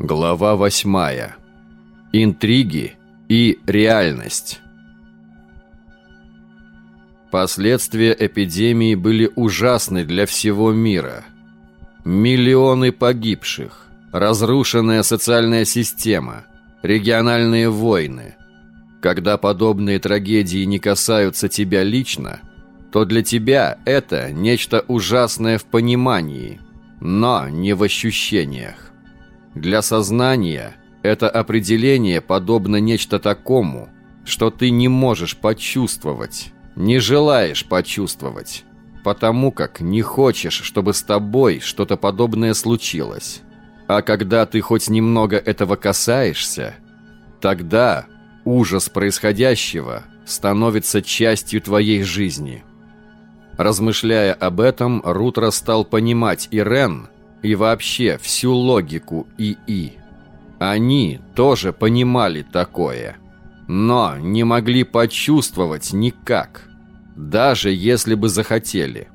Глава восьмая. Интриги и реальность. Последствия эпидемии были ужасны для всего мира. Миллионы погибших, разрушенная социальная система, региональные войны. Когда подобные трагедии не касаются тебя лично, то для тебя это нечто ужасное в понимании, но не в ощущениях. Для сознания это определение подобно нечто такому, что ты не можешь почувствовать, не желаешь почувствовать, потому как не хочешь, чтобы с тобой что-то подобное случилось. А когда ты хоть немного этого касаешься, тогда ужас происходящего становится частью твоей жизни. Размышляя об этом, Рутро стал понимать Ирен и вообще всю логику ИИ. Они тоже понимали такое, но не могли почувствовать никак, даже если бы захотели.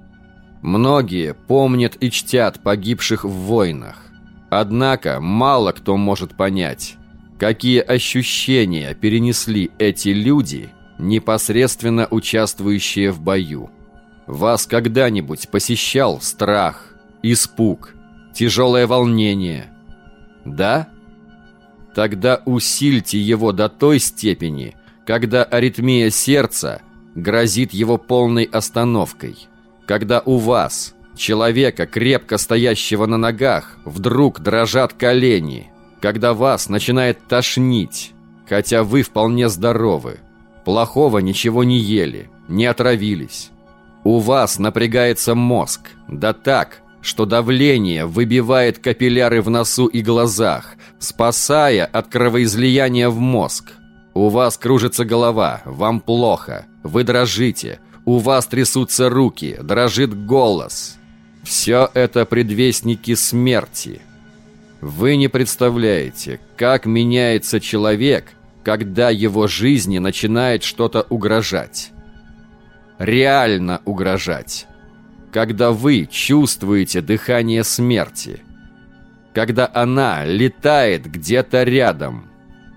Многие помнят и чтят погибших в войнах, однако мало кто может понять, какие ощущения перенесли эти люди, непосредственно участвующие в бою. Вас когда-нибудь посещал страх, испуг, тяжелое волнение. Да? Тогда усильте его до той степени, когда аритмия сердца грозит его полной остановкой. Когда у вас, человека, крепко стоящего на ногах, вдруг дрожат колени. Когда вас начинает тошнить, хотя вы вполне здоровы. Плохого ничего не ели, не отравились. У вас напрягается мозг, да так, что давление выбивает капилляры в носу и глазах, спасая от кровоизлияния в мозг. У вас кружится голова, вам плохо, вы дрожите, у вас трясутся руки, дрожит голос. Все это предвестники смерти. Вы не представляете, как меняется человек, когда его жизни начинает что-то угрожать. Реально угрожать когда вы чувствуете дыхание смерти, когда она летает где-то рядом.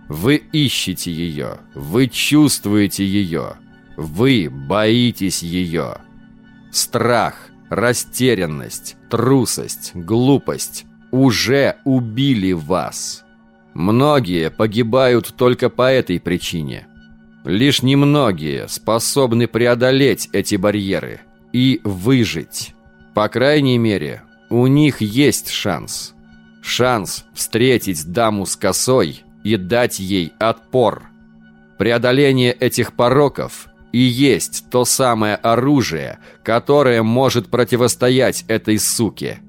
Вы ищете ее, вы чувствуете ее, вы боитесь ее. Страх, растерянность, трусость, глупость уже убили вас. Многие погибают только по этой причине. Лишь немногие способны преодолеть эти барьеры – и выжить. По крайней мере, у них есть шанс. Шанс встретить даму с косой и дать ей отпор. Преодоление этих пороков и есть то самое оружие, которое может противостоять этой суке.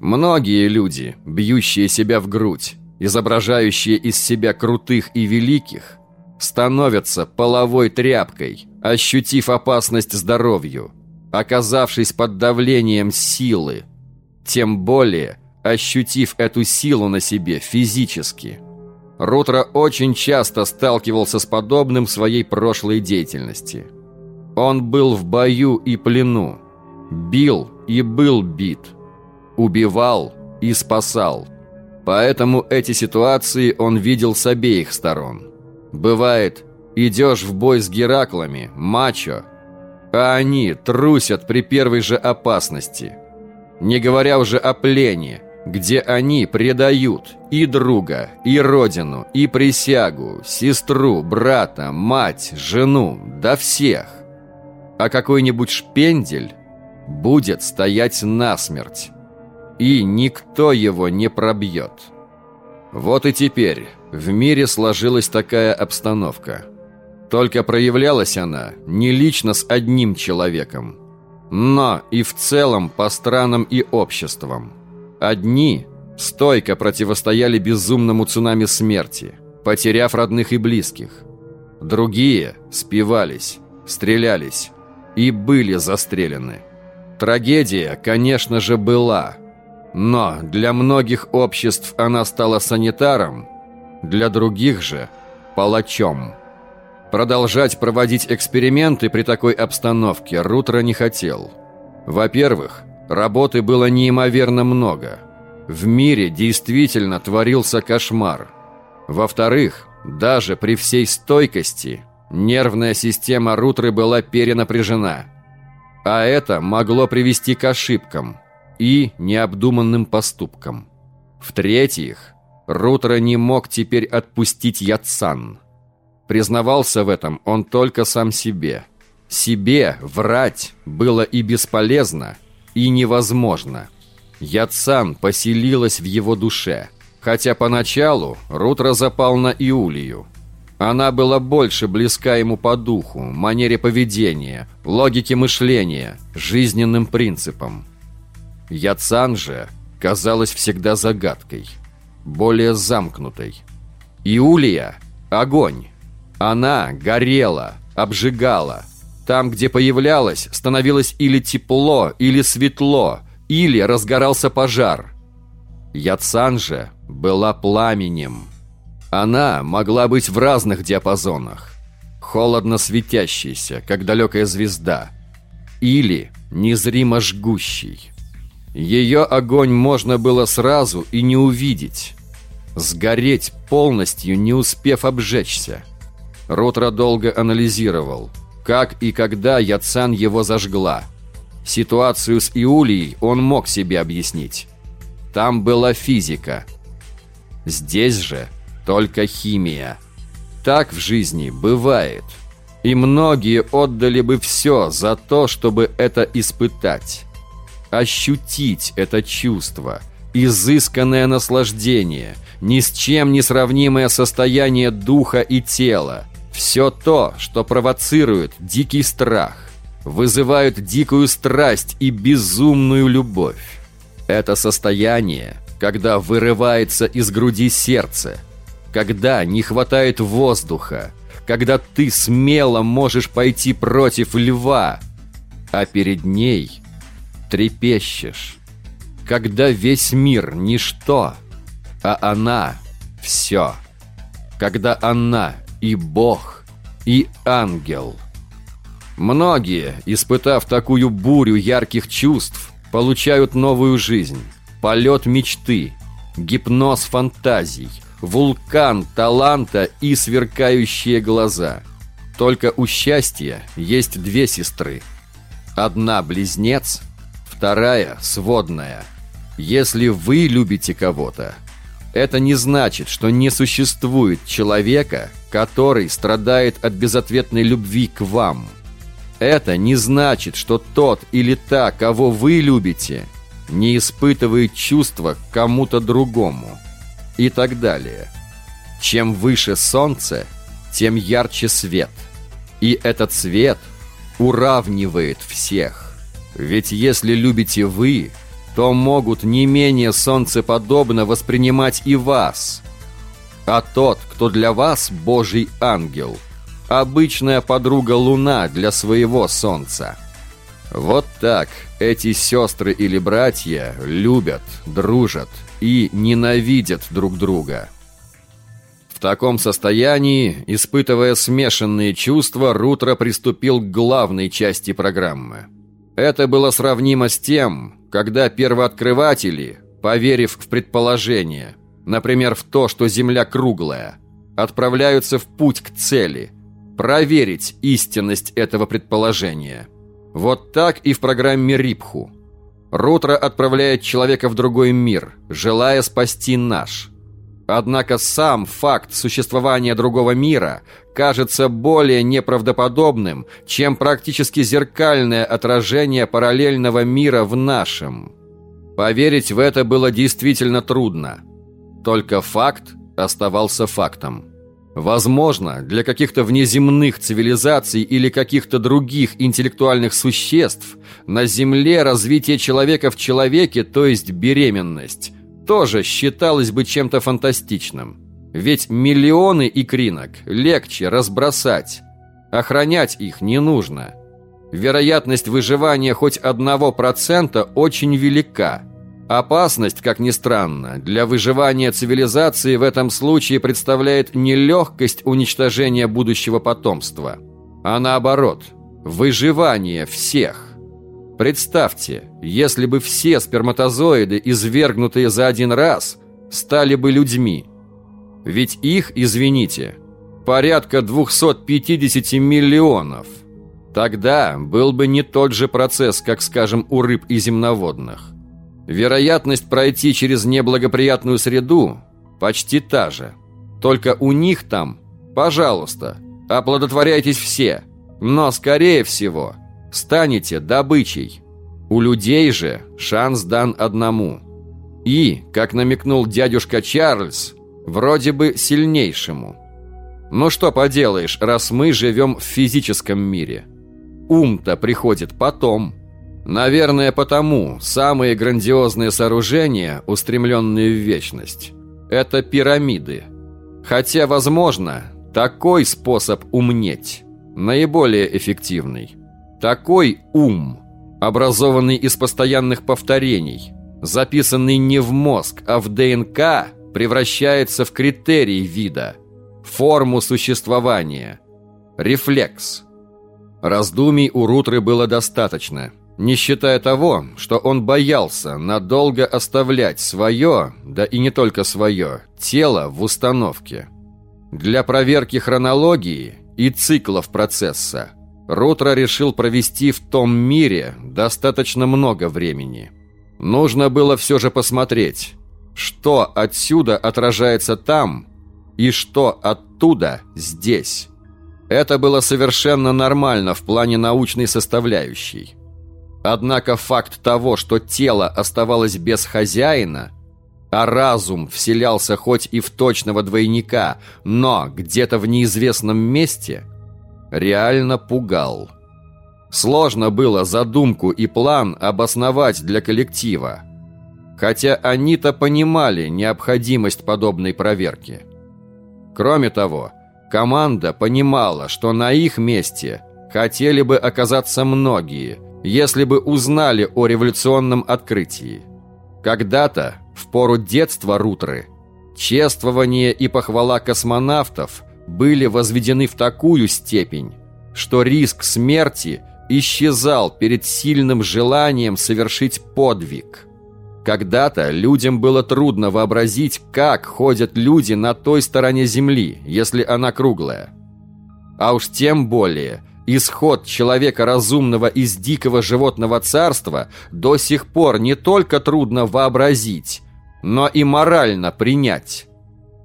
Многие люди, бьющие себя в грудь, изображающие из себя крутых и великих, становятся половой тряпкой, ощутив опасность здоровью – оказавшись под давлением силы, тем более ощутив эту силу на себе физически. Рутро очень часто сталкивался с подобным в своей прошлой деятельности. Он был в бою и плену, бил и был бит, убивал и спасал. Поэтому эти ситуации он видел с обеих сторон. Бывает, идешь в бой с Гераклами, мачо, а они трусят при первой же опасности. Не говоря уже о плене, где они предают и друга, и родину, и присягу, сестру, брата, мать, жену, да всех. А какой-нибудь шпендель будет стоять насмерть, и никто его не пробьет. Вот и теперь в мире сложилась такая обстановка – только проявлялась она не лично с одним человеком, но и в целом по странам и обществам. Одни стойко противостояли безумному цунами смерти, потеряв родных и близких. Другие спивались, стрелялись и были застрелены. Трагедия, конечно же, была, но для многих обществ она стала санитаром, для других же – палачом. Продолжать проводить эксперименты при такой обстановке Рутро не хотел. Во-первых, работы было неимоверно много. в мире действительно творился кошмар. Во-вторых, даже при всей стойкости нервная система Рутры была перенапряжена. А это могло привести к ошибкам и необдуманным поступкам. В-третьих, Рутро не мог теперь отпустить Яцан. Признавался в этом он только сам себе. Себе врать было и бесполезно, и невозможно. Яцан поселилась в его душе, хотя поначалу Рутро запал на Иулию. Она была больше близка ему по духу, манере поведения, логике мышления, жизненным принципам. Яцан же казалась всегда загадкой, более замкнутой. Иулия – огонь. Она горела, обжигала. Там, где появлялась, становилось или тепло, или светло, или разгорался пожар. Яцан же была пламенем. Она могла быть в разных диапазонах. Холодно светящейся, как далекая звезда. Или незримо жгущий. Ее огонь можно было сразу и не увидеть. Сгореть полностью, не успев обжечься. Ротро долго анализировал, как и когда Яцан его зажгла. Ситуацию с Иулией он мог себе объяснить. Там была физика. Здесь же только химия. Так в жизни бывает. И многие отдали бы все за то, чтобы это испытать ощутить это чувство, изысканное наслаждение, ни с чем не сравнимое состояние духа и тела, все то, что провоцирует дикий страх, вызывает дикую страсть и безумную любовь. Это состояние, когда вырывается из груди сердце, когда не хватает воздуха, когда ты смело можешь пойти против льва, а перед ней трепещешь, когда весь мир – ничто, а она – все, когда она и Бог, и ангел. Многие, испытав такую бурю ярких чувств, получают новую жизнь, полет мечты, гипноз фантазий, вулкан таланта и сверкающие глаза. Только у счастья есть две сестры. Одна близнец – вторая – сводная. Если вы любите кого-то, это не значит, что не существует человека, который страдает от безответной любви к вам. Это не значит, что тот или та, кого вы любите, не испытывает чувства к кому-то другому. И так далее. Чем выше солнце, тем ярче свет. И этот свет уравнивает всех. Ведь если любите вы, то могут не менее солнцеподобно воспринимать и вас. А тот, кто для вас Божий ангел, обычная подруга Луна для своего солнца. Вот так эти сестры или братья любят, дружат и ненавидят друг друга. В таком состоянии, испытывая смешанные чувства, Рутро приступил к главной части программы – это было сравнимо с тем, когда первооткрыватели, поверив в предположение, например, в то, что Земля круглая, отправляются в путь к цели, проверить истинность этого предположения. Вот так и в программе Рипху. Рутро отправляет человека в другой мир, желая спасти наш. Однако сам факт существования другого мира кажется более неправдоподобным, чем практически зеркальное отражение параллельного мира в нашем. Поверить в это было действительно трудно. Только факт оставался фактом. Возможно, для каких-то внеземных цивилизаций или каких-то других интеллектуальных существ на Земле развитие человека в человеке, то есть беременность, тоже считалось бы чем-то фантастичным. Ведь миллионы икринок легче разбросать. Охранять их не нужно. Вероятность выживания хоть одного процента очень велика. Опасность, как ни странно, для выживания цивилизации в этом случае представляет не легкость уничтожения будущего потомства, а наоборот, выживание всех. Представьте, если бы все сперматозоиды, извергнутые за один раз, стали бы людьми. Ведь их, извините, порядка 250 миллионов. Тогда был бы не тот же процесс, как, скажем, у рыб и земноводных. Вероятность пройти через неблагоприятную среду почти та же. Только у них там, пожалуйста, оплодотворяйтесь все, но, скорее всего, станете добычей. У людей же шанс дан одному. И, как намекнул дядюшка Чарльз, вроде бы сильнейшему. Ну что поделаешь, раз мы живем в физическом мире. Ум-то приходит потом. Наверное, потому самые грандиозные сооружения, устремленные в вечность, это пирамиды. Хотя, возможно, такой способ умнеть наиболее эффективный. Такой ум, образованный из постоянных повторений, записанный не в мозг, а в ДНК, превращается в критерий вида, форму существования, рефлекс. Раздумий у Рутры было достаточно, не считая того, что он боялся надолго оставлять свое, да и не только свое, тело в установке. Для проверки хронологии и циклов процесса Рутро решил провести в том мире достаточно много времени. Нужно было все же посмотреть, что отсюда отражается там и что оттуда здесь. Это было совершенно нормально в плане научной составляющей. Однако факт того, что тело оставалось без хозяина, а разум вселялся хоть и в точного двойника, но где-то в неизвестном месте – реально пугал. Сложно было задумку и план обосновать для коллектива. Хотя они-то понимали необходимость подобной проверки. Кроме того, команда понимала, что на их месте хотели бы оказаться многие, если бы узнали о революционном открытии. Когда-то, в пору детства Рутры, чествование и похвала космонавтов – были возведены в такую степень, что риск смерти исчезал перед сильным желанием совершить подвиг. Когда-то людям было трудно вообразить, как ходят люди на той стороне Земли, если она круглая. А уж тем более исход человека разумного из дикого животного царства до сих пор не только трудно вообразить, но и морально принять.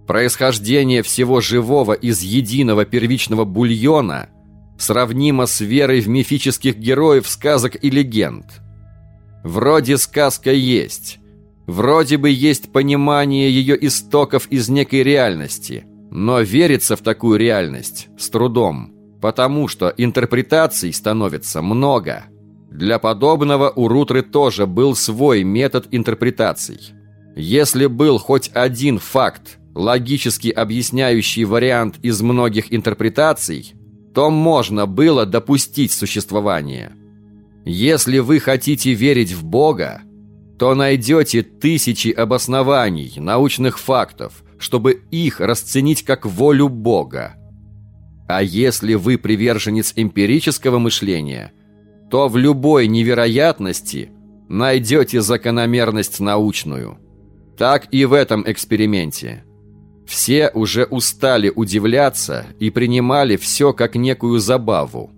Происхождение всего живого из единого первичного бульона сравнимо с верой в мифических героев сказок и легенд. Вроде сказка есть, вроде бы есть понимание ее истоков из некой реальности, но верится в такую реальность с трудом, потому что интерпретаций становится много. Для подобного у Рутры тоже был свой метод интерпретаций. Если был хоть один факт, логически объясняющий вариант из многих интерпретаций, то можно было допустить существование. Если вы хотите верить в Бога, то найдете тысячи обоснований, научных фактов, чтобы их расценить как волю Бога. А если вы приверженец эмпирического мышления, то в любой невероятности найдете закономерность научную. Так и в этом эксперименте. Все уже устали удивляться и принимали все как некую забаву.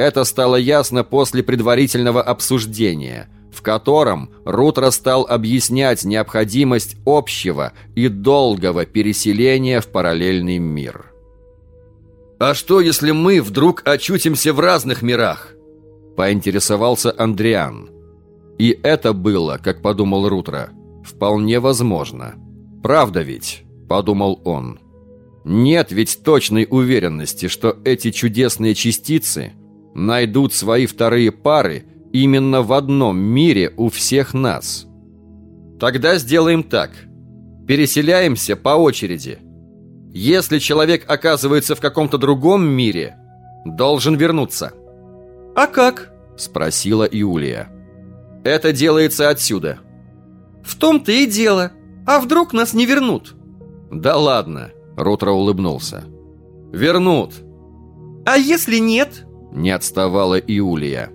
Это стало ясно после предварительного обсуждения, в котором Рутро стал объяснять необходимость общего и долгого переселения в параллельный мир. «А что, если мы вдруг очутимся в разных мирах?» – поинтересовался Андриан. И это было, как подумал Рутро, вполне возможно. Правда ведь? подумал он. Нет ведь точной уверенности, что эти чудесные частицы найдут свои вторые пары именно в одном мире у всех нас. Тогда сделаем так. Переселяемся по очереди. Если человек оказывается в каком-то другом мире, должен вернуться. «А как?» – спросила Юлия. «Это делается отсюда». «В том-то и дело. А вдруг нас не вернут?» «Да ладно», — Рутро улыбнулся. «Вернут». «А если нет?» — не отставала Иулия.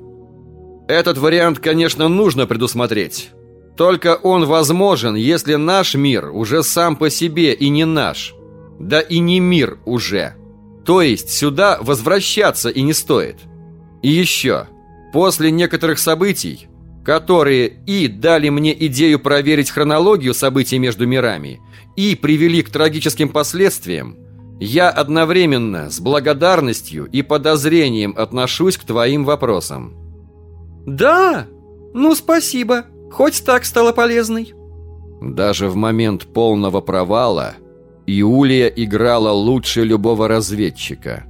Этот вариант, конечно, нужно предусмотреть. Только он возможен, если наш мир уже сам по себе и не наш. Да и не мир уже. То есть сюда возвращаться и не стоит. И еще, после некоторых событий, которые и дали мне идею проверить хронологию событий между мирами, и привели к трагическим последствиям, я одновременно с благодарностью и подозрением отношусь к твоим вопросам. Да, ну спасибо. Хоть так стало полезной. Даже в момент полного провала Иулия играла лучше любого разведчика.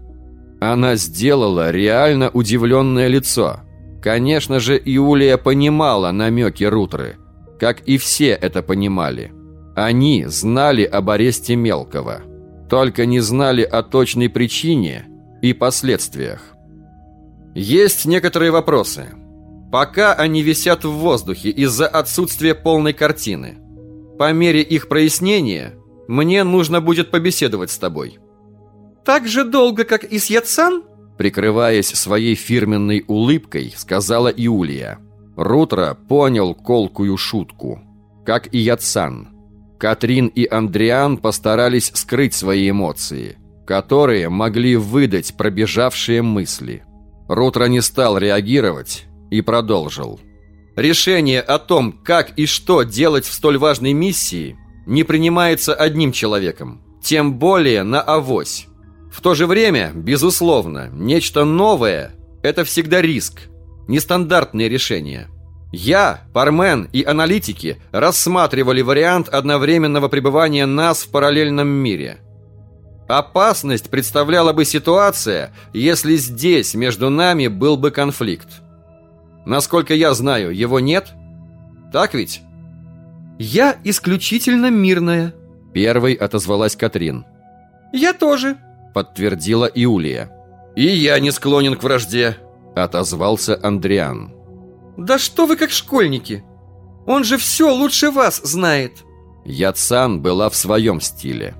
Она сделала реально удивленное лицо. Конечно же, Иулия понимала намеки Рутры, как и все это понимали. Они знали об аресте Мелкого, только не знали о точной причине и последствиях. Есть некоторые вопросы – Пока они висят в воздухе из-за отсутствия полной картины. По мере их прояснения, мне нужно будет побеседовать с тобой. Так же долго, как и с Яцан? Прикрываясь своей фирменной улыбкой, сказала Иулия. Рутро понял колкую шутку. Как и Яцан. Катрин и Андриан постарались скрыть свои эмоции, которые могли выдать пробежавшие мысли. Рутро не стал реагировать, и продолжил. Решение о том, как и что делать в столь важной миссии, не принимается одним человеком, тем более на авось. В то же время, безусловно, нечто новое – это всегда риск, нестандартные решения. Я, Пармен и аналитики рассматривали вариант одновременного пребывания нас в параллельном мире. Опасность представляла бы ситуация, если здесь между нами был бы конфликт. Насколько я знаю, его нет? Так ведь? Я исключительно мирная. Первой отозвалась Катрин. Я тоже, подтвердила Иулия. И я не склонен к вражде, отозвался Андриан. Да что вы как школьники? Он же все лучше вас знает. Яцан была в своем стиле.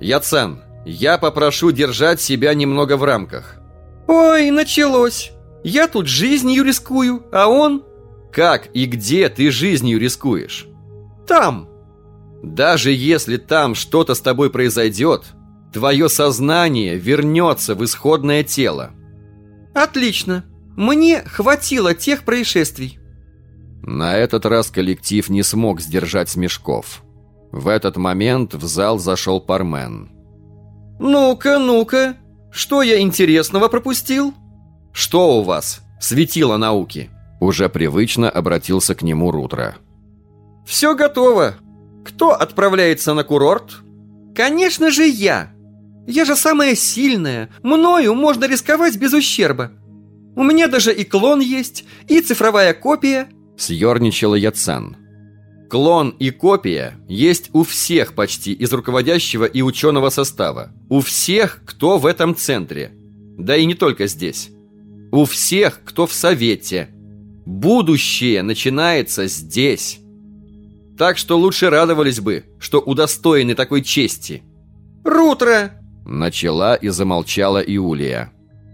Яцан, я попрошу держать себя немного в рамках. Ой, началось. Я тут жизнью рискую, а он... Как и где ты жизнью рискуешь? Там. Даже если там что-то с тобой произойдет, твое сознание вернется в исходное тело. Отлично. Мне хватило тех происшествий. На этот раз коллектив не смог сдержать смешков. В этот момент в зал зашел Пармен. «Ну-ка, ну-ка, что я интересного пропустил?» «Что у вас? Светило науки!» Уже привычно обратился к нему Рутро. «Все готово. Кто отправляется на курорт?» «Конечно же я! Я же самая сильная. Мною можно рисковать без ущерба. У меня даже и клон есть, и цифровая копия». Съерничала Яцан. Клон и копия есть у всех почти из руководящего и ученого состава. У всех, кто в этом центре. Да и не только здесь. У всех, кто в совете. Будущее начинается здесь. Так что лучше радовались бы, что удостоены такой чести. «Рутро!» Начала и замолчала Иулия.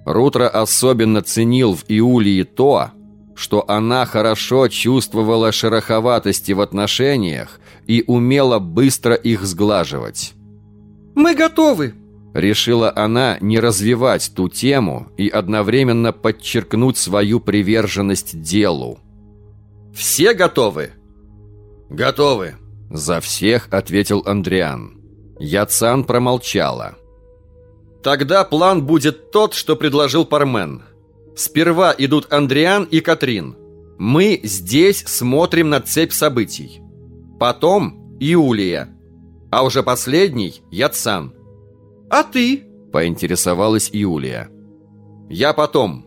Рутро особенно ценил в Иулии то, что она хорошо чувствовала шероховатости в отношениях и умела быстро их сглаживать. «Мы готовы!» Решила она не развивать ту тему и одновременно подчеркнуть свою приверженность делу. «Все готовы?» «Готовы», — за всех ответил Андриан. Яцан промолчала. «Тогда план будет тот, что предложил Пармен. Сперва идут Андриан и Катрин. Мы здесь смотрим на цепь событий. Потом Иулия. А уже последний — Яцан. «А ты?» – поинтересовалась Юлия. «Я потом».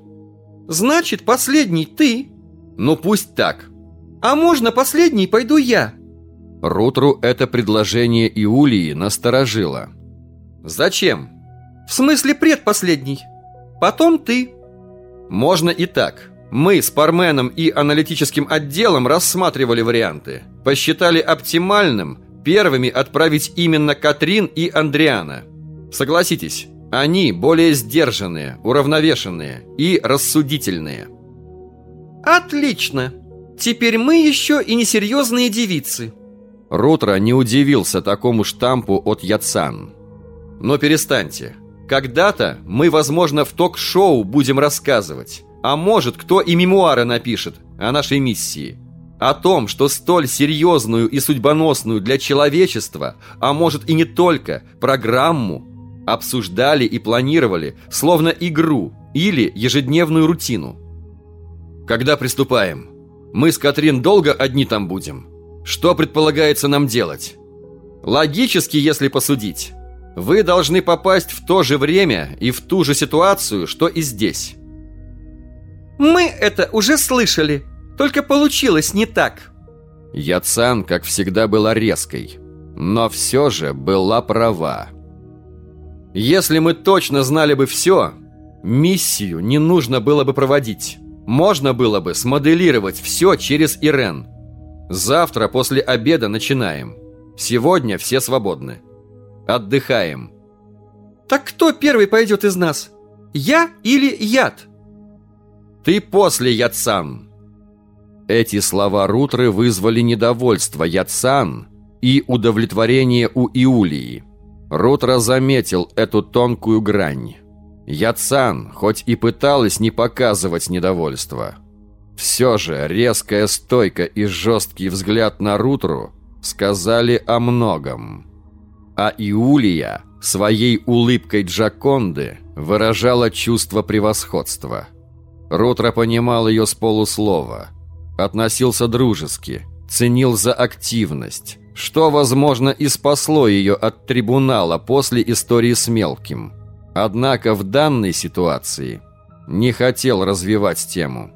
«Значит, последний ты?» «Ну, пусть так». «А можно последний пойду я?» Рутру это предложение Иулии насторожило. «Зачем?» «В смысле предпоследний. Потом ты». «Можно и так. Мы с Парменом и аналитическим отделом рассматривали варианты. Посчитали оптимальным первыми отправить именно Катрин и Андриана. Согласитесь, они более сдержанные, уравновешенные и рассудительные. Отлично. Теперь мы еще и несерьезные девицы. Рутро не удивился такому штампу от Яцан. Но перестаньте. Когда-то мы, возможно, в ток-шоу будем рассказывать. А может, кто и мемуары напишет о нашей миссии. О том, что столь серьезную и судьбоносную для человечества, а может и не только, программу обсуждали и планировали, словно игру или ежедневную рутину. Когда приступаем? Мы с Катрин долго одни там будем? Что предполагается нам делать? Логически, если посудить, вы должны попасть в то же время и в ту же ситуацию, что и здесь. Мы это уже слышали, только получилось не так. Яцан, как всегда, была резкой, но все же была права. Если мы точно знали бы все, миссию не нужно было бы проводить. Можно было бы смоделировать все через Ирен. Завтра после обеда начинаем. Сегодня все свободны. Отдыхаем. Так кто первый пойдет из нас? Я или Яд? Ты после, Ядсан. Эти слова Рутры вызвали недовольство Ядсан и удовлетворение у Иулии. Рутро заметил эту тонкую грань. Яцан, хоть и пыталась не показывать недовольство, все же резкая стойка и жесткий взгляд на Рутру сказали о многом. А Иулия своей улыбкой Джаконды выражала чувство превосходства. Рутро понимал ее с полуслова, относился дружески, ценил за активность, что, возможно, и спасло ее от трибунала после истории с Мелким. Однако в данной ситуации не хотел развивать тему.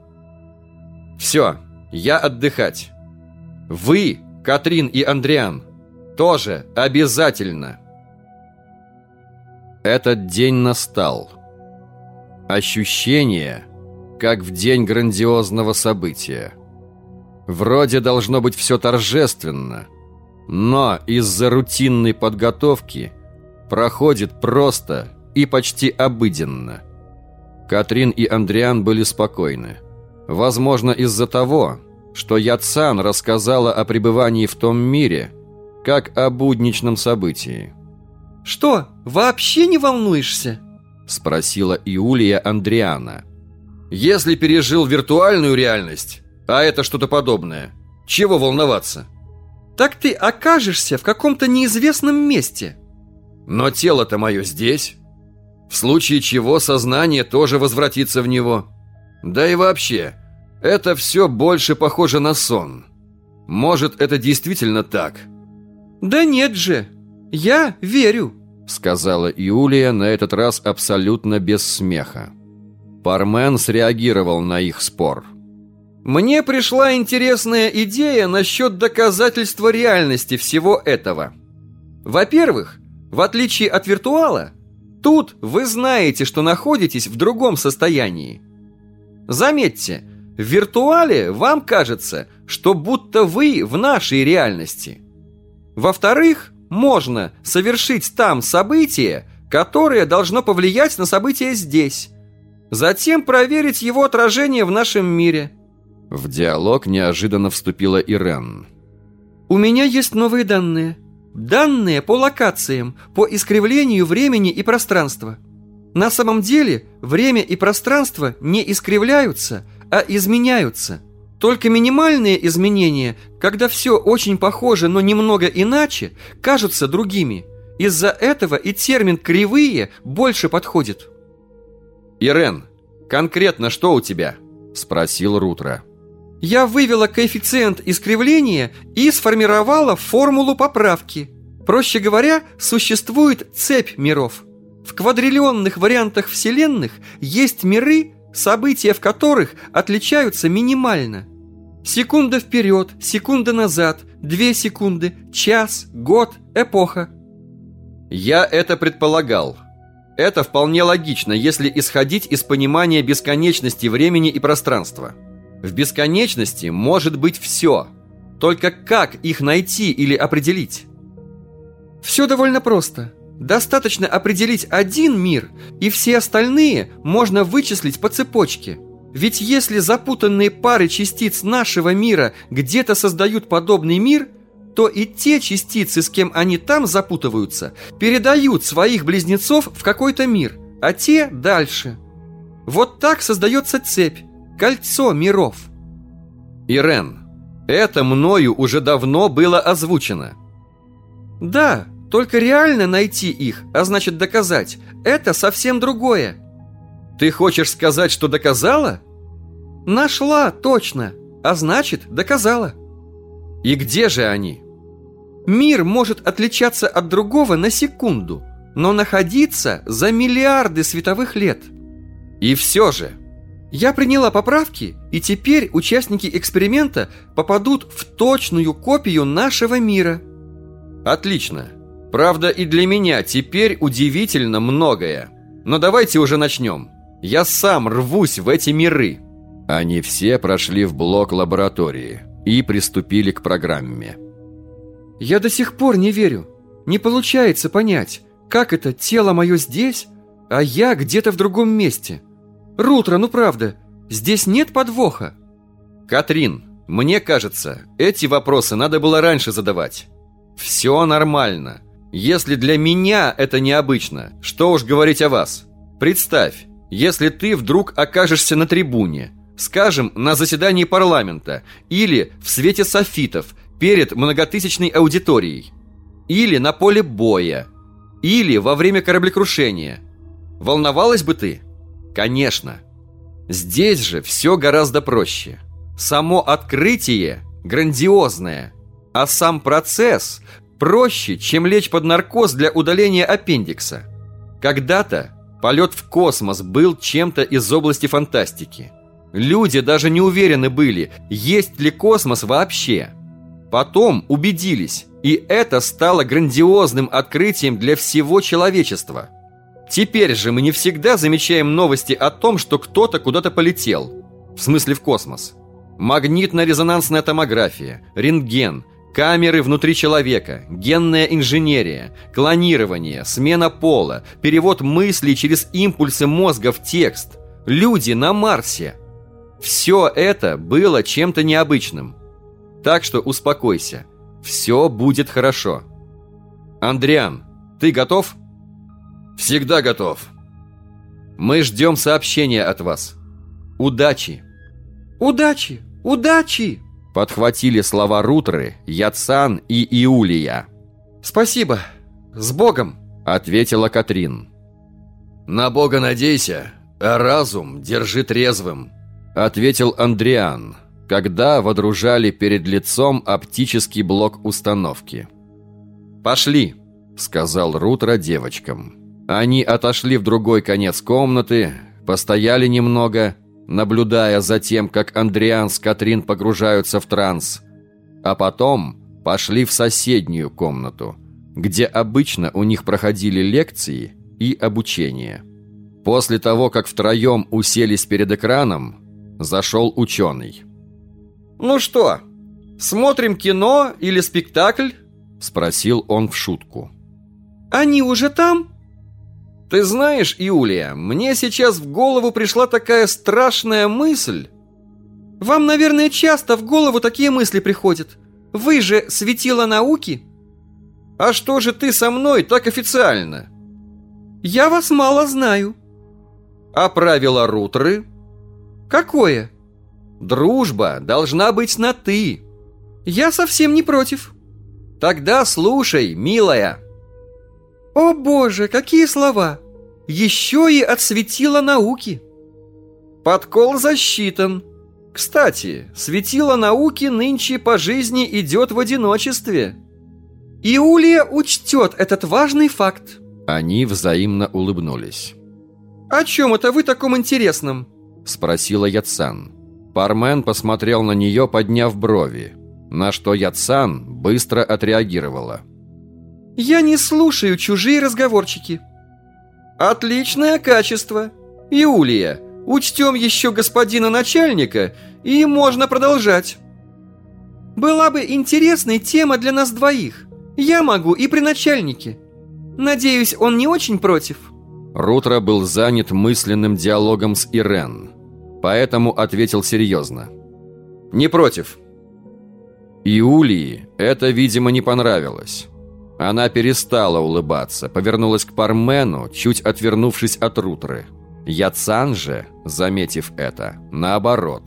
«Все, я отдыхать. Вы, Катрин и Андриан, тоже обязательно!» Этот день настал. Ощущение, как в день грандиозного события. Вроде должно быть все торжественно – но из-за рутинной подготовки проходит просто и почти обыденно. Катрин и Андриан были спокойны. Возможно, из-за того, что Яцан рассказала о пребывании в том мире, как о будничном событии. «Что, вообще не волнуешься?» – спросила Иулия Андриана. «Если пережил виртуальную реальность, а это что-то подобное, чего волноваться?» так ты окажешься в каком-то неизвестном месте. Но тело-то мое здесь. В случае чего сознание тоже возвратится в него. Да и вообще, это все больше похоже на сон. Может, это действительно так? Да нет же, я верю, сказала Юлия на этот раз абсолютно без смеха. Пармен среагировал на их спор. Мне пришла интересная идея насчет доказательства реальности всего этого. Во-первых, в отличие от виртуала, тут вы знаете, что находитесь в другом состоянии. Заметьте, в виртуале вам кажется, что будто вы в нашей реальности. Во-вторых, можно совершить там событие, которое должно повлиять на событие здесь. Затем проверить его отражение в нашем мире – в диалог неожиданно вступила Ирен. «У меня есть новые данные. Данные по локациям, по искривлению времени и пространства. На самом деле время и пространство не искривляются, а изменяются. Только минимальные изменения, когда все очень похоже, но немного иначе, кажутся другими. Из-за этого и термин «кривые» больше подходит». «Ирен, конкретно что у тебя?» – спросил Рутро. Я вывела коэффициент искривления и сформировала формулу поправки. Проще говоря, существует цепь миров. В квадриллионных вариантах Вселенных есть миры, события в которых отличаются минимально. Секунда вперед, секунда назад, две секунды, час, год, эпоха. Я это предполагал. Это вполне логично, если исходить из понимания бесконечности времени и пространства. В бесконечности может быть все. Только как их найти или определить? Все довольно просто. Достаточно определить один мир, и все остальные можно вычислить по цепочке. Ведь если запутанные пары частиц нашего мира где-то создают подобный мир, то и те частицы, с кем они там запутываются, передают своих близнецов в какой-то мир, а те дальше. Вот так создается цепь, кольцо миров. Ирен, это мною уже давно было озвучено. Да, только реально найти их, а значит доказать, это совсем другое. Ты хочешь сказать, что доказала? Нашла, точно. А значит, доказала. И где же они? Мир может отличаться от другого на секунду, но находиться за миллиарды световых лет. И все же... Я приняла поправки, и теперь участники эксперимента попадут в точную копию нашего мира. Отлично. Правда, и для меня теперь удивительно многое. Но давайте уже начнем. Я сам рвусь в эти миры. Они все прошли в блок лаборатории и приступили к программе. Я до сих пор не верю. Не получается понять, как это тело мое здесь, а я где-то в другом месте. Рутро, ну правда, здесь нет подвоха. Катрин, мне кажется, эти вопросы надо было раньше задавать. Все нормально. Если для меня это необычно, что уж говорить о вас. Представь, если ты вдруг окажешься на трибуне, скажем, на заседании парламента или в свете софитов перед многотысячной аудиторией, или на поле боя, или во время кораблекрушения. Волновалась бы ты? Конечно. Здесь же все гораздо проще. Само открытие грандиозное, а сам процесс проще, чем лечь под наркоз для удаления аппендикса. Когда-то полет в космос был чем-то из области фантастики. Люди даже не уверены были, есть ли космос вообще. Потом убедились, и это стало грандиозным открытием для всего человечества. Теперь же мы не всегда замечаем новости о том, что кто-то куда-то полетел. В смысле в космос. Магнитно-резонансная томография, рентген, камеры внутри человека, генная инженерия, клонирование, смена пола, перевод мыслей через импульсы мозга в текст, люди на Марсе. Все это было чем-то необычным. Так что успокойся. Все будет хорошо. Андриан, ты готов? Всегда готов. Мы ждем сообщения от вас. Удачи. Удачи! Удачи! Подхватили слова Рутры, Яцан и Иулия. Спасибо. С Богом, ответила Катрин. На Бога надейся, а разум держи трезвым, ответил Андриан, когда водружали перед лицом оптический блок установки. «Пошли», — сказал Рутро девочкам. Они отошли в другой конец комнаты, постояли немного, наблюдая за тем, как Андриан с Катрин погружаются в транс, а потом пошли в соседнюю комнату, где обычно у них проходили лекции и обучение. После того, как втроем уселись перед экраном, зашел ученый. «Ну что, смотрим кино или спектакль?» – спросил он в шутку. «Они уже там?» «Ты знаешь, Юлия, мне сейчас в голову пришла такая страшная мысль». «Вам, наверное, часто в голову такие мысли приходят. Вы же светила науки». «А что же ты со мной так официально?» «Я вас мало знаю». «А правило Рутры?» «Какое?» Дружба должна быть на «ты». Я совсем не против. Тогда слушай, милая. О боже, какие слова! Еще и отсветила науки. Подкол засчитан. Кстати, светило науки нынче по жизни идет в одиночестве. Иулия учтет этот важный факт. Они взаимно улыбнулись. «О чем это вы таком интересном?» Спросила Яцан. Пармен посмотрел на нее, подняв брови, на что Яцан быстро отреагировала. «Я не слушаю чужие разговорчики». «Отличное качество. Юлия, учтем еще господина начальника, и можно продолжать». «Была бы интересной тема для нас двоих. Я могу и при начальнике. Надеюсь, он не очень против». Рутро был занят мысленным диалогом с Ирен. поэтому ответил серьезно. «Не против». Иулии это, видимо, не понравилось. Она перестала улыбаться, повернулась к Пармену, чуть отвернувшись от Рутры. Яцан же, заметив это, наоборот,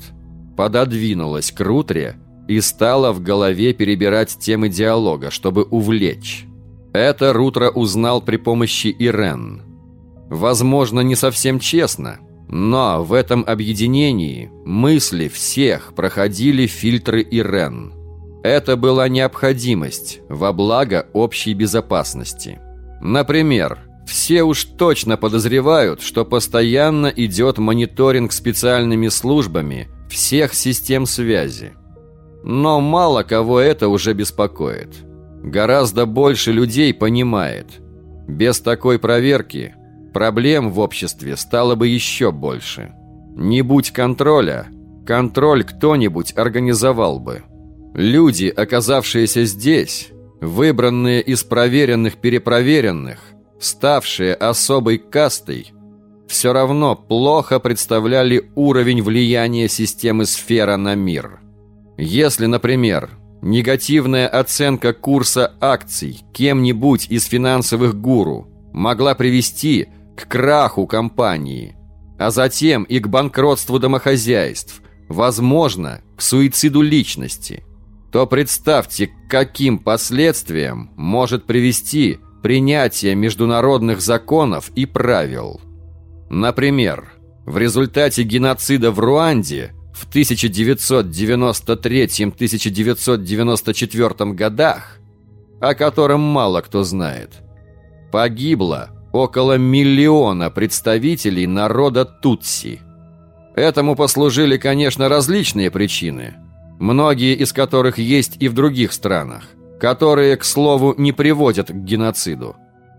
пододвинулась к Рутре и стала в голове перебирать темы диалога, чтобы увлечь. Это Рутра узнал при помощи Ирен. Возможно, не совсем честно, но в этом объединении мысли всех проходили фильтры Ирен. Это была необходимость во благо общей безопасности. Например, все уж точно подозревают, что постоянно идет мониторинг специальными службами всех систем связи. Но мало кого это уже беспокоит. Гораздо больше людей понимает. Без такой проверки проблем в обществе стало бы еще больше. Не будь контроля, контроль кто-нибудь организовал бы. Люди, оказавшиеся здесь, выбранные из проверенных-перепроверенных, ставшие особой кастой, все равно плохо представляли уровень влияния системы сфера на мир. Если, например, негативная оценка курса акций кем-нибудь из финансовых гуру могла привести к краху компании, а затем и к банкротству домохозяйств, возможно, к суициду личности, то представьте, к каким последствиям может привести принятие международных законов и правил. Например, в результате геноцида в Руанде в 1993-1994 годах, о котором мало кто знает, погибло около миллиона представителей народа Тутси. Этому послужили, конечно, различные причины, многие из которых есть и в других странах которые, к слову, не приводят к геноциду.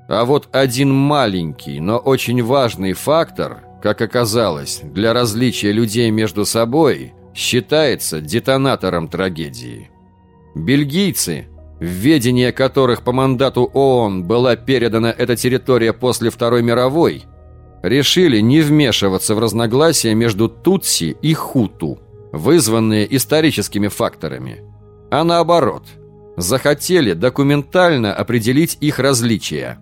А вот один маленький, но очень важный фактор, как оказалось, для различия людей между собой, считается детонатором трагедии. Бельгийцы, в ведение которых по мандату ООН была передана эта территория после Второй мировой, решили не вмешиваться в разногласия между Тутси и Хуту, вызванные историческими факторами, а наоборот – захотели документально определить их различия.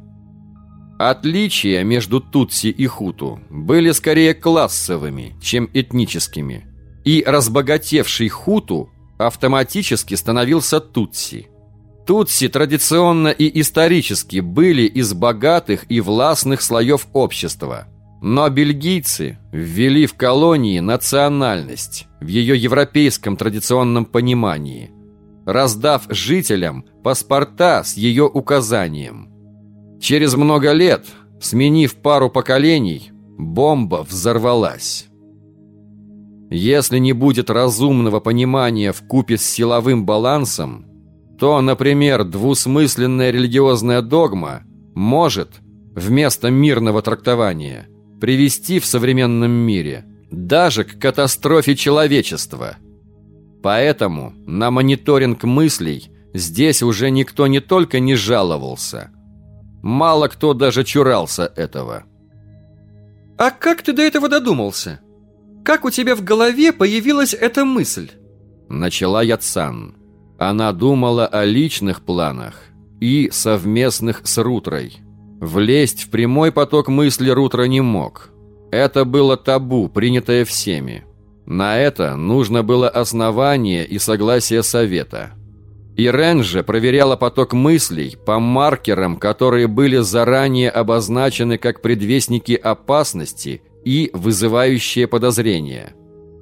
Отличия между Тутси и Хуту были скорее классовыми, чем этническими, и разбогатевший Хуту автоматически становился Тутси. Тутси традиционно и исторически были из богатых и властных слоев общества, но бельгийцы ввели в колонии национальность в ее европейском традиционном понимании – раздав жителям паспорта с ее указанием. Через много лет, сменив пару поколений, бомба взорвалась. Если не будет разумного понимания в купе с силовым балансом, то, например, двусмысленная религиозная догма может, вместо мирного трактования, привести в современном мире даже к катастрофе человечества – Поэтому на мониторинг мыслей здесь уже никто не только не жаловался. Мало кто даже чурался этого. «А как ты до этого додумался? Как у тебя в голове появилась эта мысль?» Начала Яцан. Она думала о личных планах и совместных с Рутрой. Влезть в прямой поток мысли Рутра не мог. Это было табу, принятое всеми. На это нужно было основание и согласие совета. Ирен же проверяла поток мыслей по маркерам, которые были заранее обозначены как предвестники опасности и вызывающие подозрения.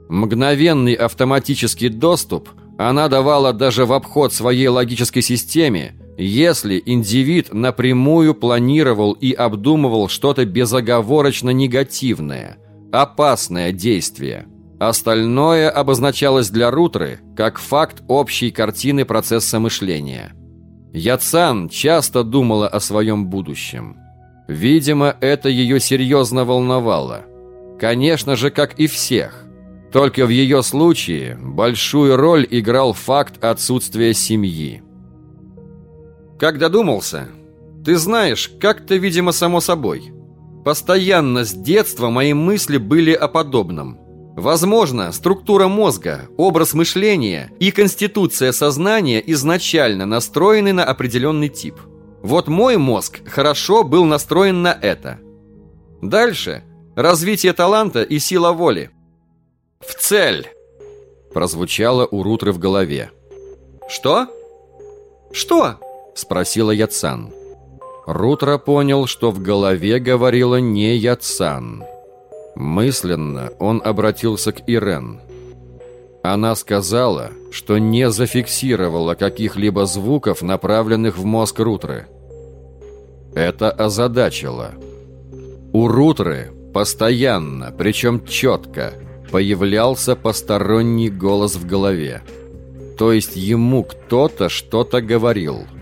Мгновенный автоматический доступ она давала даже в обход своей логической системе, если индивид напрямую планировал и обдумывал что-то безоговорочно негативное, опасное действие – Остальное обозначалось для Рутры как факт общей картины процесса мышления. Яцан часто думала о своем будущем. Видимо, это ее серьезно волновало. Конечно же, как и всех. Только в ее случае большую роль играл факт отсутствия семьи. Как додумался? Ты знаешь, как-то, видимо, само собой. Постоянно с детства мои мысли были о подобном – Возможно, структура мозга, образ мышления и конституция сознания изначально настроены на определенный тип. Вот мой мозг хорошо был настроен на это. Дальше – развитие таланта и сила воли. «В цель!» – прозвучало у Рутры в голове. «Что?» «Что?» – спросила Яцан. Рутра понял, что в голове говорила не Яцан. Мысленно он обратился к Ирен. Она сказала, что не зафиксировала каких-либо звуков, направленных в мозг Рутры. Это озадачило. У Рутры постоянно, причем четко, появлялся посторонний голос в голове. То есть ему кто-то что-то говорил –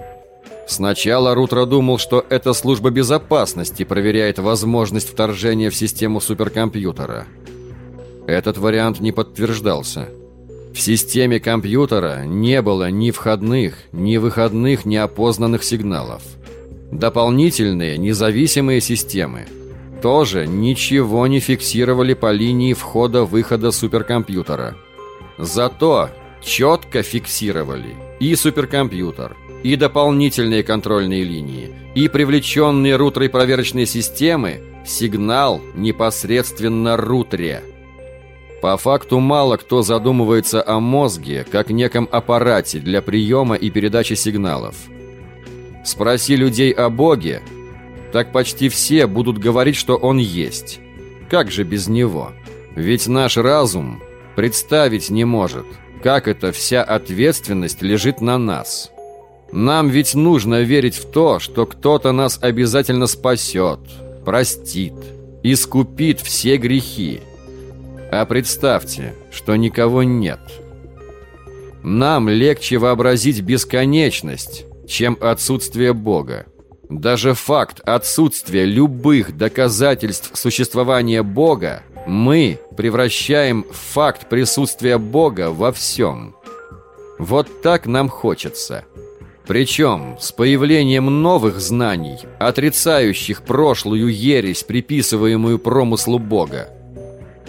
Сначала Рутро думал, что это служба безопасности проверяет возможность вторжения в систему суперкомпьютера. Этот вариант не подтверждался. В системе компьютера не было ни входных, ни выходных неопознанных сигналов. Дополнительные независимые системы тоже ничего не фиксировали по линии входа-выхода суперкомпьютера. Зато четко фиксировали и суперкомпьютер, и дополнительные контрольные линии, и привлеченные рутрой проверочные системы, сигнал непосредственно рутре. По факту мало кто задумывается о мозге как неком аппарате для приема и передачи сигналов. Спроси людей о Боге, так почти все будут говорить, что Он есть. Как же без Него? Ведь наш разум представить не может, как эта вся ответственность лежит на нас. Нам ведь нужно верить в то, что кто-то нас обязательно спасет, простит, искупит все грехи. А представьте, что никого нет. Нам легче вообразить бесконечность, чем отсутствие Бога. Даже факт отсутствия любых доказательств существования Бога мы превращаем в факт присутствия Бога во всем. Вот так нам хочется – причем с появлением новых знаний, отрицающих прошлую ересь, приписываемую промыслу Бога.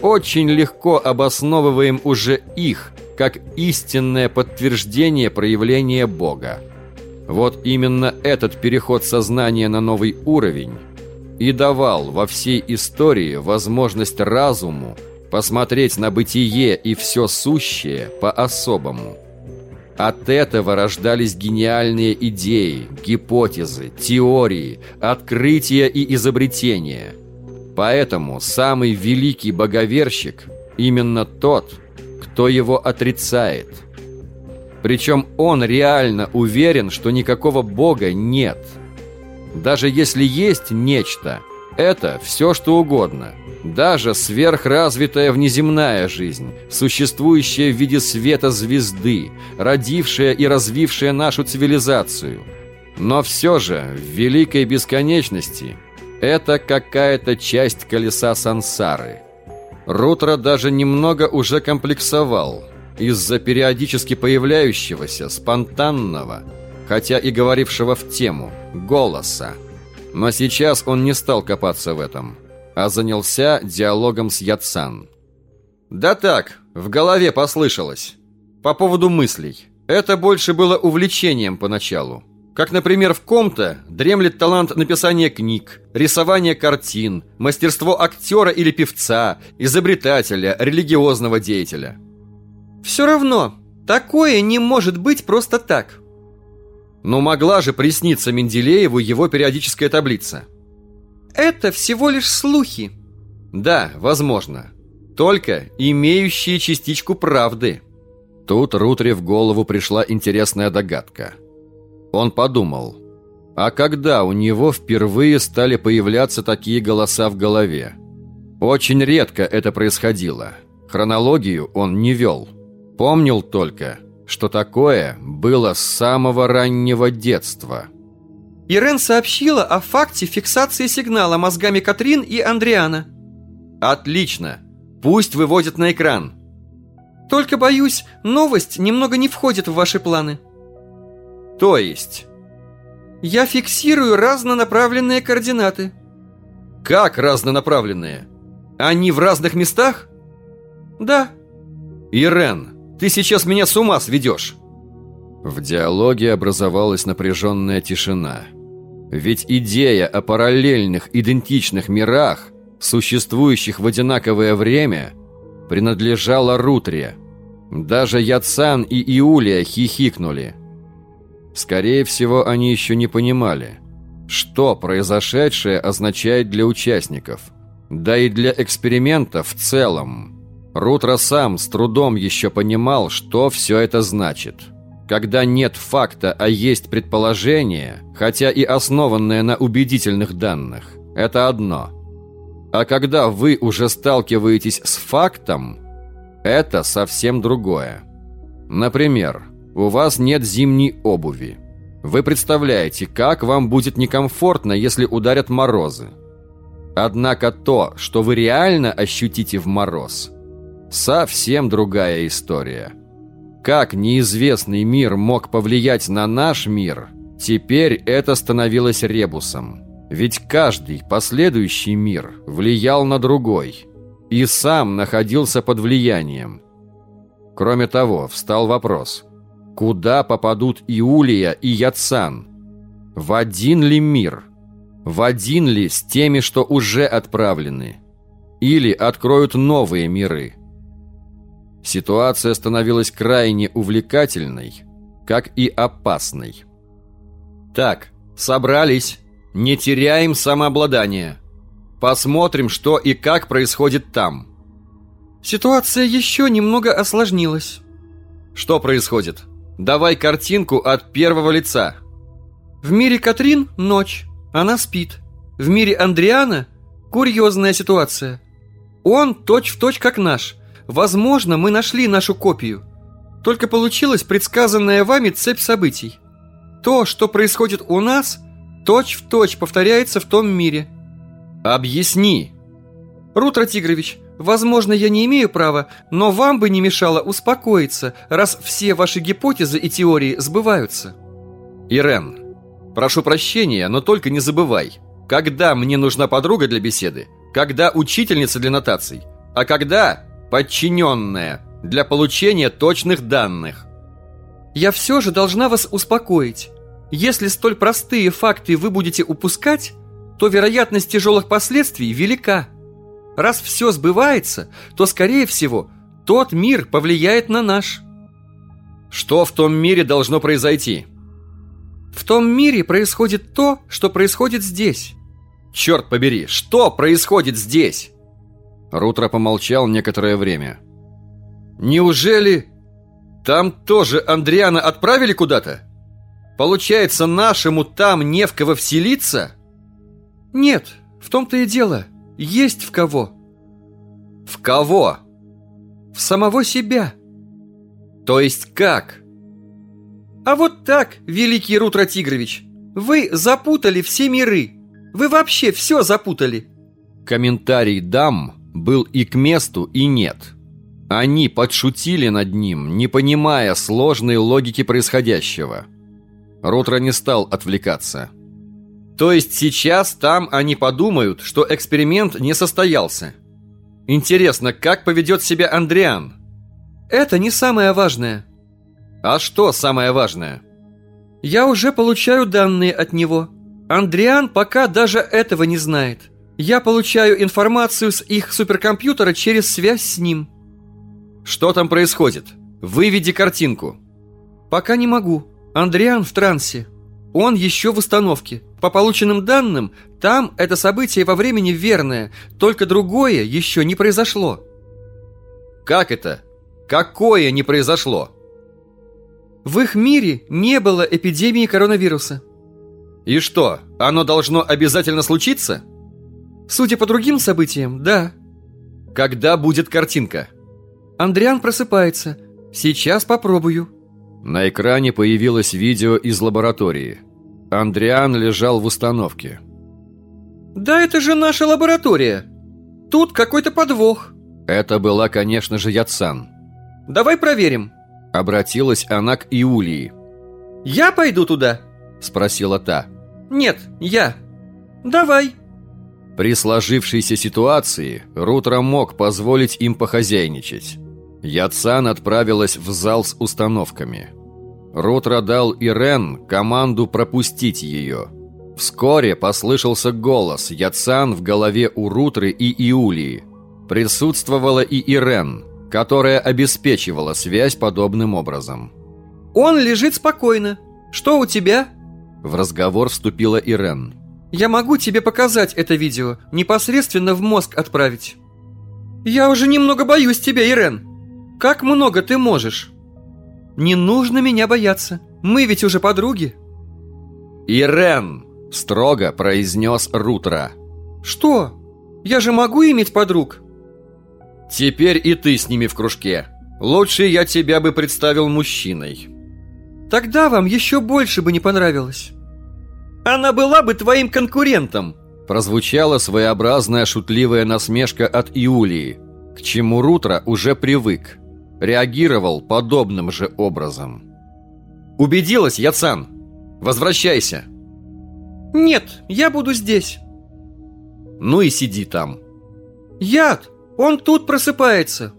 Очень легко обосновываем уже их, как истинное подтверждение проявления Бога. Вот именно этот переход сознания на новый уровень и давал во всей истории возможность разуму посмотреть на бытие и все сущее по-особому – от этого рождались гениальные идеи, гипотезы, теории, открытия и изобретения. Поэтому самый великий боговерщик именно тот, кто его отрицает. Причем он реально уверен, что никакого бога нет. Даже если есть нечто, это все что угодно – даже сверхразвитая внеземная жизнь, существующая в виде света звезды, родившая и развившая нашу цивилизацию. Но все же в великой бесконечности это какая-то часть колеса сансары. Рутро даже немного уже комплексовал из-за периодически появляющегося, спонтанного, хотя и говорившего в тему, голоса. Но сейчас он не стал копаться в этом – а занялся диалогом с Яцан. «Да так, в голове послышалось. По поводу мыслей. Это больше было увлечением поначалу. Как, например, в ком-то дремлет талант написания книг, рисования картин, мастерство актера или певца, изобретателя, религиозного деятеля. Все равно, такое не может быть просто так. Но могла же присниться Менделееву его периодическая таблица – это всего лишь слухи. Да, возможно. Только имеющие частичку правды. Тут Рутре в голову пришла интересная догадка. Он подумал, а когда у него впервые стали появляться такие голоса в голове? Очень редко это происходило. Хронологию он не вел. Помнил только, что такое было с самого раннего детства – Ирен сообщила о факте фиксации сигнала мозгами Катрин и Андриана. Отлично. Пусть выводят на экран. Только боюсь, новость немного не входит в ваши планы. То есть? Я фиксирую разнонаправленные координаты. Как разнонаправленные? Они в разных местах? Да. Ирен, ты сейчас меня с ума сведешь. В диалоге образовалась напряженная тишина. Ведь идея о параллельных идентичных мирах, существующих в одинаковое время, принадлежала Рутре. Даже Яцан и Иулия хихикнули. Скорее всего, они еще не понимали, что произошедшее означает для участников, да и для эксперимента в целом. Рутро сам с трудом еще понимал, что все это значит. Когда нет факта, а есть предположение, хотя и основанное на убедительных данных, это одно. А когда вы уже сталкиваетесь с фактом, это совсем другое. Например, у вас нет зимней обуви. Вы представляете, как вам будет некомфортно, если ударят морозы. Однако то, что вы реально ощутите в мороз, совсем другая история. Как неизвестный мир мог повлиять на наш мир, теперь это становилось ребусом. Ведь каждый последующий мир влиял на другой и сам находился под влиянием. Кроме того, встал вопрос, куда попадут Иулия и Яцан? В один ли мир? В один ли с теми, что уже отправлены? Или откроют новые миры? Ситуация становилась крайне увлекательной, как и опасной. Так, собрались. Не теряем самообладание. Посмотрим, что и как происходит там. Ситуация еще немного осложнилась. Что происходит? Давай картинку от первого лица. В мире Катрин ночь. Она спит. В мире Андриана курьезная ситуация. Он точь-в-точь точь как наш. Возможно, мы нашли нашу копию. Только получилась предсказанная вами цепь событий. То, что происходит у нас, точь-в-точь точь повторяется в том мире. Объясни. Рутро Тигрович, возможно, я не имею права, но вам бы не мешало успокоиться, раз все ваши гипотезы и теории сбываются. Ирен, Прошу прощения, но только не забывай, когда мне нужна подруга для беседы, когда учительница для нотаций, а когда подчиненная для получения точных данных. Я все же должна вас успокоить. Если столь простые факты вы будете упускать, то вероятность тяжелых последствий велика. Раз все сбывается, то, скорее всего, тот мир повлияет на наш. Что в том мире должно произойти? В том мире происходит то, что происходит здесь. Черт побери, что происходит здесь? Рутро помолчал некоторое время. Неужели там тоже Андриана отправили куда-то? Получается, нашему там не в кого вселиться? Нет, в том-то и дело. Есть в кого. В кого? В самого себя. То есть как? А вот так, великий Рутро Тигрович, вы запутали все миры. Вы вообще все запутали. Комментарий дам был и к месту, и нет. Они подшутили над ним, не понимая сложной логики происходящего. Рутро не стал отвлекаться. То есть сейчас там они подумают, что эксперимент не состоялся. Интересно, как поведет себя Андриан? Это не самое важное. А что самое важное? Я уже получаю данные от него. Андриан пока даже этого не знает. Я получаю информацию с их суперкомпьютера через связь с ним. Что там происходит? Выведи картинку. Пока не могу. Андриан в трансе. Он еще в установке. По полученным данным, там это событие во времени верное, только другое еще не произошло. Как это? Какое не произошло? В их мире не было эпидемии коронавируса. И что, оно должно обязательно случиться? Судя по другим событиям, да. Когда будет картинка? Андриан просыпается. Сейчас попробую. На экране появилось видео из лаборатории. Андриан лежал в установке. Да это же наша лаборатория. Тут какой-то подвох. Это была, конечно же, Яцан. Давай проверим. Обратилась она к Иулии. «Я пойду туда?» Спросила та. «Нет, я. Давай». При сложившейся ситуации Рутро мог позволить им похозяйничать. Яцан отправилась в зал с установками. Рутро дал Ирен команду пропустить ее. Вскоре послышался голос Яцан в голове у Рутры и Иулии. Присутствовала и Ирен, которая обеспечивала связь подобным образом. «Он лежит спокойно. Что у тебя?» В разговор вступила Ирен. «Я могу тебе показать это видео, непосредственно в мозг отправить». «Я уже немного боюсь тебя, Ирен. Как много ты можешь?» «Не нужно меня бояться. Мы ведь уже подруги». «Ирен!» – строго произнес Рутра. «Что? Я же могу иметь подруг?» «Теперь и ты с ними в кружке. Лучше я тебя бы представил мужчиной». Тогда вам еще больше бы не понравилось. Она была бы твоим конкурентом. Прозвучала своеобразная шутливая насмешка от Иулии, к чему Рутро уже привык. Реагировал подобным же образом. «Убедилась, Яцан? Возвращайся!» «Нет, я буду здесь». «Ну и сиди там». «Яд! Он тут просыпается!»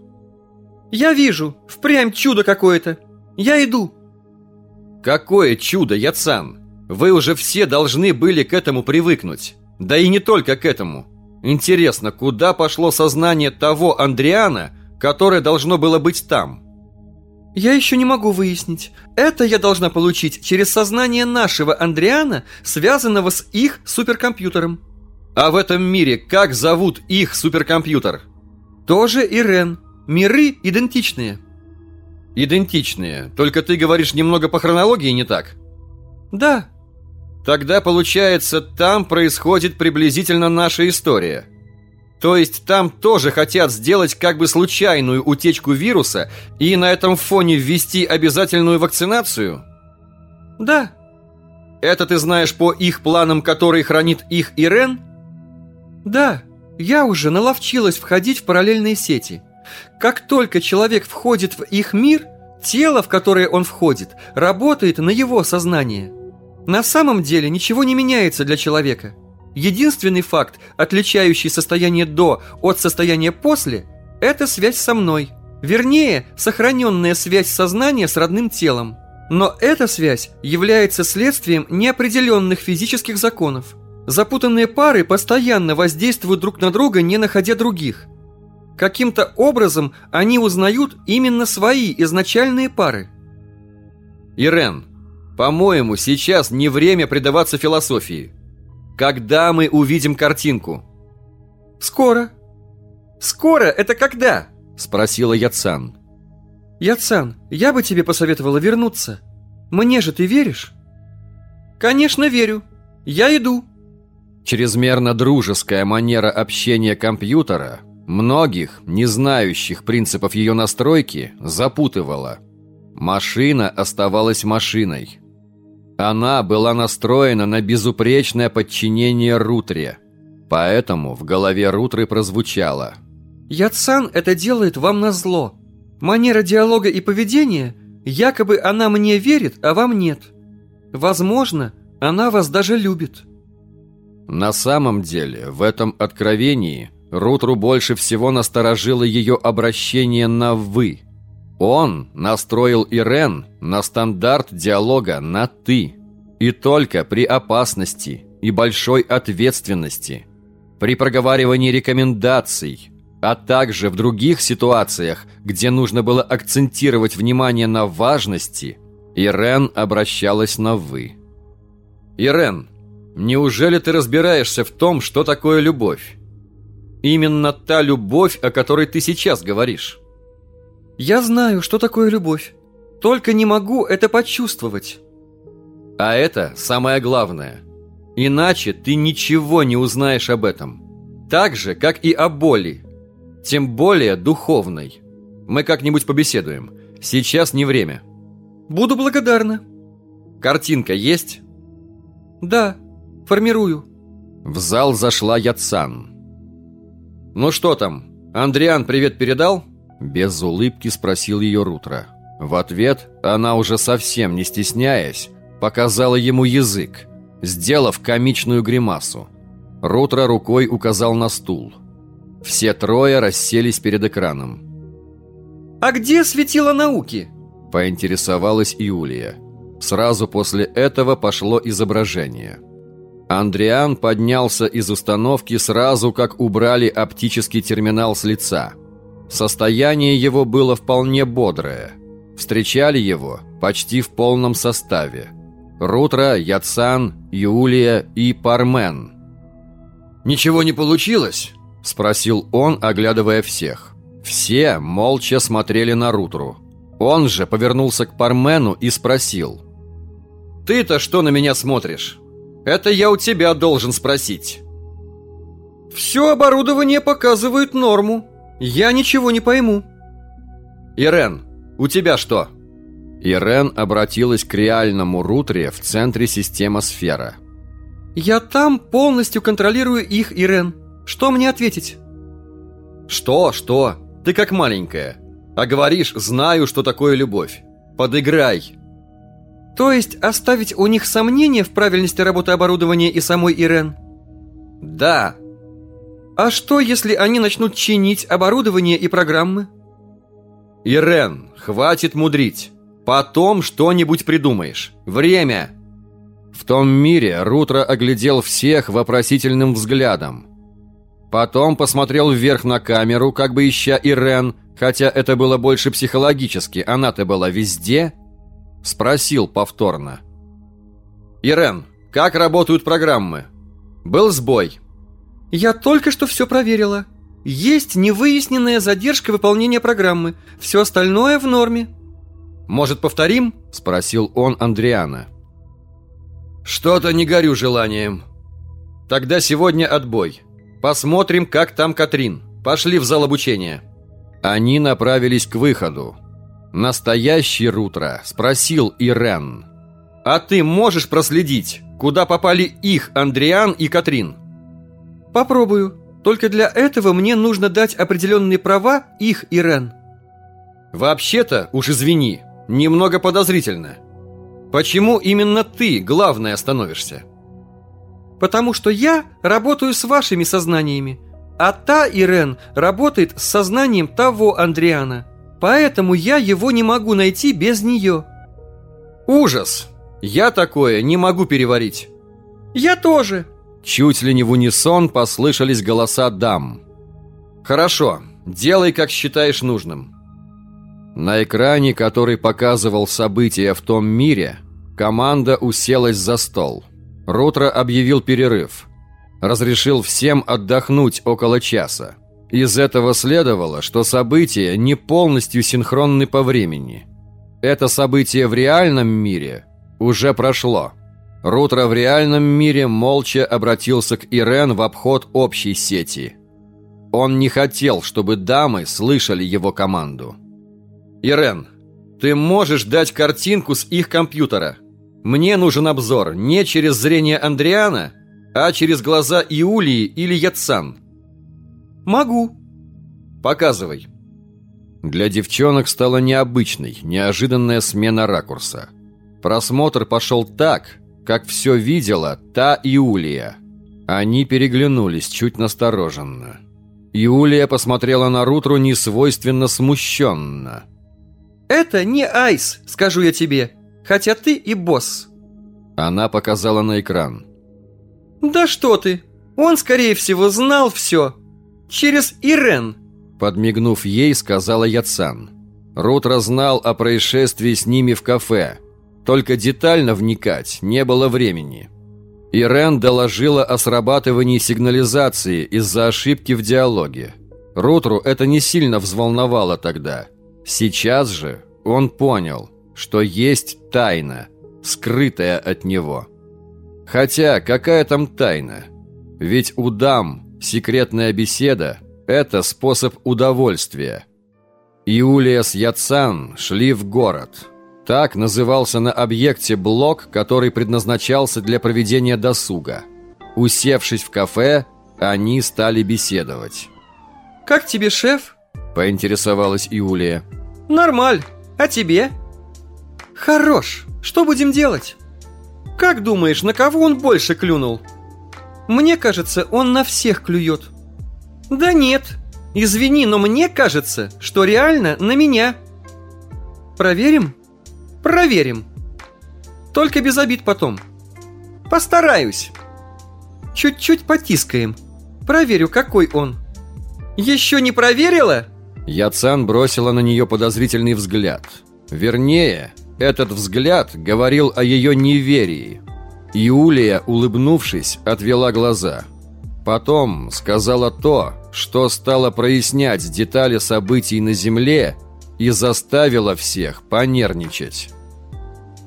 «Я вижу, впрямь чудо какое-то! Я иду!» Какое чудо, Яцан! Вы уже все должны были к этому привыкнуть. Да и не только к этому. Интересно, куда пошло сознание того Андриана, которое должно было быть там? Я еще не могу выяснить. Это я должна получить через сознание нашего Андриана, связанного с их суперкомпьютером. А в этом мире как зовут их суперкомпьютер? Тоже Ирен. Миры идентичные. Идентичные, только ты говоришь немного по хронологии не так? Да. Тогда получается, там происходит приблизительно наша история. То есть там тоже хотят сделать как бы случайную утечку вируса и на этом фоне ввести обязательную вакцинацию? Да. Это ты знаешь по их планам, которые хранит их Ирен? Да. Я уже наловчилась входить в параллельные сети. Как только человек входит в их мир, тело, в которое он входит, работает на его сознание. На самом деле ничего не меняется для человека. Единственный факт, отличающий состояние до от состояния после, это связь со мной. Вернее, сохраненная связь сознания с родным телом. Но эта связь является следствием неопределенных физических законов. Запутанные пары постоянно воздействуют друг на друга, не находя других – Каким-то образом они узнают именно свои изначальные пары. Ирен, по-моему, сейчас не время предаваться философии. Когда мы увидим картинку? Скоро. Скоро это когда? Спросила Яцан. Яцан, я бы тебе посоветовала вернуться. Мне же ты веришь? Конечно, верю. Я иду. Чрезмерно дружеская манера общения компьютера Многих, не знающих принципов ее настройки, запутывала. Машина оставалась машиной. Она была настроена на безупречное подчинение Рутре. Поэтому в голове Рутры прозвучало. «Яцан это делает вам назло. Манера диалога и поведения, якобы она мне верит, а вам нет. Возможно, она вас даже любит». На самом деле, в этом откровении – Рутру больше всего насторожило ее обращение на «вы». Он настроил Ирен на стандарт диалога на «ты». И только при опасности и большой ответственности, при проговаривании рекомендаций, а также в других ситуациях, где нужно было акцентировать внимание на важности, Ирен обращалась на «вы». «Ирен, неужели ты разбираешься в том, что такое любовь? Именно та любовь, о которой ты сейчас говоришь. Я знаю, что такое любовь. Только не могу это почувствовать. А это самое главное. Иначе ты ничего не узнаешь об этом. Так же, как и о боли. Тем более духовной. Мы как-нибудь побеседуем. Сейчас не время. Буду благодарна. Картинка есть? Да, формирую. В зал зашла Яцан. «Ну что там, Андриан привет передал?» Без улыбки спросил ее Рутро. В ответ она уже совсем не стесняясь, показала ему язык, сделав комичную гримасу. Рутро рукой указал на стул. Все трое расселись перед экраном. «А где светило науки?» – поинтересовалась Юлия. Сразу после этого пошло изображение. Андриан поднялся из установки сразу, как убрали оптический терминал с лица. Состояние его было вполне бодрое. Встречали его почти в полном составе. Рутро, Яцан, Юлия и Пармен. «Ничего не получилось?» – спросил он, оглядывая всех. Все молча смотрели на Рутру. Он же повернулся к Пармену и спросил. «Ты-то что на меня смотришь? Это я у тебя должен спросить». «Все оборудование показывает норму. Я ничего не пойму». «Ирен, у тебя что?» Ирен обратилась к реальному Рутре в центре системы сфера. «Я там полностью контролирую их, Ирен. Что мне ответить?» «Что, что? Ты как маленькая. А говоришь, знаю, что такое любовь. Подыграй!» «То есть оставить у них сомнения в правильности работы оборудования и самой Ирен?» «Да!» «А что, если они начнут чинить оборудование и программы?» «Ирен, хватит мудрить. Потом что-нибудь придумаешь. Время!» В том мире Рутро оглядел всех вопросительным взглядом. Потом посмотрел вверх на камеру, как бы ища Ирен, хотя это было больше психологически, она-то была везде. Спросил повторно. «Ирен, как работают программы? Был сбой?» «Я только что все проверила. Есть невыясненная задержка выполнения программы. Все остальное в норме». «Может, повторим?» – спросил он Андриана. «Что-то не горю желанием. Тогда сегодня отбой. Посмотрим, как там Катрин. Пошли в зал обучения». Они направились к выходу. Настоящий Рутро спросил Ирен. «А ты можешь проследить, куда попали их Андриан и Катрин?» «Попробую. Только для этого мне нужно дать определенные права их Ирен». «Вообще-то, уж извини, немного подозрительно. Почему именно ты, главное, становишься? Потому что я работаю с вашими сознаниями, а та Ирен работает с сознанием того Андриана. Поэтому я его не могу найти без нее. Ужас! Я такое не могу переварить. Я тоже. Чуть ли не в унисон послышались голоса дам. Хорошо, делай, как считаешь нужным. На экране, который показывал события в том мире, команда уселась за стол. Рутро объявил перерыв. Разрешил всем отдохнуть около часа. Из этого следовало, что события не полностью синхронны по времени. Это событие в реальном мире уже прошло. Рутро в реальном мире молча обратился к Ирен в обход общей сети. Он не хотел, чтобы дамы слышали его команду. «Ирен, ты можешь дать картинку с их компьютера. Мне нужен обзор не через зрение Андриана, а через глаза Иулии или Яцан». «Могу». «Показывай». Для девчонок стала необычной, неожиданная смена ракурса. Просмотр пошел так, как все видела та Иулия. Они переглянулись чуть настороженно. Иулия посмотрела на Рутру несвойственно смущенно – «Это не Айс, скажу я тебе, хотя ты и босс». Она показала на экран. «Да что ты! Он, скорее всего, знал все. Через Ирен!» Подмигнув ей, сказала Яцан. Рутро знал о происшествии с ними в кафе. Только детально вникать не было времени. Ирен доложила о срабатывании сигнализации из-за ошибки в диалоге. Рутру это не сильно взволновало тогда – Сейчас же он понял, что есть тайна, скрытая от него. Хотя какая там тайна? Ведь у дам секретная беседа – это способ удовольствия. Иулия с Яцан шли в город. Так назывался на объекте блок, который предназначался для проведения досуга. Усевшись в кафе, они стали беседовать. «Как тебе, шеф?» – поинтересовалась Иулия. Нормаль. А тебе? Хорош. Что будем делать? Как думаешь, на кого он больше клюнул? Мне кажется, он на всех клюет. Да нет, извини, но мне кажется, что реально на меня. Проверим? Проверим. Только без обид потом. Постараюсь. Чуть-чуть потискаем. Проверю, какой он. Еще не проверила? Яцан бросила на нее подозрительный взгляд. Вернее, этот взгляд говорил о ее неверии. Юлия, улыбнувшись, отвела глаза. Потом сказала то, что стало прояснять детали событий на Земле и заставило всех понервничать.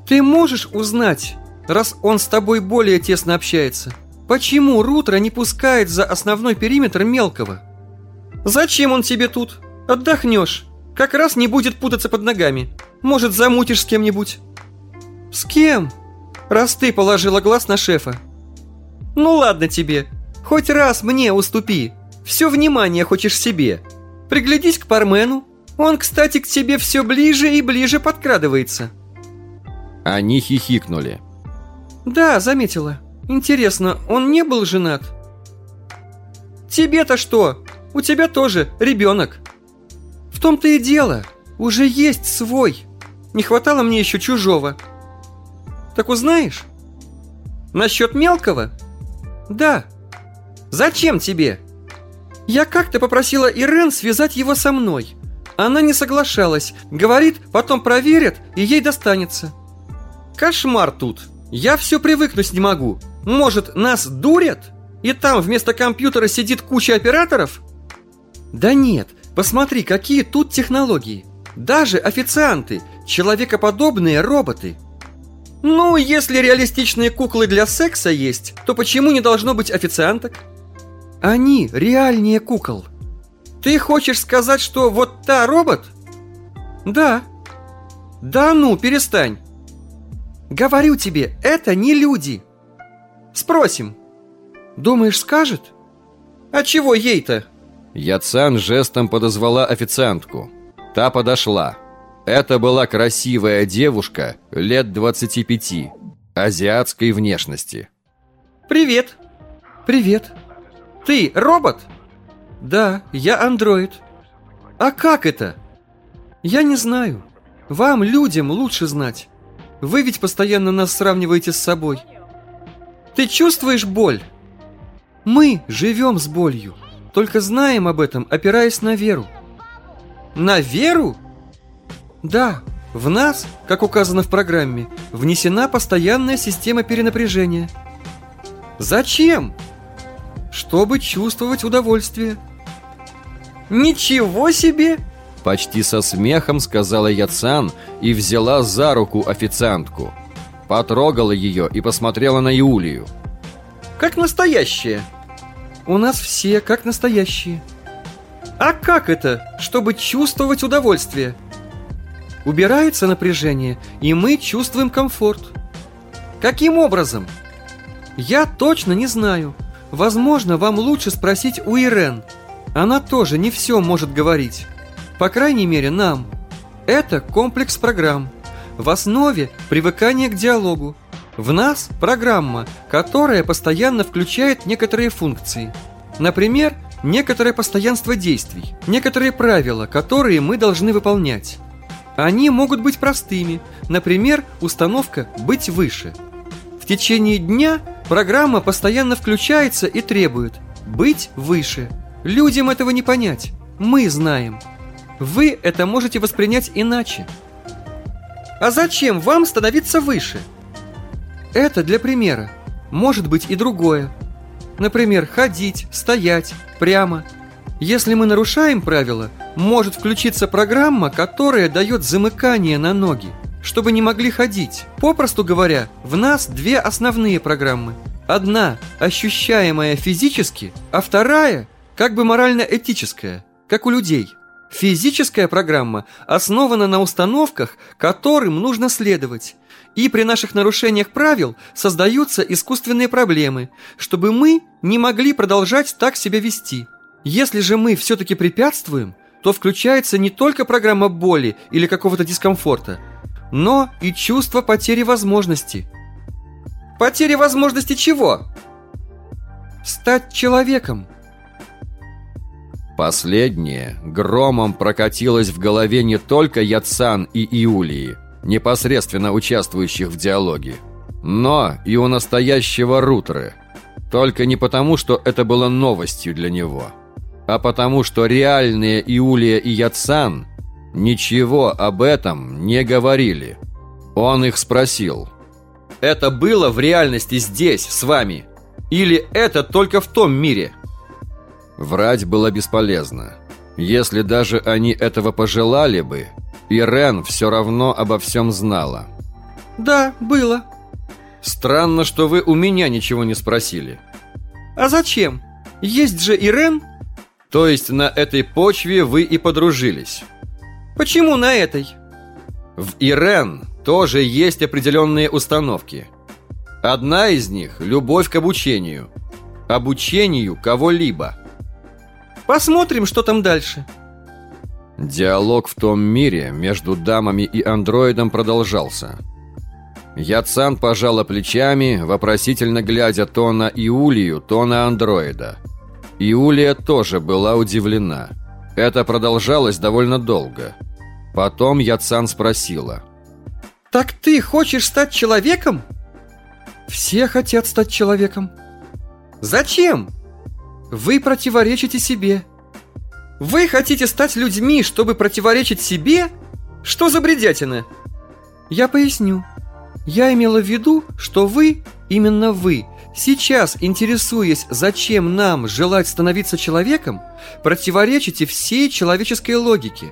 «Ты можешь узнать, раз он с тобой более тесно общается, почему Рутро не пускает за основной периметр мелкого? Зачем он тебе тут? Отдохнешь. Как раз не будет путаться под ногами. Может, замутишь с кем-нибудь?» «С кем?» раз ты положила глаз на шефа. Ну ладно тебе, хоть раз мне уступи. Все внимание хочешь себе. Приглядись к пармену. Он, кстати, к тебе все ближе и ближе подкрадывается. Они хихикнули. Да, заметила. Интересно, он не был женат? Тебе-то что? У тебя тоже ребенок. В том-то и дело. Уже есть свой. Не хватало мне еще чужого. Так узнаешь? Насчет мелкого? Да. Зачем тебе? Я как-то попросила Ирен связать его со мной. Она не соглашалась. Говорит, потом проверят, и ей достанется. Кошмар тут. Я все привыкнуть не могу. Может, нас дурят? И там вместо компьютера сидит куча операторов? Да нет, посмотри, какие тут технологии. Даже официанты, человекоподобные роботы – ну, если реалистичные куклы для секса есть, то почему не должно быть официанток? Они реальнее кукол. Ты хочешь сказать, что вот та робот? Да. Да ну, перестань. Говорю тебе, это не люди. Спросим. Думаешь, скажет? А чего ей-то? Яцан жестом подозвала официантку. Та подошла. Это была красивая девушка лет 25, азиатской внешности. «Привет!» «Привет!» «Ты робот?» «Да, я андроид». «А как это?» «Я не знаю. Вам, людям, лучше знать. Вы ведь постоянно нас сравниваете с собой. Ты чувствуешь боль?» «Мы живем с болью, только знаем об этом, опираясь на веру». «На веру?» Да, в нас, как указано в программе, внесена постоянная система перенапряжения. Зачем? Чтобы чувствовать удовольствие. Ничего себе! Почти со смехом сказала Яцан и взяла за руку официантку. Потрогала ее и посмотрела на Юлию. Как настоящая. У нас все как настоящие. А как это, чтобы чувствовать удовольствие? Убирается напряжение, и мы чувствуем комфорт. Каким образом? Я точно не знаю. Возможно, вам лучше спросить у Ирен. Она тоже не все может говорить. По крайней мере, нам. Это комплекс программ. В основе привыкание к диалогу. В нас программа, которая постоянно включает некоторые функции. Например, некоторое постоянство действий, некоторые правила, которые мы должны выполнять. Они могут быть простыми, например, установка «быть выше». В течение дня программа постоянно включается и требует «быть выше». Людям этого не понять, мы знаем. Вы это можете воспринять иначе. А зачем вам становиться выше? Это для примера. Может быть и другое. Например, ходить, стоять, прямо – если мы нарушаем правила, может включиться программа, которая дает замыкание на ноги, чтобы не могли ходить. Попросту говоря, в нас две основные программы. Одна ощущаемая физически, а вторая как бы морально-этическая, как у людей. Физическая программа основана на установках, которым нужно следовать. И при наших нарушениях правил создаются искусственные проблемы, чтобы мы не могли продолжать так себя вести – если же мы все-таки препятствуем, то включается не только программа боли или какого-то дискомфорта, но и чувство потери возможности. Потери возможности чего? стать человеком. Последнее громом прокатилось в голове не только Яцан и Иулии, непосредственно участвующих в диалоге, но и у настоящего Рутры. Только не потому, что это было новостью для него, а потому, что реальные Иулия и Яцан ничего об этом не говорили. Он их спросил. «Это было в реальности здесь, с вами? Или это только в том мире?» Врать было бесполезно. Если даже они этого пожелали бы, Ирен все равно обо всем знала. «Да, было», Странно, что вы у меня ничего не спросили. А зачем? Есть же Ирен. То есть на этой почве вы и подружились? Почему на этой? В Ирен тоже есть определенные установки. Одна из них – любовь к обучению. Обучению кого-либо. Посмотрим, что там дальше. Диалог в том мире между дамами и андроидом продолжался – Яцан пожала плечами, вопросительно глядя то на Иулию, то на андроида. Иулия тоже была удивлена. Это продолжалось довольно долго. Потом Яцан спросила. «Так ты хочешь стать человеком?» «Все хотят стать человеком». «Зачем?» «Вы противоречите себе». «Вы хотите стать людьми, чтобы противоречить себе? Что за бредятина?» «Я поясню». Я имела в виду, что вы, именно вы, сейчас, интересуясь, зачем нам желать становиться человеком, противоречите всей человеческой логике.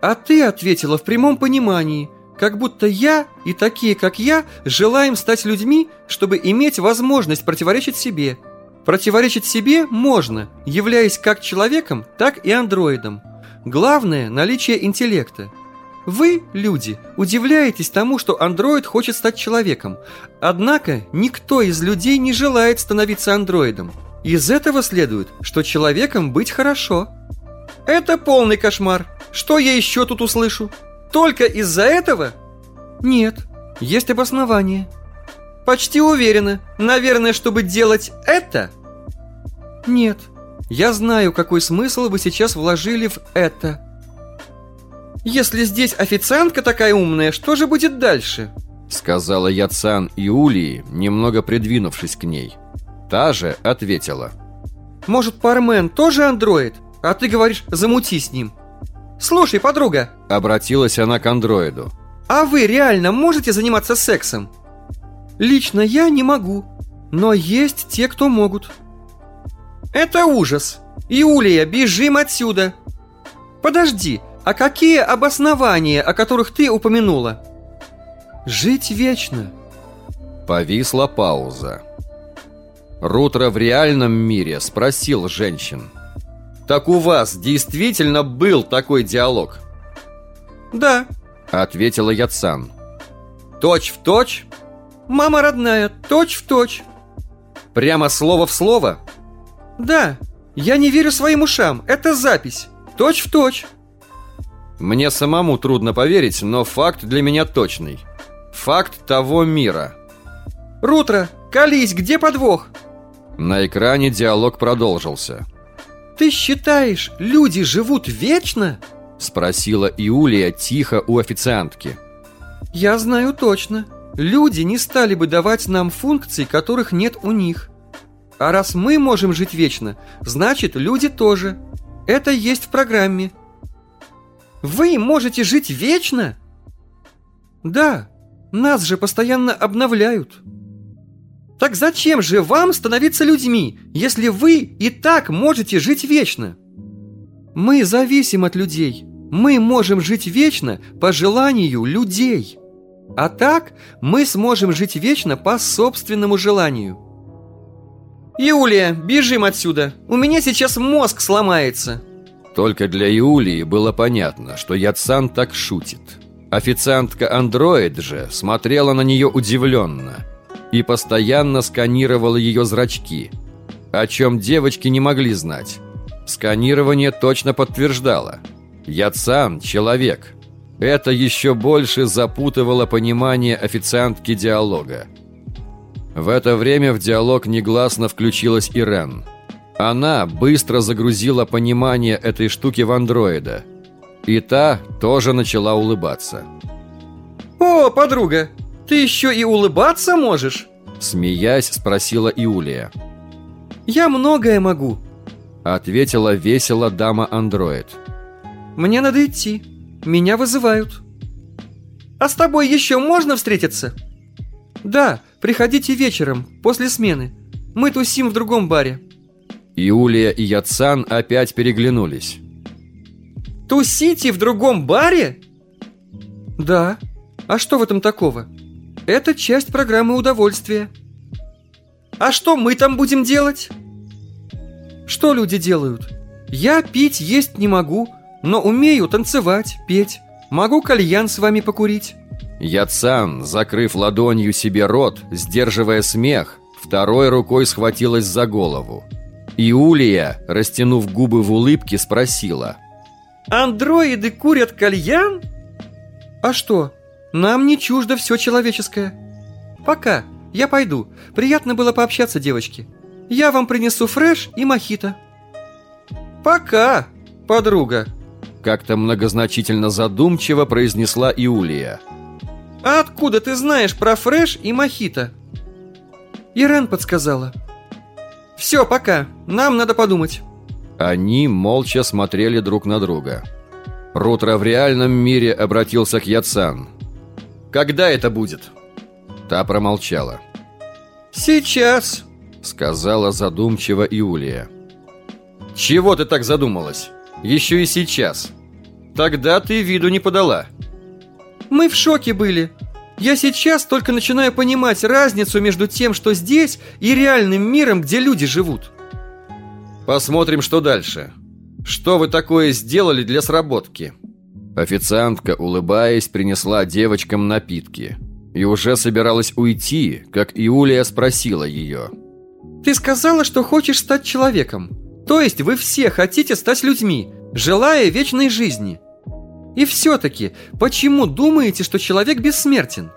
А ты ответила в прямом понимании, как будто я и такие, как я, желаем стать людьми, чтобы иметь возможность противоречить себе. Противоречить себе можно, являясь как человеком, так и андроидом. Главное – наличие интеллекта. Вы, люди, удивляетесь тому, что андроид хочет стать человеком. Однако никто из людей не желает становиться андроидом. Из этого следует, что человеком быть хорошо. Это полный кошмар. Что я еще тут услышу? Только из-за этого? Нет, есть обоснование. Почти уверена. Наверное, чтобы делать это? Нет. Я знаю, какой смысл вы сейчас вложили в это. Если здесь официантка такая умная, что же будет дальше?» Сказала Яцан Иулии, немного придвинувшись к ней. Та же ответила. «Может, Пармен тоже андроид? А ты говоришь, замути с ним». «Слушай, подруга!» Обратилась она к андроиду. «А вы реально можете заниматься сексом?» «Лично я не могу, но есть те, кто могут». «Это ужас! Иулия, бежим отсюда!» «Подожди, а какие обоснования, о которых ты упомянула? Жить вечно. Повисла пауза. Рутро в реальном мире спросил женщин. «Так у вас действительно был такой диалог?» «Да», — ответила Яцан. «Точь в точь?» «Мама родная, точь в точь». «Прямо слово в слово?» «Да, я не верю своим ушам, это запись, точь в точь». Мне самому трудно поверить, но факт для меня точный. Факт того мира. «Рутро, колись, где подвох?» На экране диалог продолжился. «Ты считаешь, люди живут вечно?» Спросила Иулия тихо у официантки. «Я знаю точно. Люди не стали бы давать нам функций, которых нет у них. А раз мы можем жить вечно, значит, люди тоже. Это есть в программе. Вы можете жить вечно? Да, нас же постоянно обновляют. Так зачем же вам становиться людьми, если вы и так можете жить вечно? Мы зависим от людей. Мы можем жить вечно по желанию людей. А так мы сможем жить вечно по собственному желанию. Юлия, бежим отсюда. У меня сейчас мозг сломается. Только для Иулии было понятно, что Яцан так шутит. Официантка-андроид же смотрела на нее удивленно и постоянно сканировала ее зрачки, о чем девочки не могли знать. Сканирование точно подтверждало. Яцан – человек. Это еще больше запутывало понимание официантки диалога. В это время в диалог негласно включилась Ирен. Она быстро загрузила понимание этой штуки в андроида. И та тоже начала улыбаться. «О, подруга, ты еще и улыбаться можешь?» Смеясь, спросила Иулия. «Я многое могу», Ответила весело дама-андроид. «Мне надо идти. Меня вызывают». «А с тобой еще можно встретиться?» «Да, приходите вечером, после смены. Мы тусим в другом баре». Иулия и Яцан опять переглянулись. «Тусите в другом баре?» «Да. А что в этом такого? Это часть программы удовольствия». «А что мы там будем делать?» «Что люди делают? Я пить, есть не могу, но умею танцевать, петь. Могу кальян с вами покурить». Яцан, закрыв ладонью себе рот, сдерживая смех, второй рукой схватилась за голову. Иулия, растянув губы в улыбке, спросила. «Андроиды курят кальян?» «А что? Нам не чуждо все человеческое. Пока, я пойду. Приятно было пообщаться, девочки. Я вам принесу фреш и мохито». «Пока, подруга», как-то многозначительно задумчиво произнесла Иулия. «А откуда ты знаешь про фреш и мохито?» Ирен подсказала. «Все, пока. Нам надо подумать». Они молча смотрели друг на друга. Рутро в реальном мире обратился к Яцан. «Когда это будет?» Та промолчала. «Сейчас», — сказала задумчиво Иулия. «Чего ты так задумалась? Еще и сейчас. Тогда ты виду не подала». «Мы в шоке были. Я сейчас только начинаю понимать разницу между тем, что здесь, и реальным миром, где люди живут». «Посмотрим, что дальше. Что вы такое сделали для сработки?» Официантка, улыбаясь, принесла девочкам напитки. И уже собиралась уйти, как Иулия спросила ее. «Ты сказала, что хочешь стать человеком. То есть вы все хотите стать людьми, желая вечной жизни. И все-таки, почему думаете, что человек бессмертен?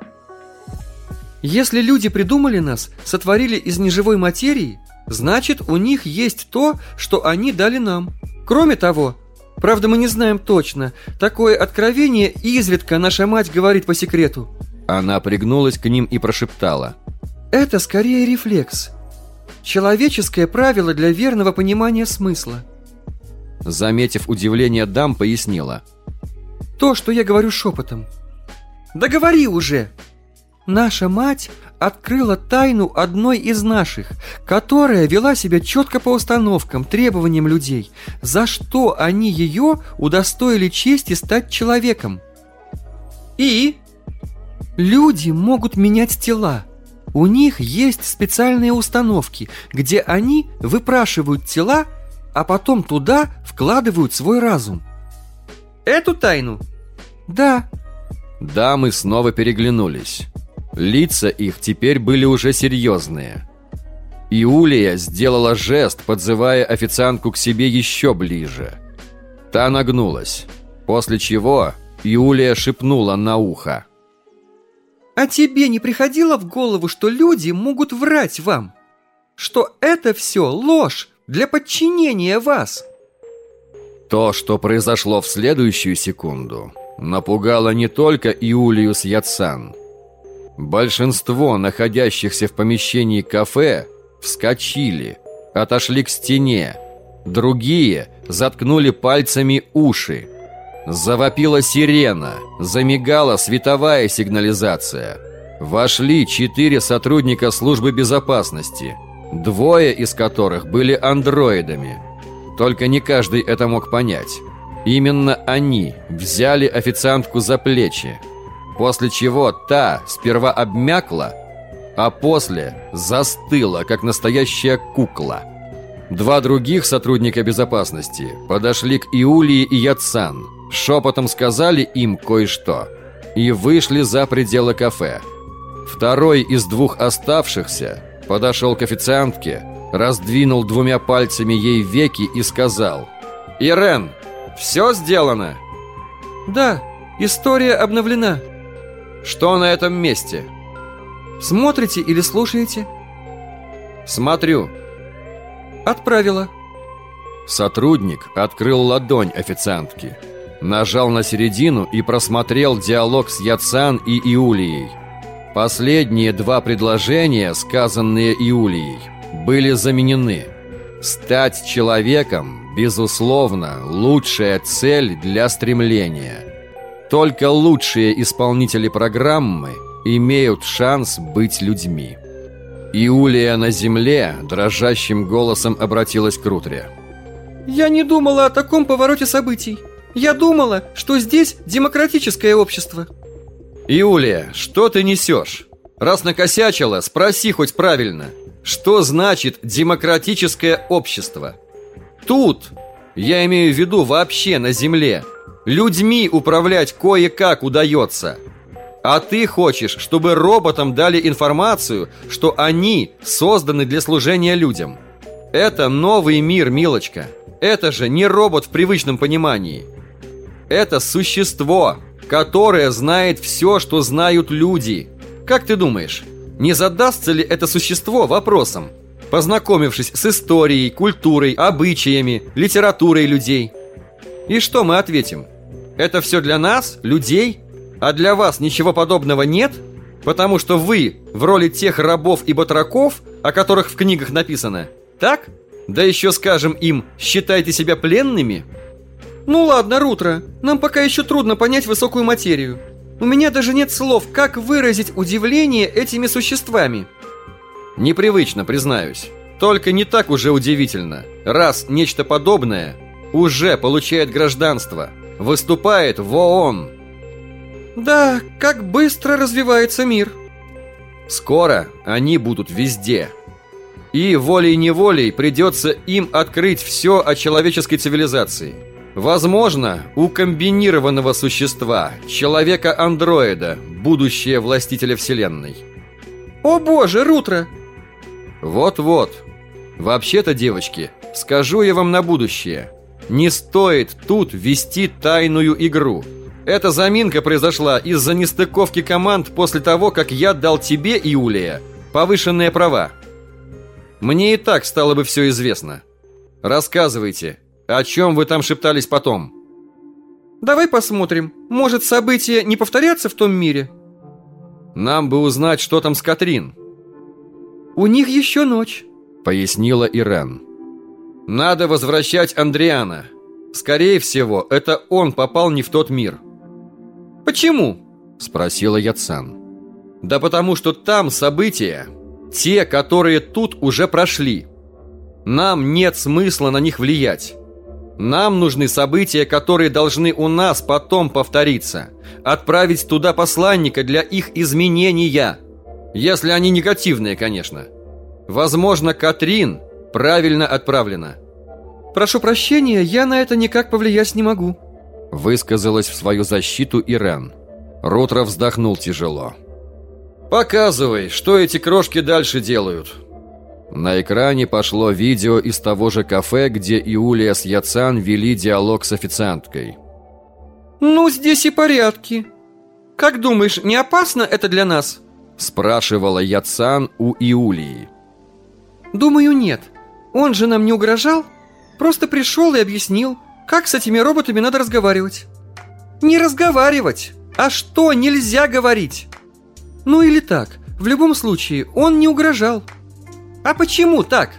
Если люди придумали нас, сотворили из неживой материи, значит, у них есть то, что они дали нам. Кроме того, правда мы не знаем точно, такое откровение изредка наша мать говорит по секрету. Она пригнулась к ним и прошептала. Это скорее рефлекс. Человеческое правило для верного понимания смысла. Заметив удивление дам, пояснила – то, что я говорю шепотом. Да говори уже! Наша мать открыла тайну одной из наших, которая вела себя четко по установкам, требованиям людей, за что они ее удостоили чести стать человеком. И? Люди могут менять тела. У них есть специальные установки, где они выпрашивают тела, а потом туда вкладывают свой разум. Эту тайну? Да. Дамы снова переглянулись. Лица их теперь были уже серьезные. Иулия сделала жест, подзывая официантку к себе еще ближе. Та нагнулась, после чего Иулия шепнула на ухо. «А тебе не приходило в голову, что люди могут врать вам? Что это все ложь для подчинения вас?» То, что произошло в следующую секунду, напугало не только Иулию с Яцан. Большинство находящихся в помещении кафе вскочили, отошли к стене. Другие заткнули пальцами уши. Завопила сирена, замигала световая сигнализация. Вошли четыре сотрудника службы безопасности, двое из которых были андроидами – только не каждый это мог понять. Именно они взяли официантку за плечи, после чего та сперва обмякла, а после застыла, как настоящая кукла. Два других сотрудника безопасности подошли к Иулии и Яцан, шепотом сказали им кое-что и вышли за пределы кафе. Второй из двух оставшихся подошел к официантке, раздвинул двумя пальцами ей веки и сказал «Ирен, все сделано?» «Да, история обновлена». «Что на этом месте?» «Смотрите или слушаете?» Смотрю. Отправила. Сотрудник открыл ладонь официантки. Нажал на середину и просмотрел диалог с Яцан и Иулией. Последние два предложения, сказанные Иулией, были заменены. Стать человеком, безусловно, лучшая цель для стремления. Только лучшие исполнители программы имеют шанс быть людьми. Иулия на земле дрожащим голосом обратилась к Рутре. «Я не думала о таком повороте событий. Я думала, что здесь демократическое общество». «Иулия, что ты несешь? Раз накосячила, спроси хоть правильно. Что значит демократическое общество? Тут, я имею в виду вообще на Земле, людьми управлять кое-как удается». А ты хочешь, чтобы роботам дали информацию, что они созданы для служения людям. Это новый мир, милочка. Это же не робот в привычном понимании. Это существо, которое знает все, что знают люди. Как ты думаешь, не задастся ли это существо вопросом, познакомившись с историей, культурой, обычаями, литературой людей? И что мы ответим? Это все для нас, людей? А для вас ничего подобного нет? Потому что вы в роли тех рабов и батраков, о которых в книгах написано, так? Да еще скажем им, считайте себя пленными? Ну ладно, Рутро, нам пока еще трудно понять высокую материю. У меня даже нет слов, как выразить удивление этими существами. Непривычно, признаюсь. Только не так уже удивительно, раз нечто подобное уже получает гражданство, выступает в ООН, да, как быстро развивается мир. Скоро они будут везде. И волей-неволей придется им открыть все о человеческой цивилизации. Возможно, у комбинированного существа, человека-андроида, будущее властителя Вселенной. О боже, Рутро! Вот-вот. Вообще-то, девочки, скажу я вам на будущее. Не стоит тут вести тайную игру – эта заминка произошла из-за нестыковки команд после того, как я дал тебе, Иулия, повышенные права. Мне и так стало бы все известно. Рассказывайте, о чем вы там шептались потом? Давай посмотрим. Может, события не повторятся в том мире? Нам бы узнать, что там с Катрин. У них еще ночь, пояснила Ирен. Надо возвращать Андриана. Скорее всего, это он попал не в тот мир. «Почему?» – спросила Яцан. «Да потому что там события, те, которые тут уже прошли. Нам нет смысла на них влиять. Нам нужны события, которые должны у нас потом повториться. Отправить туда посланника для их изменения. Если они негативные, конечно. Возможно, Катрин правильно отправлена». «Прошу прощения, я на это никак повлиять не могу», Высказалась в свою защиту Ирен. Ротро вздохнул тяжело. «Показывай, что эти крошки дальше делают». На экране пошло видео из того же кафе, где Иулия с Яцан вели диалог с официанткой. «Ну, здесь и порядки. Как думаешь, не опасно это для нас?» Спрашивала Яцан у Иулии. «Думаю, нет. Он же нам не угрожал. Просто пришел и объяснил, как с этими роботами надо разговаривать? Не разговаривать, а что нельзя говорить? Ну или так, в любом случае, он не угрожал. А почему так?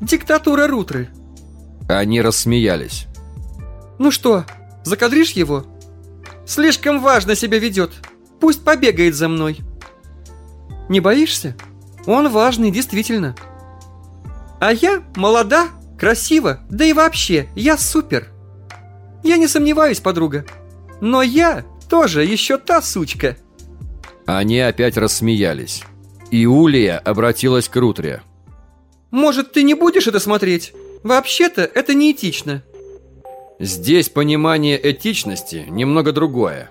Диктатура Рутры. Они рассмеялись. Ну что, закадришь его? Слишком важно себя ведет. Пусть побегает за мной. Не боишься? Он важный, действительно. А я молода Красиво, да и вообще, я супер. Я не сомневаюсь, подруга. Но я тоже еще та сучка. Они опять рассмеялись. И Улия обратилась к Рутре. Может, ты не будешь это смотреть? Вообще-то это неэтично. Здесь понимание этичности немного другое.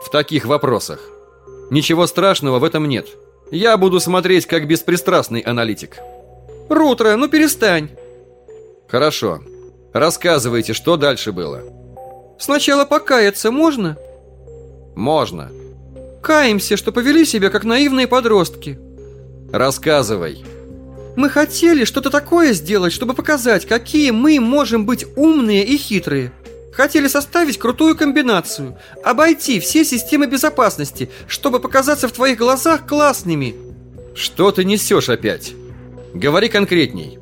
В таких вопросах. Ничего страшного в этом нет. Я буду смотреть как беспристрастный аналитик. Рутра, ну перестань. Хорошо. Рассказывайте, что дальше было. Сначала покаяться можно? Можно. Каемся, что повели себя как наивные подростки. Рассказывай. Мы хотели что-то такое сделать, чтобы показать, какие мы можем быть умные и хитрые. Хотели составить крутую комбинацию, обойти все системы безопасности, чтобы показаться в твоих глазах классными. Что ты несешь опять? Говори конкретней.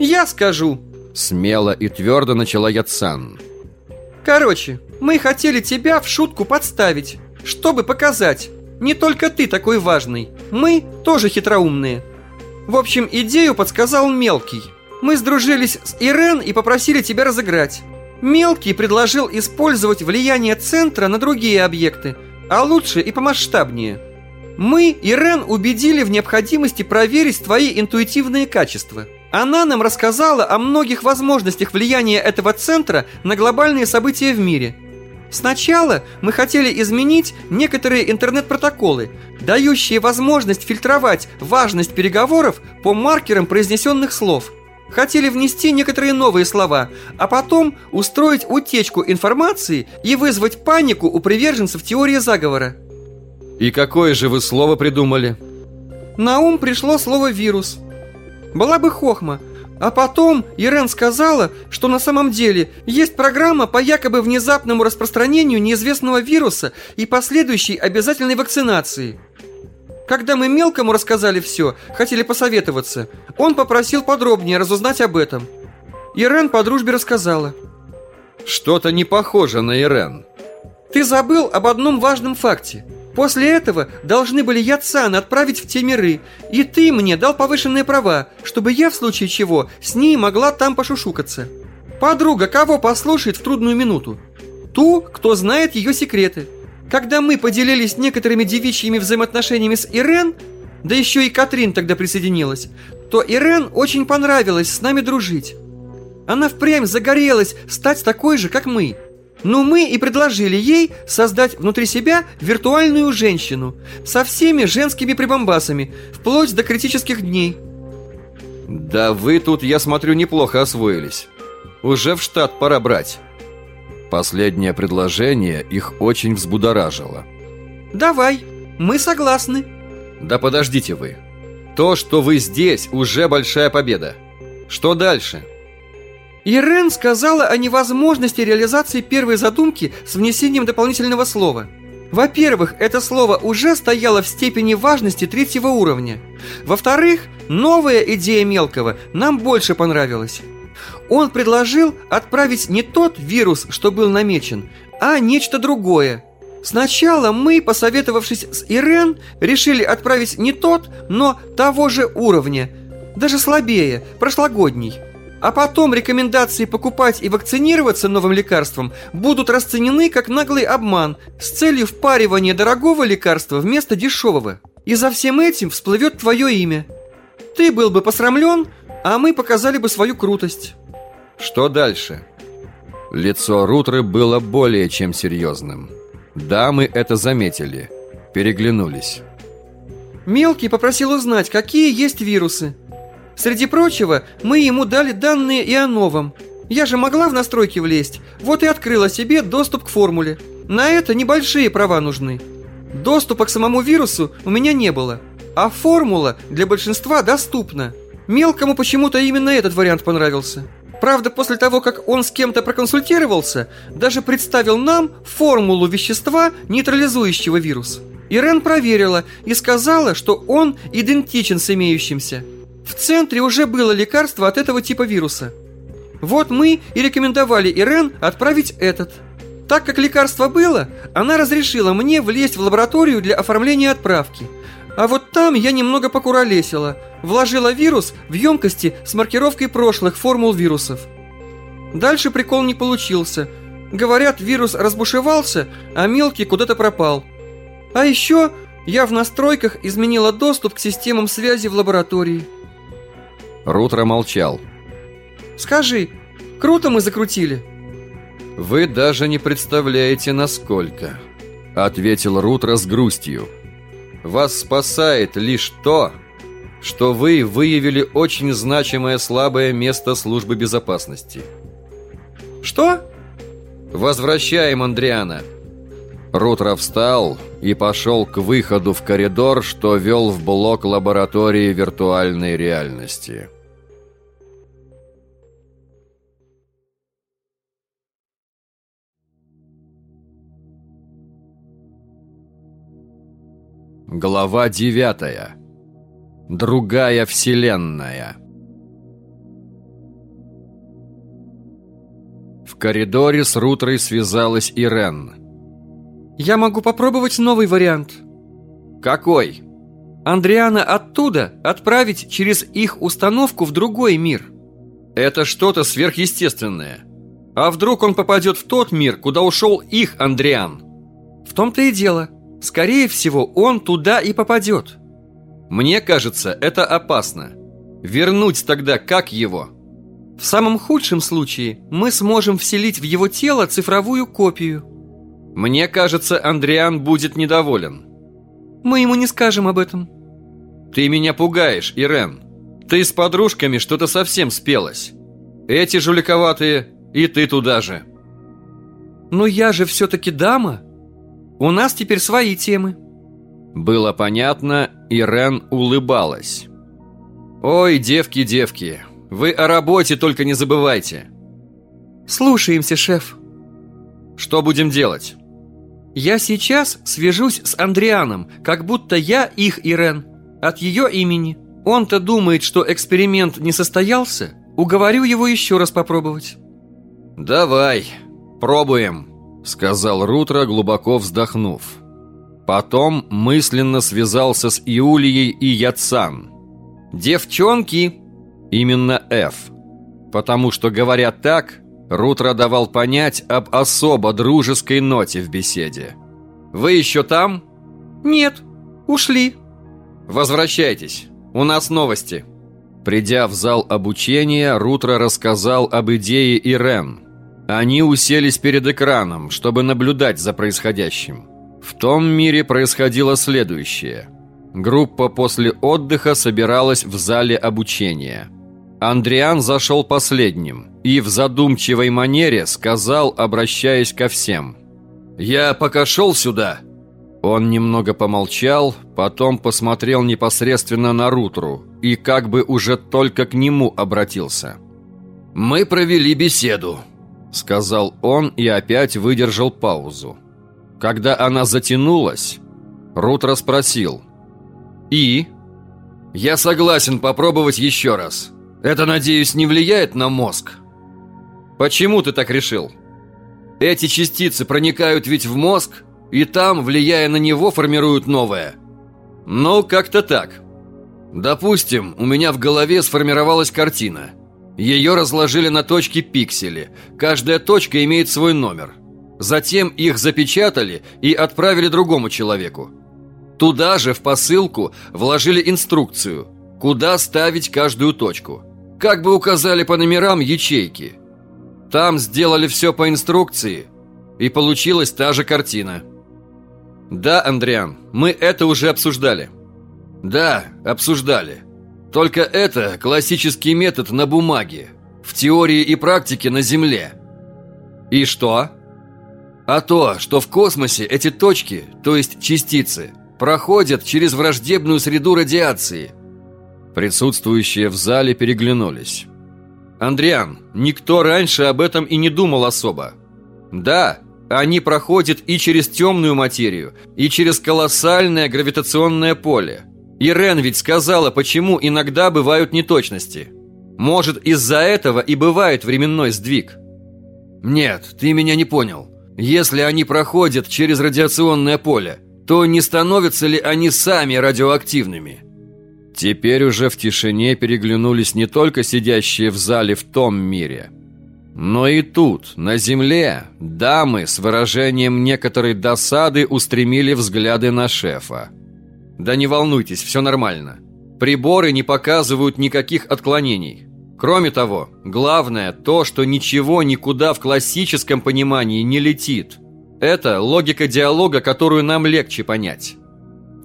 Я скажу. Смело и твердо начала Яцан. Короче, мы хотели тебя в шутку подставить, чтобы показать, не только ты такой важный, мы тоже хитроумные. В общем, идею подсказал Мелкий. Мы сдружились с Ирен и попросили тебя разыграть. Мелкий предложил использовать влияние центра на другие объекты, а лучше и помасштабнее. Мы, Ирен, убедили в необходимости проверить твои интуитивные качества. Она нам рассказала о многих возможностях влияния этого центра на глобальные события в мире – Сначала мы хотели изменить некоторые интернет-протоколы, дающие возможность фильтровать важность переговоров по маркерам произнесенных слов. Хотели внести некоторые новые слова, а потом устроить утечку информации и вызвать панику у приверженцев теории заговора. И какое же вы слово придумали? На ум пришло слово «вирус». Была бы хохма – а потом Ирен сказала, что на самом деле есть программа по якобы внезапному распространению неизвестного вируса и последующей обязательной вакцинации. Когда мы мелкому рассказали все, хотели посоветоваться, он попросил подробнее разузнать об этом. Ирен по дружбе рассказала. Что-то не похоже на Ирен. Ты забыл об одном важном факте – После этого должны были Яцан отправить в те миры, и ты мне дал повышенные права, чтобы я в случае чего с ней могла там пошушукаться. Подруга кого послушает в трудную минуту? Ту, кто знает ее секреты. Когда мы поделились некоторыми девичьими взаимоотношениями с Ирен, да еще и Катрин тогда присоединилась, то Ирен очень понравилось с нами дружить. Она впрямь загорелась стать такой же, как мы – но мы и предложили ей создать внутри себя виртуальную женщину со всеми женскими прибамбасами, вплоть до критических дней. Да вы тут, я смотрю, неплохо освоились. Уже в штат пора брать. Последнее предложение их очень взбудоражило. Давай, мы согласны. Да подождите вы. То, что вы здесь, уже большая победа. Что дальше? Ирен сказала о невозможности реализации первой задумки с внесением дополнительного слова. Во-первых, это слово уже стояло в степени важности третьего уровня. Во-вторых, новая идея Мелкого нам больше понравилась. Он предложил отправить не тот вирус, что был намечен, а нечто другое. Сначала мы, посоветовавшись с Ирен, решили отправить не тот, но того же уровня, даже слабее, прошлогодний – а потом рекомендации покупать и вакцинироваться новым лекарством будут расценены как наглый обман с целью впаривания дорогого лекарства вместо дешевого. И за всем этим всплывет твое имя. Ты был бы посрамлен, а мы показали бы свою крутость. Что дальше? Лицо Рутры было более чем серьезным. Дамы это заметили. Переглянулись. Мелкий попросил узнать, какие есть вирусы. Среди прочего, мы ему дали данные и о новом. Я же могла в настройки влезть, вот и открыла себе доступ к формуле. На это небольшие права нужны. Доступа к самому вирусу у меня не было, а формула для большинства доступна. Мелкому почему-то именно этот вариант понравился. Правда, после того, как он с кем-то проконсультировался, даже представил нам формулу вещества, нейтрализующего вирус. Ирен проверила и сказала, что он идентичен с имеющимся – в центре уже было лекарство от этого типа вируса. Вот мы и рекомендовали Ирен отправить этот. Так как лекарство было, она разрешила мне влезть в лабораторию для оформления отправки. А вот там я немного покуролесила, вложила вирус в емкости с маркировкой прошлых формул вирусов. Дальше прикол не получился. Говорят, вирус разбушевался, а мелкий куда-то пропал. А еще я в настройках изменила доступ к системам связи в лаборатории. Рутро молчал. «Скажи, круто мы закрутили?» «Вы даже не представляете, насколько», — ответил Рутро с грустью. «Вас спасает лишь то, что вы выявили очень значимое слабое место службы безопасности». «Что?» «Возвращаем Андриана». Рутро встал и пошел к выходу в коридор, что вел в блок лаборатории виртуальной реальности. Глава девятая. Другая вселенная. В коридоре с Рутрой связалась Ирен – я могу попробовать новый вариант. Какой? Андриана оттуда отправить через их установку в другой мир. Это что-то сверхъестественное. А вдруг он попадет в тот мир, куда ушел их Андриан? В том-то и дело. Скорее всего, он туда и попадет. Мне кажется, это опасно. Вернуть тогда как его? В самом худшем случае мы сможем вселить в его тело цифровую копию – мне кажется, Андриан будет недоволен. Мы ему не скажем об этом. Ты меня пугаешь, Ирен. Ты с подружками что-то совсем спелась. Эти жуликоватые, и ты туда же. Но я же все-таки дама. У нас теперь свои темы. Было понятно, Ирен улыбалась. Ой, девки, девки, вы о работе только не забывайте. Слушаемся, шеф. Что будем делать? Я сейчас свяжусь с Андрианом, как будто я их Ирен, от ее имени. Он-то думает, что эксперимент не состоялся. Уговорю его еще раз попробовать. «Давай, пробуем», — сказал Рутро, глубоко вздохнув. Потом мысленно связался с Иулией и Яцан. «Девчонки!» Именно F. Потому что, говоря так, Рутро давал понять об особо дружеской ноте в беседе. «Вы еще там?» «Нет, ушли». «Возвращайтесь, у нас новости». Придя в зал обучения, Рутро рассказал об идее Ирен. Они уселись перед экраном, чтобы наблюдать за происходящим. В том мире происходило следующее. Группа после отдыха собиралась в зале обучения – Андриан зашел последним и в задумчивой манере сказал, обращаясь ко всем. «Я пока шел сюда». Он немного помолчал, потом посмотрел непосредственно на Рутру и как бы уже только к нему обратился. «Мы провели беседу», — сказал он и опять выдержал паузу. Когда она затянулась, Рутро спросил. «И?» «Я согласен попробовать еще раз». Это, надеюсь, не влияет на мозг? Почему ты так решил? Эти частицы проникают ведь в мозг, и там, влияя на него, формируют новое. Ну, как-то так. Допустим, у меня в голове сформировалась картина. Ее разложили на точки пиксели. Каждая точка имеет свой номер. Затем их запечатали и отправили другому человеку. Туда же в посылку вложили инструкцию, куда ставить каждую точку. Как бы указали по номерам ячейки. Там сделали все по инструкции, и получилась та же картина. Да, Андриан, мы это уже обсуждали. Да, обсуждали. Только это классический метод на бумаге, в теории и практике на Земле. И что? А то, что в космосе эти точки, то есть частицы, проходят через враждебную среду радиации – Присутствующие в зале переглянулись. «Андриан, никто раньше об этом и не думал особо. Да, они проходят и через темную материю, и через колоссальное гравитационное поле. И Рен ведь сказала, почему иногда бывают неточности. Может, из-за этого и бывает временной сдвиг. Нет, ты меня не понял. Если они проходят через радиационное поле, то не становятся ли они сами радиоактивными? Теперь уже в тишине переглянулись не только сидящие в зале в том мире, но и тут, на земле, дамы с выражением некоторой досады устремили взгляды на шефа. «Да не волнуйтесь, все нормально. Приборы не показывают никаких отклонений. Кроме того, главное то, что ничего никуда в классическом понимании не летит. Это логика диалога, которую нам легче понять».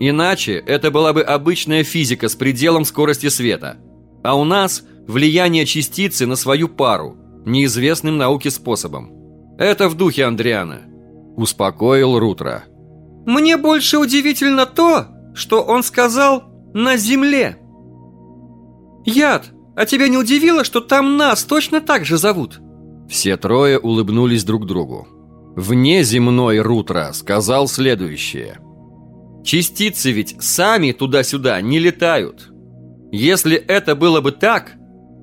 Иначе это была бы обычная физика с пределом скорости света. А у нас влияние частицы на свою пару, неизвестным науке способом. Это в духе Андриана. Успокоил Рутро. Мне больше удивительно то, что он сказал «на земле». Яд, а тебя не удивило, что там нас точно так же зовут? Все трое улыбнулись друг другу. Внеземной Рутро сказал следующее. Частицы ведь сами туда-сюда не летают. Если это было бы так,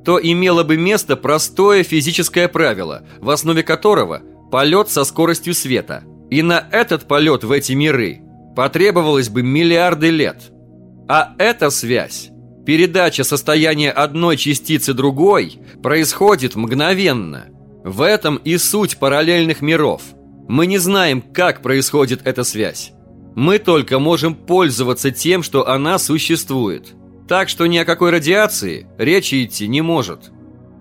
то имело бы место простое физическое правило, в основе которого полет со скоростью света. И на этот полет в эти миры потребовалось бы миллиарды лет. А эта связь, передача состояния одной частицы другой, происходит мгновенно. В этом и суть параллельных миров. Мы не знаем, как происходит эта связь. Мы только можем пользоваться тем, что она существует. Так что ни о какой радиации речи идти не может.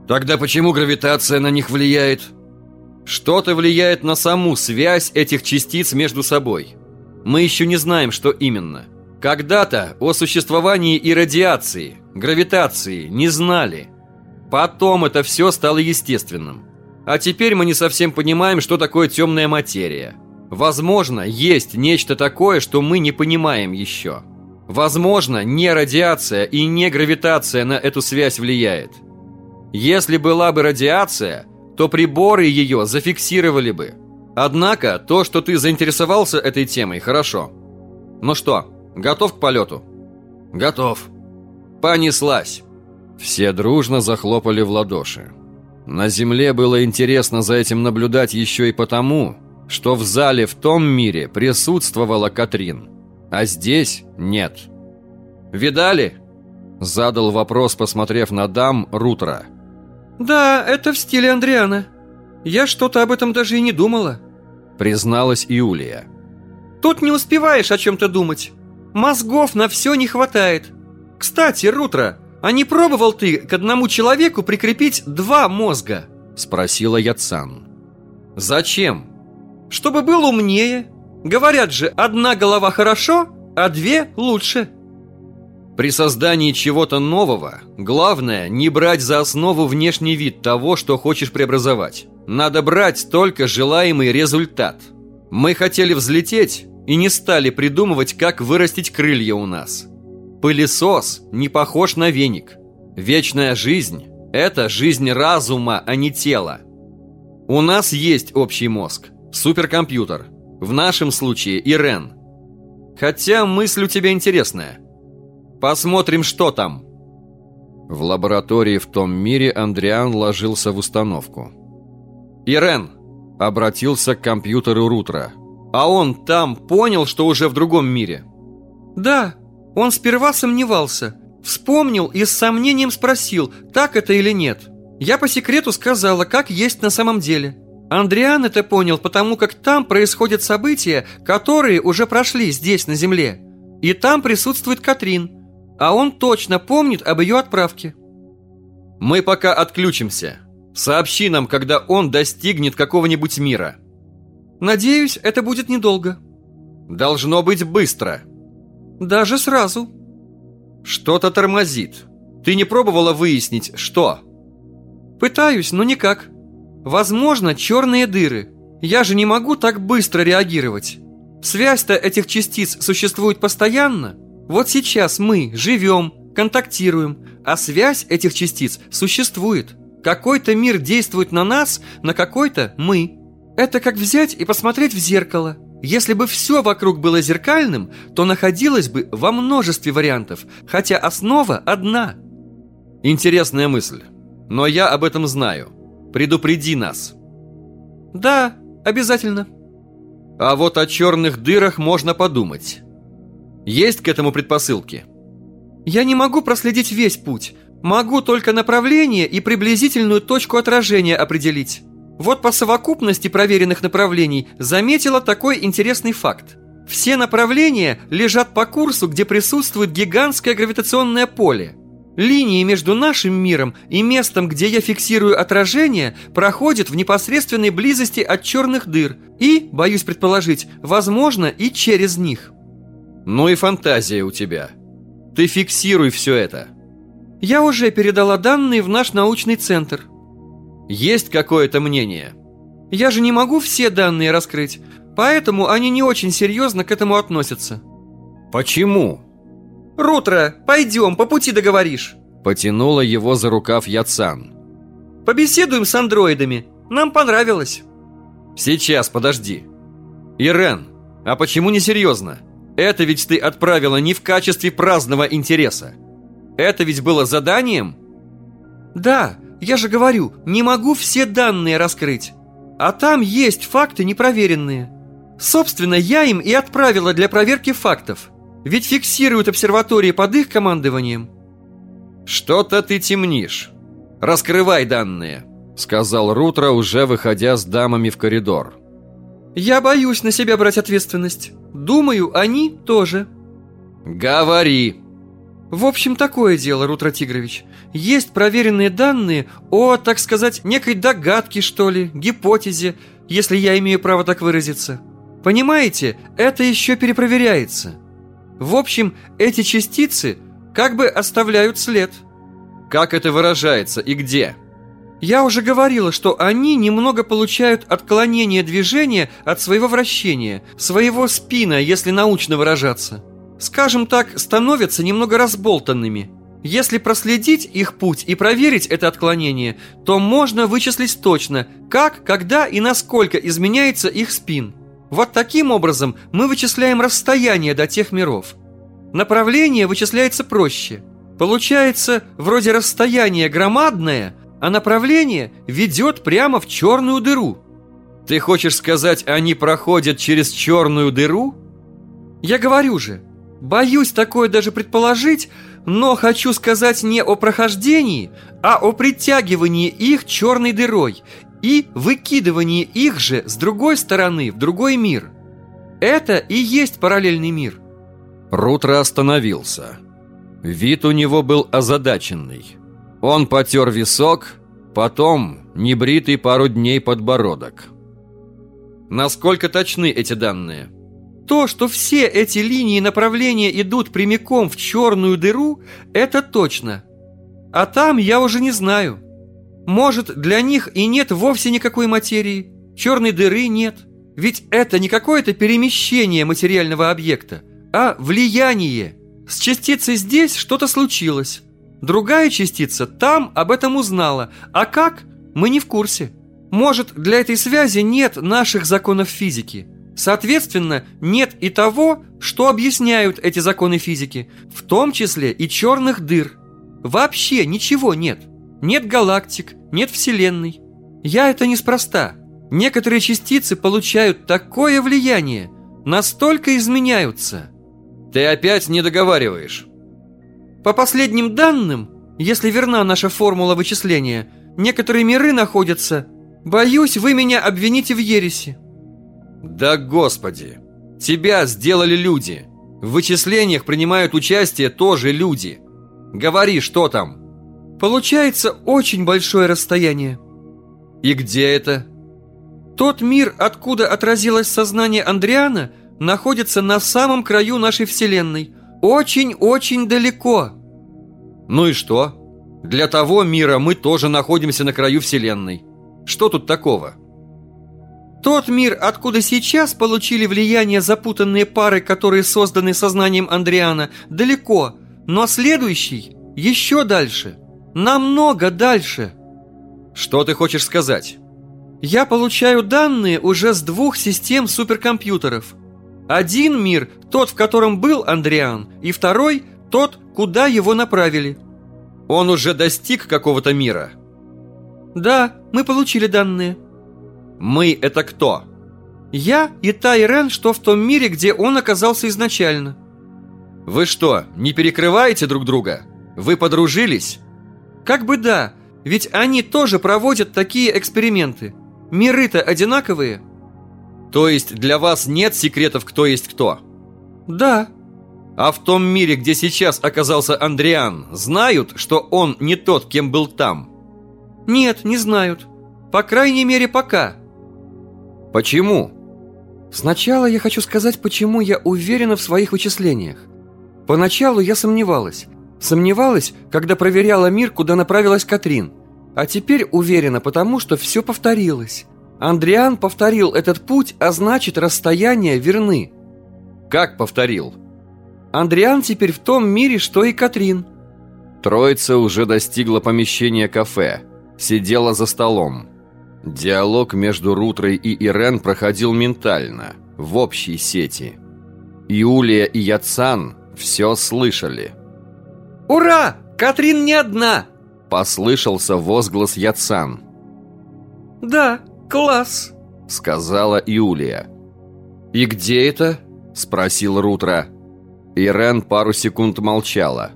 Тогда почему гравитация на них влияет? Что-то влияет на саму связь этих частиц между собой. Мы еще не знаем, что именно. Когда-то о существовании и радиации, гравитации не знали. Потом это все стало естественным. А теперь мы не совсем понимаем, что такое темная материя. Возможно, есть нечто такое, что мы не понимаем еще. Возможно, не радиация и не гравитация на эту связь влияет. Если была бы радиация, то приборы ее зафиксировали бы. Однако, то, что ты заинтересовался этой темой, хорошо. Ну что, готов к полету? Готов. Понеслась. Все дружно захлопали в ладоши. На Земле было интересно за этим наблюдать еще и потому, что в зале в том мире присутствовала Катрин – а здесь нет. «Видали?» Задал вопрос, посмотрев на дам Рутра. «Да, это в стиле Андриана. Я что-то об этом даже и не думала», призналась Юлия. «Тут не успеваешь о чем-то думать. Мозгов на все не хватает. Кстати, Рутра, а не пробовал ты к одному человеку прикрепить два мозга?» Спросила Яцан. «Зачем? Чтобы был умнее, Говорят же, одна голова хорошо, а две лучше. При создании чего-то нового, главное не брать за основу внешний вид того, что хочешь преобразовать. Надо брать только желаемый результат. Мы хотели взлететь и не стали придумывать, как вырастить крылья у нас. Пылесос не похож на веник. Вечная жизнь – это жизнь разума, а не тела. У нас есть общий мозг, суперкомпьютер – в нашем случае Ирен. Хотя мысль у тебя интересная. Посмотрим, что там. В лаборатории в том мире Андриан ложился в установку. Ирен обратился к компьютеру Рутра. А он там понял, что уже в другом мире? Да, он сперва сомневался. Вспомнил и с сомнением спросил, так это или нет. Я по секрету сказала, как есть на самом деле. Андриан это понял, потому как там происходят события, которые уже прошли здесь, на Земле. И там присутствует Катрин. А он точно помнит об ее отправке. Мы пока отключимся. Сообщи нам, когда он достигнет какого-нибудь мира. Надеюсь, это будет недолго. Должно быть быстро. Даже сразу. Что-то тормозит. Ты не пробовала выяснить, что? Пытаюсь, но никак. Возможно, черные дыры. Я же не могу так быстро реагировать. Связь-то этих частиц существует постоянно. Вот сейчас мы живем, контактируем, а связь этих частиц существует. Какой-то мир действует на нас, на какой-то мы. Это как взять и посмотреть в зеркало. Если бы все вокруг было зеркальным, то находилось бы во множестве вариантов, хотя основа одна. Интересная мысль. Но я об этом знаю. Предупреди нас. Да, обязательно. А вот о черных дырах можно подумать. Есть к этому предпосылки? Я не могу проследить весь путь. Могу только направление и приблизительную точку отражения определить. Вот по совокупности проверенных направлений заметила такой интересный факт. Все направления лежат по курсу, где присутствует гигантское гравитационное поле – Линии между нашим миром и местом, где я фиксирую отражение, проходят в непосредственной близости от черных дыр и, боюсь предположить, возможно, и через них. Ну и фантазия у тебя. Ты фиксируй все это. Я уже передала данные в наш научный центр. Есть какое-то мнение? Я же не могу все данные раскрыть. Поэтому они не очень серьезно к этому относятся. Почему? Рутро, пойдем, по пути договоришь. Потянула его за рукав Яцан. Побеседуем с андроидами. Нам понравилось. Сейчас, подожди. Ирен, а почему не серьезно? Это ведь ты отправила не в качестве праздного интереса. Это ведь было заданием? Да, я же говорю, не могу все данные раскрыть. А там есть факты непроверенные. Собственно, я им и отправила для проверки фактов. Ведь фиксируют обсерватории под их командованием. Что-то ты темнишь. Раскрывай данные, сказал Рутро, уже выходя с дамами в коридор. Я боюсь на себя брать ответственность. Думаю, они тоже. Говори. В общем, такое дело, Рутро Тигрович. Есть проверенные данные о, так сказать, некой догадке, что ли, гипотезе, если я имею право так выразиться. Понимаете, это еще перепроверяется. В общем, эти частицы как бы оставляют след. Как это выражается и где? Я уже говорила, что они немного получают отклонение движения от своего вращения, своего спина, если научно выражаться. Скажем так, становятся немного разболтанными. Если проследить их путь и проверить это отклонение, то можно вычислить точно, как, когда и насколько изменяется их спин. Вот таким образом мы вычисляем расстояние до тех миров. Направление вычисляется проще. Получается, вроде расстояние громадное, а направление ведет прямо в черную дыру. Ты хочешь сказать, они проходят через черную дыру? Я говорю же, боюсь такое даже предположить, но хочу сказать не о прохождении, а о притягивании их черной дырой и выкидывании их же с другой стороны в другой мир. Это и есть параллельный мир. Рутро остановился. Вид у него был озадаченный. Он потер висок, потом небритый пару дней подбородок. Насколько точны эти данные? То, что все эти линии направления идут прямиком в черную дыру, это точно. А там я уже не знаю. Может, для них и нет вовсе никакой материи, черной дыры нет. Ведь это не какое-то перемещение материального объекта, а влияние. С частицей здесь что-то случилось. Другая частица там об этом узнала, а как, мы не в курсе. Может, для этой связи нет наших законов физики. Соответственно, нет и того, что объясняют эти законы физики, в том числе и черных дыр. Вообще ничего нет. Нет галактик, нет Вселенной. Я это неспроста. Некоторые частицы получают такое влияние, настолько изменяются. Ты опять не договариваешь. По последним данным, если верна наша формула вычисления, некоторые миры находятся... Боюсь, вы меня обвините в ереси. Да господи! Тебя сделали люди. В вычислениях принимают участие тоже люди. Говори, что там? Получается очень большое расстояние. И где это? Тот мир, откуда отразилось сознание Андриана, находится на самом краю нашей Вселенной. Очень-очень далеко. Ну и что? Для того мира мы тоже находимся на краю Вселенной. Что тут такого? Тот мир, откуда сейчас получили влияние запутанные пары, которые созданы сознанием Андриана, далеко, но следующий еще дальше – Намного дальше. Что ты хочешь сказать? Я получаю данные уже с двух систем суперкомпьютеров. Один мир – тот, в котором был Андриан, и второй – тот, куда его направили. Он уже достиг какого-то мира? Да, мы получили данные. Мы – это кто? Я и Тайрен, что в том мире, где он оказался изначально. Вы что, не перекрываете друг друга? Вы подружились? Как бы да, ведь они тоже проводят такие эксперименты. Миры-то одинаковые. То есть для вас нет секретов, кто есть кто? Да. А в том мире, где сейчас оказался Андриан, знают, что он не тот, кем был там? Нет, не знают. По крайней мере, пока. Почему? Сначала я хочу сказать, почему я уверена в своих вычислениях. Поначалу я сомневалась, Сомневалась, когда проверяла мир, куда направилась Катрин. А теперь уверена, потому что все повторилось. Андриан повторил этот путь, а значит, расстояния верны. Как повторил? Андриан теперь в том мире, что и Катрин. Троица уже достигла помещения кафе. Сидела за столом. Диалог между Рутрой и Ирен проходил ментально, в общей сети. Иулия и Яцан все слышали. «Ура! Катрин не одна!» Послышался возглас Яцан. «Да, класс!» Сказала Иулия. «И где это?» Спросил Рутра. Ирен пару секунд молчала.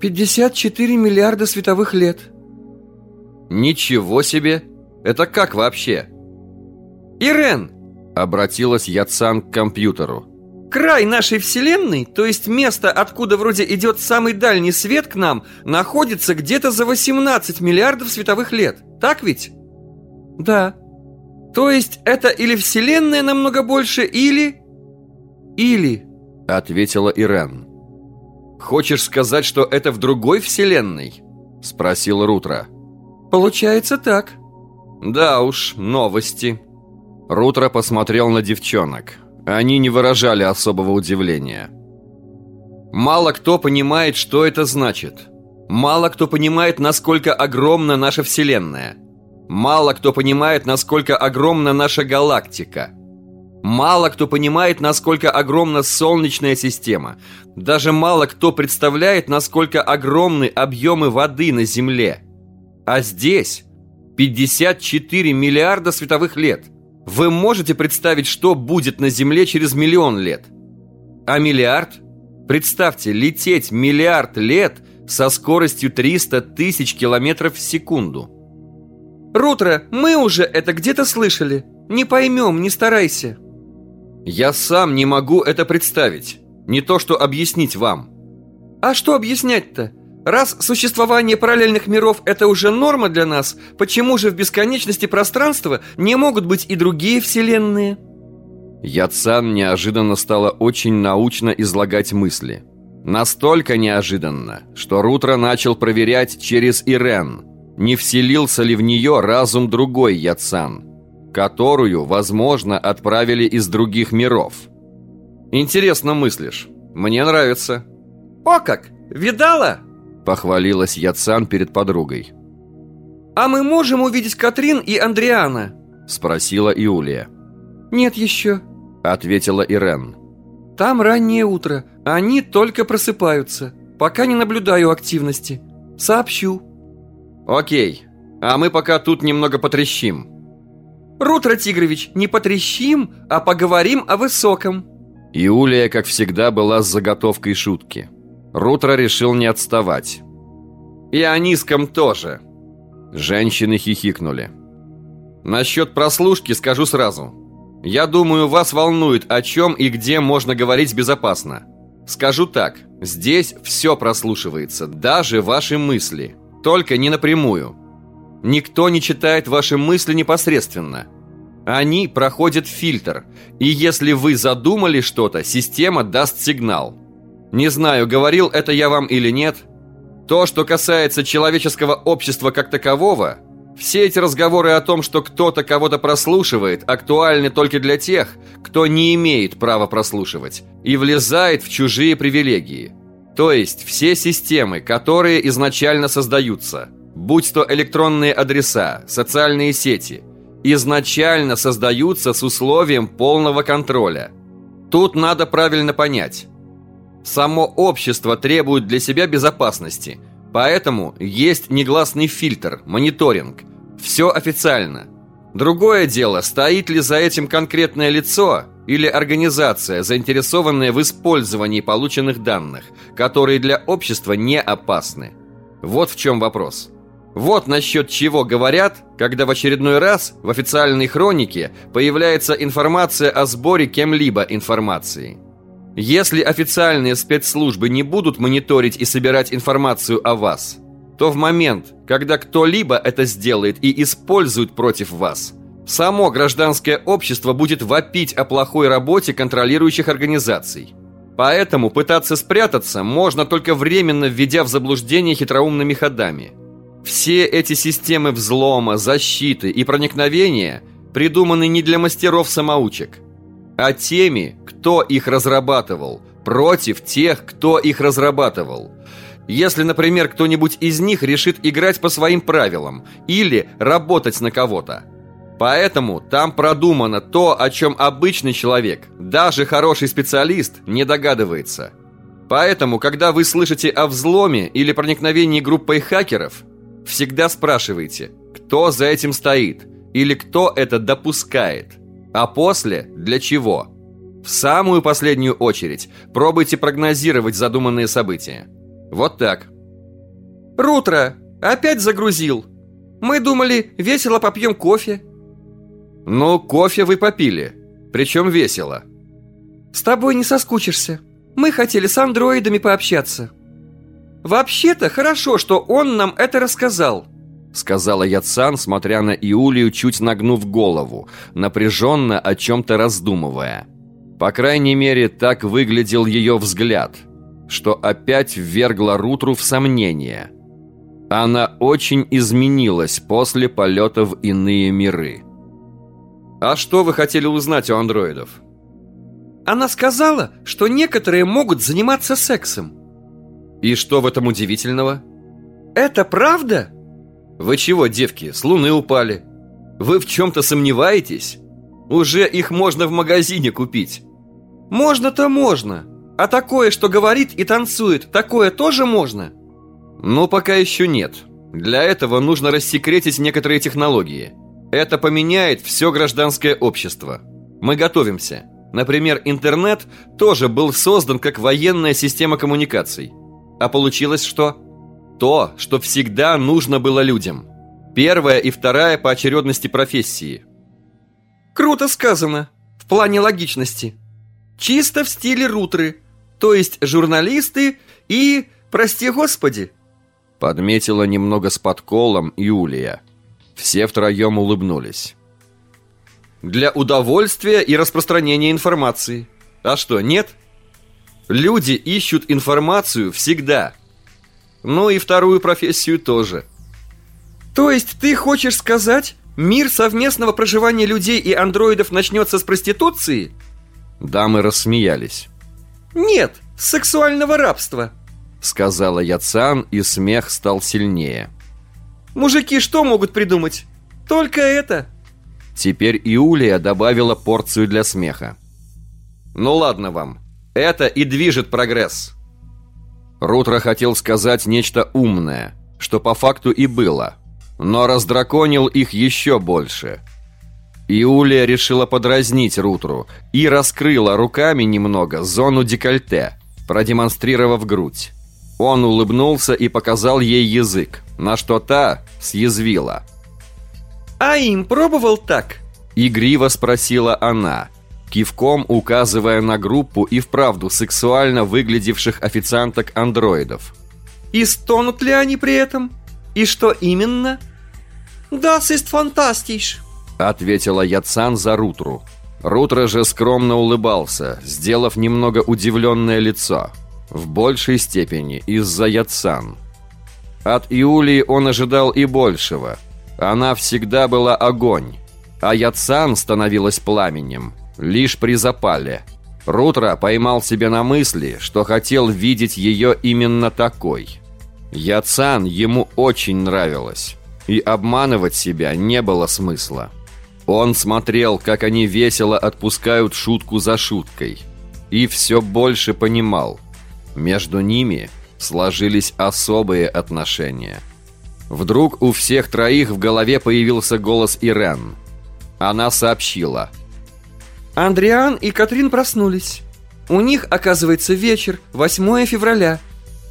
«54 миллиарда световых лет». «Ничего себе! Это как вообще?» «Ирен!» Обратилась Яцан к компьютеру. Край нашей Вселенной, то есть место, откуда вроде идет самый дальний свет к нам, находится где-то за 18 миллиардов световых лет. Так ведь? Да. То есть это или Вселенная намного больше, или... Или... Ответила Ирен. Хочешь сказать, что это в другой Вселенной? Спросил Рутра. Получается так. Да уж, новости. Рутра посмотрел на девчонок. Они не выражали особого удивления. Мало кто понимает, что это значит. Мало кто понимает, насколько огромна наша Вселенная. Мало кто понимает, насколько огромна наша галактика. Мало кто понимает, насколько огромна Солнечная система. Даже мало кто представляет, насколько огромны объемы воды на Земле. А здесь 54 миллиарда световых лет. Вы можете представить, что будет на Земле через миллион лет? А миллиард? Представьте, лететь миллиард лет со скоростью 300 тысяч километров в секунду. Рутро, мы уже это где-то слышали. Не поймем, не старайся. Я сам не могу это представить. Не то, что объяснить вам. А что объяснять-то? Раз существование параллельных миров – это уже норма для нас, почему же в бесконечности пространства не могут быть и другие вселенные? Яцан неожиданно стала очень научно излагать мысли. Настолько неожиданно, что Рутро начал проверять через Ирен, не вселился ли в нее разум другой Яцан, которую, возможно, отправили из других миров. Интересно мыслишь. Мне нравится. О как! Видала? Похвалилась Яцан перед подругой. «А мы можем увидеть Катрин и Андриана?» Спросила Иулия. «Нет еще», ответила Ирен. «Там раннее утро, они только просыпаются. Пока не наблюдаю активности. Сообщу». «Окей, а мы пока тут немного потрещим». «Рутро Тигрович, не потрещим, а поговорим о высоком». Иулия, как всегда, была с заготовкой шутки. Рутро решил не отставать. «И о низком тоже!» Женщины хихикнули. «Насчет прослушки скажу сразу. Я думаю, вас волнует, о чем и где можно говорить безопасно. Скажу так, здесь все прослушивается, даже ваши мысли. Только не напрямую. Никто не читает ваши мысли непосредственно. Они проходят фильтр, и если вы задумали что-то, система даст сигнал. Не знаю, говорил это я вам или нет. То, что касается человеческого общества как такового, все эти разговоры о том, что кто-то кого-то прослушивает, актуальны только для тех, кто не имеет права прослушивать и влезает в чужие привилегии. То есть все системы, которые изначально создаются, будь то электронные адреса, социальные сети, изначально создаются с условием полного контроля. Тут надо правильно понять. Само общество требует для себя безопасности, поэтому есть негласный фильтр, мониторинг. Все официально. Другое дело, стоит ли за этим конкретное лицо или организация, заинтересованная в использовании полученных данных, которые для общества не опасны. Вот в чем вопрос. Вот насчет чего говорят, когда в очередной раз в официальной хронике появляется информация о сборе кем-либо информации. Если официальные спецслужбы не будут мониторить и собирать информацию о вас, то в момент, когда кто-либо это сделает и использует против вас, само гражданское общество будет вопить о плохой работе контролирующих организаций. Поэтому пытаться спрятаться можно только временно введя в заблуждение хитроумными ходами. Все эти системы взлома, защиты и проникновения придуманы не для мастеров-самоучек, а теми, кто их разрабатывал, против тех, кто их разрабатывал. Если, например, кто-нибудь из них решит играть по своим правилам или работать на кого-то. Поэтому там продумано то, о чем обычный человек, даже хороший специалист, не догадывается. Поэтому, когда вы слышите о взломе или проникновении группой хакеров, всегда спрашивайте, кто за этим стоит или кто это допускает, а после для чего. В самую последнюю очередь пробуйте прогнозировать задуманные события. Вот так. Рутро, опять загрузил. Мы думали, весело попьем кофе. Ну, кофе вы попили. Причем весело. С тобой не соскучишься. Мы хотели с андроидами пообщаться. Вообще-то хорошо, что он нам это рассказал. Сказала Яцан, смотря на Иулию, чуть нагнув голову, напряженно о чем-то раздумывая. По крайней мере, так выглядел ее взгляд – что опять ввергло Рутру в сомнение. Она очень изменилась после полета в иные миры. «А что вы хотели узнать у андроидов?» Она сказала, что некоторые могут заниматься сексом. И что в этом удивительного? Это правда? Вы чего, девки, с луны упали? Вы в чем-то сомневаетесь? Уже их можно в магазине купить. Можно-то можно. А такое, что говорит и танцует, такое тоже можно? Ну, пока еще нет. Для этого нужно рассекретить некоторые технологии. Это поменяет все гражданское общество. Мы готовимся. Например, интернет тоже был создан как военная система коммуникаций. А получилось что? То, что всегда нужно было людям. Первая и вторая по очередности профессии. Круто сказано. В плане логичности. Чисто в стиле рутры то есть журналисты и, прости господи. Подметила немного с подколом Юлия. Все втроем улыбнулись. Для удовольствия и распространения информации. А что, нет? Люди ищут информацию всегда. Ну и вторую профессию тоже. То есть ты хочешь сказать, мир совместного проживания людей и андроидов начнется с проституции? Дамы рассмеялись. «Нет, сексуального рабства», — сказала Яцан, и смех стал сильнее. «Мужики что могут придумать? Только это». Теперь Иулия добавила порцию для смеха. «Ну ладно вам, это и движет прогресс». Рутро хотел сказать нечто умное, что по факту и было, но раздраконил их еще больше — Иулия решила подразнить Рутру и раскрыла руками немного зону декольте, продемонстрировав грудь. Он улыбнулся и показал ей язык, на что та съязвила. «А им пробовал так?» Игриво спросила она, кивком указывая на группу и вправду сексуально выглядевших официанток-андроидов. «И стонут ли они при этом? И что именно?» «Das ist fantastisch!» Ответила Яцан за Рутру. Рутра же скромно улыбался, сделав немного удивленное лицо. В большей степени из-за Яцан. От Иулии он ожидал и большего. Она всегда была огонь, а Яцан становилась пламенем, лишь при запале. Рутра поймал себя на мысли, что хотел видеть ее именно такой. Яцан ему очень нравилась, и обманывать себя не было смысла. Он смотрел, как они весело отпускают шутку за шуткой. И все больше понимал. Между ними сложились особые отношения. Вдруг у всех троих в голове появился голос Ирен. Она сообщила. «Андриан и Катрин проснулись. У них, оказывается, вечер, 8 февраля.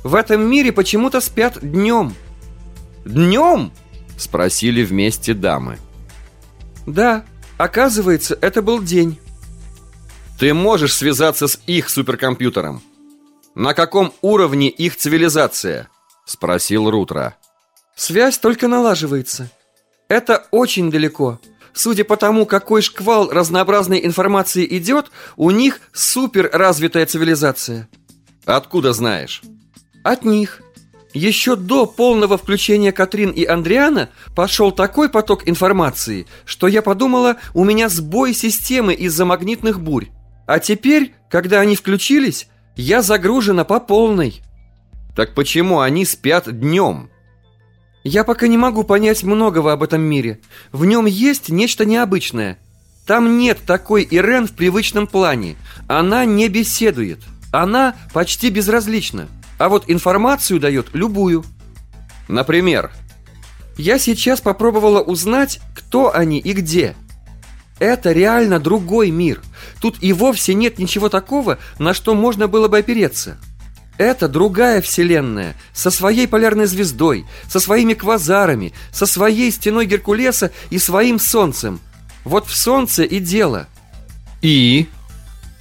В этом мире почему-то спят днем». «Днем?» – спросили вместе дамы. Да, оказывается, это был день. Ты можешь связаться с их суперкомпьютером? На каком уровне их цивилизация? Спросил Рутра. Связь только налаживается. Это очень далеко. Судя по тому, какой шквал разнообразной информации идет, у них супер развитая цивилизация. Откуда знаешь? От них. Еще до полного включения Катрин и Андриана пошел такой поток информации, что я подумала, у меня сбой системы из-за магнитных бурь. А теперь, когда они включились, я загружена по полной. Так почему они спят днем? Я пока не могу понять многого об этом мире. В нем есть нечто необычное. Там нет такой Ирен в привычном плане. Она не беседует. Она почти безразлична. А вот информацию дает любую. Например? Я сейчас попробовала узнать, кто они и где. Это реально другой мир. Тут и вовсе нет ничего такого, на что можно было бы опереться. Это другая вселенная, со своей полярной звездой, со своими квазарами, со своей стеной Геркулеса и своим солнцем. Вот в солнце и дело. И?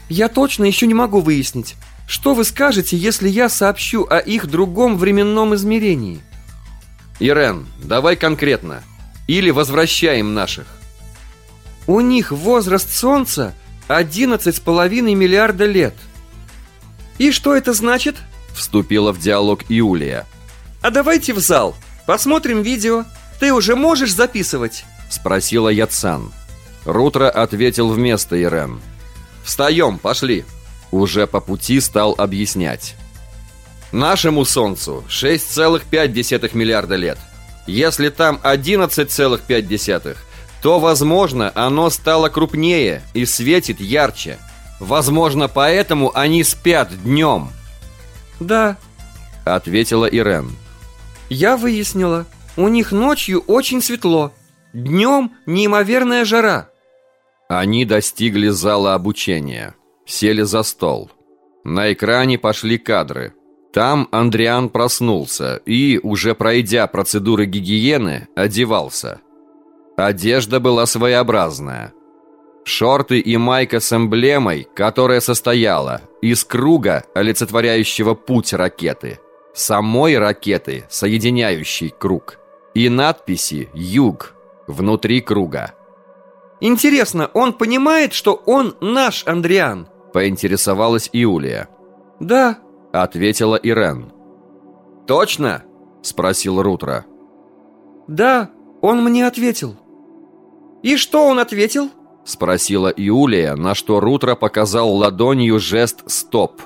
Я точно еще не могу выяснить. Что вы скажете, если я сообщу о их другом временном измерении? Ирен, давай конкретно. Или возвращаем наших. У них возраст Солнца 11,5 миллиарда лет. И что это значит? Вступила в диалог Юлия. А давайте в зал. Посмотрим видео. Ты уже можешь записывать? Спросила Яцан. Рутро ответил вместо Ирен. Встаем, пошли. Уже по пути стал объяснять. Нашему Солнцу 6,5 миллиарда лет. Если там 11,5, то, возможно, оно стало крупнее и светит ярче. Возможно, поэтому они спят днем. Да, ответила Ирен. Я выяснила. У них ночью очень светло. Днем неимоверная жара. Они достигли зала обучения. Сели за стол. На экране пошли кадры. Там Андриан проснулся и, уже пройдя процедуры гигиены, одевался. Одежда была своеобразная. Шорты и майка с эмблемой, которая состояла из круга, олицетворяющего путь ракеты, самой ракеты, соединяющей круг, и надписи «Юг» внутри круга. Интересно, он понимает, что он наш Андриан? Поинтересовалась Иулия. Да, ответила Ирен. Точно? Спросил Рутро. Да, он мне ответил. И что он ответил? Спросила Иулия, на что Рутро показал ладонью жест «Стоп».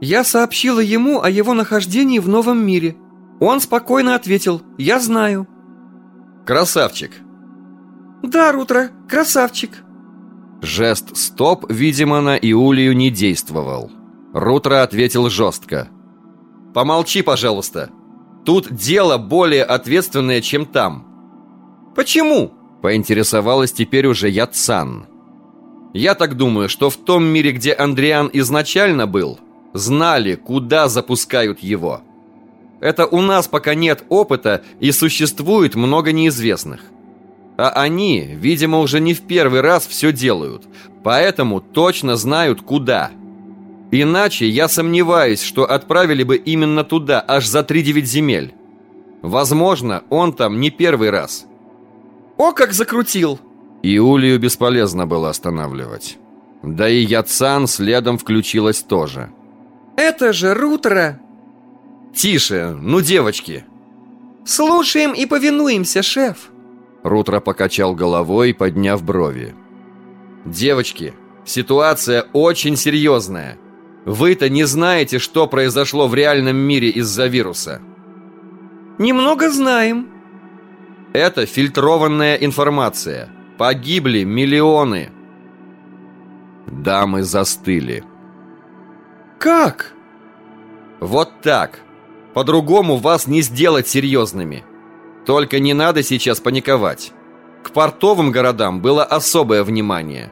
Я сообщила ему о его нахождении в новом мире. Он спокойно ответил «Я знаю». Красавчик. Да, Рутро, красавчик. Жест «Стоп», видимо, на Иулию не действовал. Рутро ответил жестко. «Помолчи, пожалуйста. Тут дело более ответственное, чем там». «Почему?» – поинтересовалась теперь уже Яцан. «Я так думаю, что в том мире, где Андриан изначально был, знали, куда запускают его. Это у нас пока нет опыта и существует много неизвестных. А они, видимо, уже не в первый раз все делают, поэтому точно знают, куда. Иначе я сомневаюсь, что отправили бы именно туда, аж за три девять земель. Возможно, он там не первый раз. О, как закрутил! Иулию бесполезно было останавливать. Да и Яцан следом включилась тоже. Это же Рутро! Тише, ну девочки! Слушаем и повинуемся, шеф! Рутро покачал головой, подняв брови. «Девочки, ситуация очень серьезная. Вы-то не знаете, что произошло в реальном мире из-за вируса». «Немного знаем». «Это фильтрованная информация. Погибли миллионы». Дамы застыли. «Как?» «Вот так. По-другому вас не сделать серьезными». Только не надо сейчас паниковать. К портовым городам было особое внимание.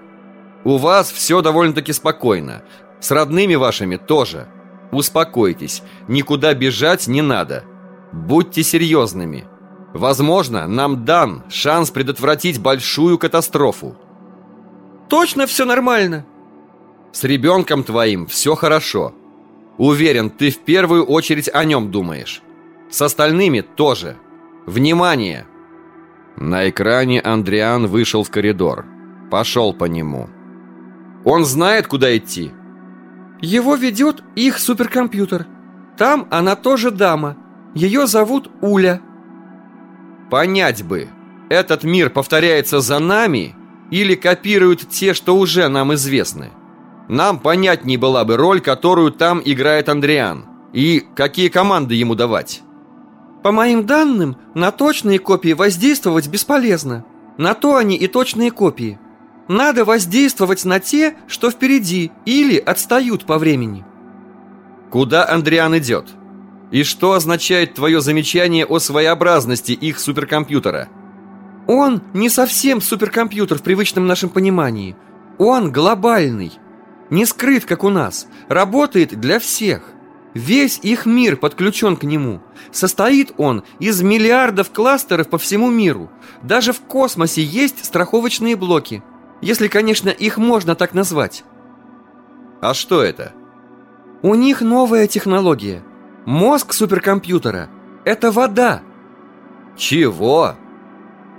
У вас все довольно-таки спокойно. С родными вашими тоже. Успокойтесь, никуда бежать не надо. Будьте серьезными. Возможно, нам дан шанс предотвратить большую катастрофу. Точно все нормально? С ребенком твоим все хорошо. Уверен, ты в первую очередь о нем думаешь. С остальными тоже. Внимание!» На экране Андриан вышел в коридор. Пошел по нему. «Он знает, куда идти?» «Его ведет их суперкомпьютер. Там она тоже дама. Ее зовут Уля. Понять бы, этот мир повторяется за нами или копируют те, что уже нам известны? Нам понятней была бы роль, которую там играет Андриан, и какие команды ему давать. По моим данным, на точные копии воздействовать бесполезно. На то они и точные копии. Надо воздействовать на те, что впереди, или отстают по времени. Куда Андриан идет? И что означает твое замечание о своеобразности их суперкомпьютера? Он не совсем суперкомпьютер в привычном нашем понимании. Он глобальный. Не скрыт, как у нас. Работает для всех. Весь их мир подключен к нему. Состоит он из миллиардов кластеров по всему миру. Даже в космосе есть страховочные блоки. Если, конечно, их можно так назвать. А что это? У них новая технология. Мозг суперкомпьютера – это вода. Чего?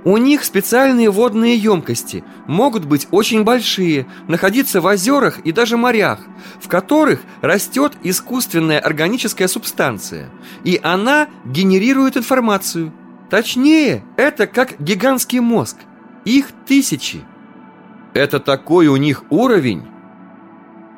У них специальные водные емкости, могут быть очень большие, находиться в озерах и даже морях, в которых растет искусственная органическая субстанция, и она генерирует информацию. Точнее, это как гигантский мозг. Их тысячи. Это такой у них уровень?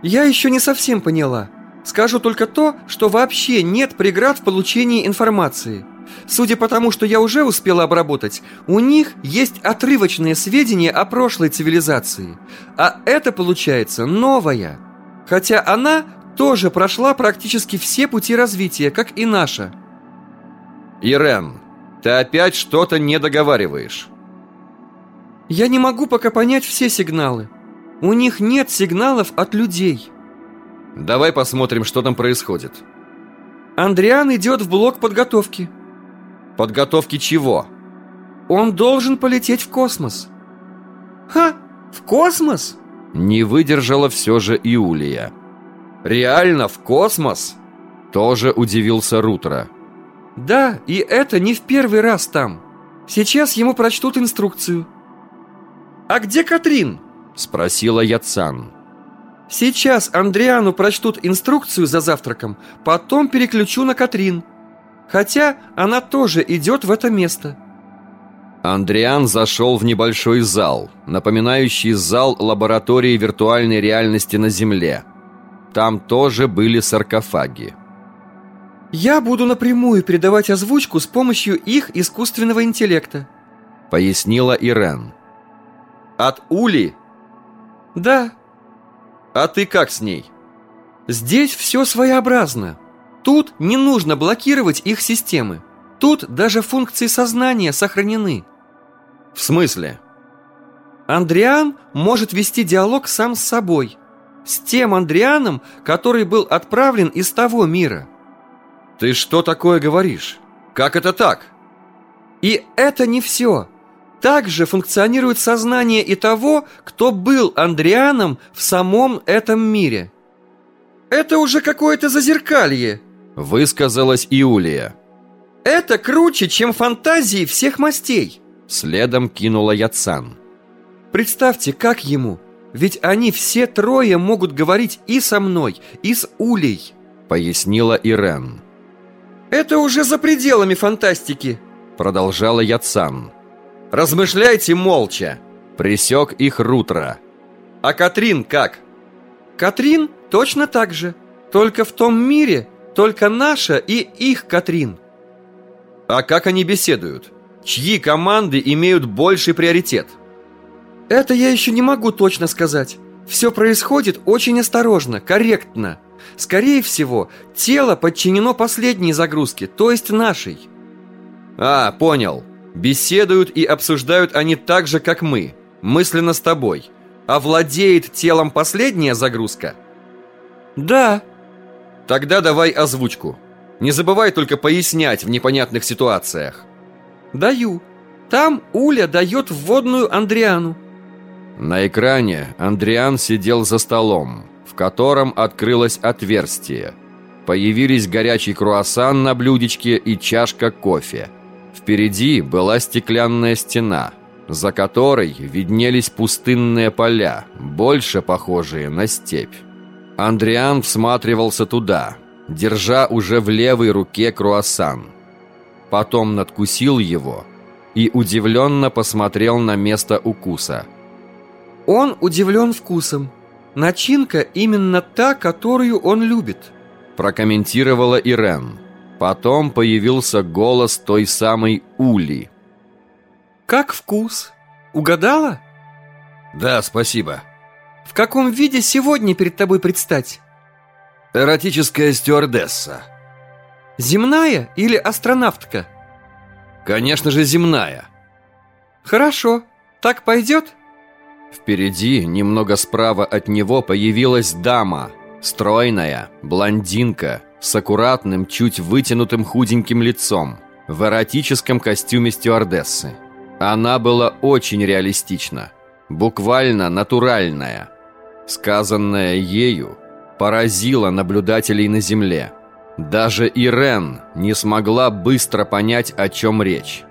Я еще не совсем поняла. Скажу только то, что вообще нет преград в получении информации – Судя по тому, что я уже успела обработать, у них есть отрывочные сведения о прошлой цивилизации. А это, получается, новая. Хотя она тоже прошла практически все пути развития, как и наша. Ирен, ты опять что-то не договариваешь. Я не могу пока понять все сигналы. У них нет сигналов от людей. Давай посмотрим, что там происходит. Андриан идет в блок подготовки. Подготовки чего? Он должен полететь в космос. Ха! В космос? Не выдержала все же Иулия. Реально в космос? Тоже удивился Рутро. Да, и это не в первый раз там. Сейчас ему прочтут инструкцию. А где Катрин? Спросила Яцан. Сейчас Андриану прочтут инструкцию за завтраком, потом переключу на Катрин. Хотя она тоже идет в это место. Андриан зашел в небольшой зал, напоминающий зал лаборатории виртуальной реальности на Земле. Там тоже были саркофаги. «Я буду напрямую передавать озвучку с помощью их искусственного интеллекта», пояснила Ирен. «От Ули?» «Да». «А ты как с ней?» «Здесь все своеобразно», Тут не нужно блокировать их системы. Тут даже функции сознания сохранены. В смысле? Андриан может вести диалог сам с собой. С тем Андрианом, который был отправлен из того мира. Ты что такое говоришь? Как это так? И это не все. Также функционирует сознание и того, кто был Андрианом в самом этом мире. Это уже какое-то зазеркалье, Высказалась Иулия. Это круче, чем фантазии всех мастей. Следом кинула Яцан. Представьте, как ему. Ведь они все трое могут говорить и со мной, и с Улей. Пояснила Ирен. Это уже за пределами фантастики. Продолжала Яцан. Размышляйте молча. Присек их Рутро. А Катрин как? Катрин точно так же. Только в том мире только наша и их Катрин. А как они беседуют? Чьи команды имеют больший приоритет? Это я еще не могу точно сказать. Все происходит очень осторожно, корректно. Скорее всего, тело подчинено последней загрузке, то есть нашей. А, понял. Беседуют и обсуждают они так же, как мы, мысленно с тобой. А владеет телом последняя загрузка? Да. Тогда давай озвучку. Не забывай только пояснять в непонятных ситуациях. Даю. Там Уля дает вводную Андриану. На экране Андриан сидел за столом, в котором открылось отверстие. Появились горячий круассан на блюдечке и чашка кофе. Впереди была стеклянная стена, за которой виднелись пустынные поля, больше похожие на степь. Андриан всматривался туда, держа уже в левой руке круассан. потом надкусил его и удивленно посмотрел на место укуса. Он удивлен вкусом. Начинка именно та, которую он любит. Прокомментировала Ирен. Потом появился голос той самой Ули. Как вкус? Угадала? Да, спасибо. В каком виде сегодня перед тобой предстать? Эротическая стюардесса. Земная или астронавтка? Конечно же, земная. Хорошо. Так пойдет? Впереди, немного справа от него, появилась дама. Стройная, блондинка, с аккуратным, чуть вытянутым худеньким лицом, в эротическом костюме стюардессы. Она была очень реалистична, буквально натуральная. Сказанное ею поразило наблюдателей на земле. Даже Ирен не смогла быстро понять, о чем речь.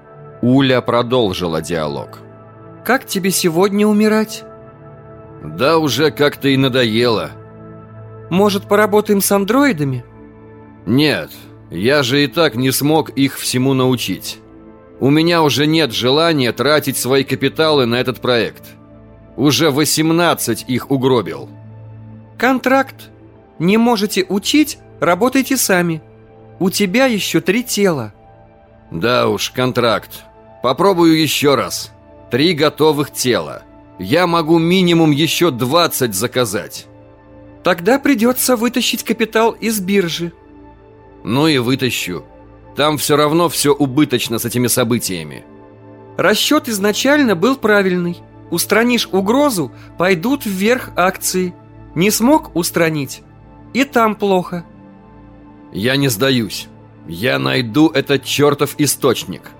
Уля продолжила диалог. Как тебе сегодня умирать? Да уже как-то и надоело. Может, поработаем с андроидами? Нет, я же и так не смог их всему научить. У меня уже нет желания тратить свои капиталы на этот проект. Уже 18 их угробил. Контракт. Не можете учить, работайте сами. У тебя еще три тела. Да уж, контракт. Попробую еще раз. Три готовых тела. Я могу минимум еще 20 заказать. Тогда придется вытащить капитал из биржи. Ну и вытащу. Там все равно все убыточно с этими событиями. Расчет изначально был правильный. Устранишь угрозу, пойдут вверх акции. Не смог устранить, и там плохо. Я не сдаюсь. Я найду этот чертов источник.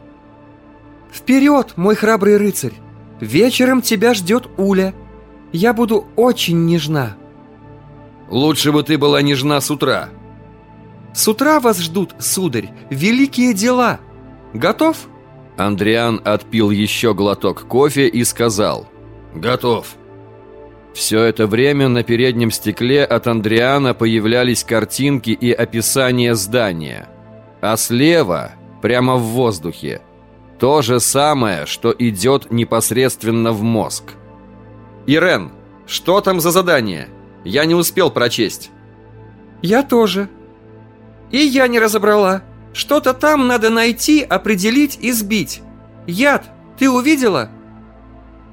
Вперед, мой храбрый рыцарь! Вечером тебя ждет Уля. Я буду очень нежна. Лучше бы ты была нежна с утра. С утра вас ждут, сударь, великие дела. Готов? Андриан отпил еще глоток кофе и сказал «Готов». Все это время на переднем стекле от Андриана появлялись картинки и описание здания. А слева, прямо в воздухе, то же самое, что идет непосредственно в мозг. «Ирен, что там за задание? Я не успел прочесть». «Я тоже». «И я не разобрала. Что-то там надо найти, определить и сбить. Яд, ты увидела?»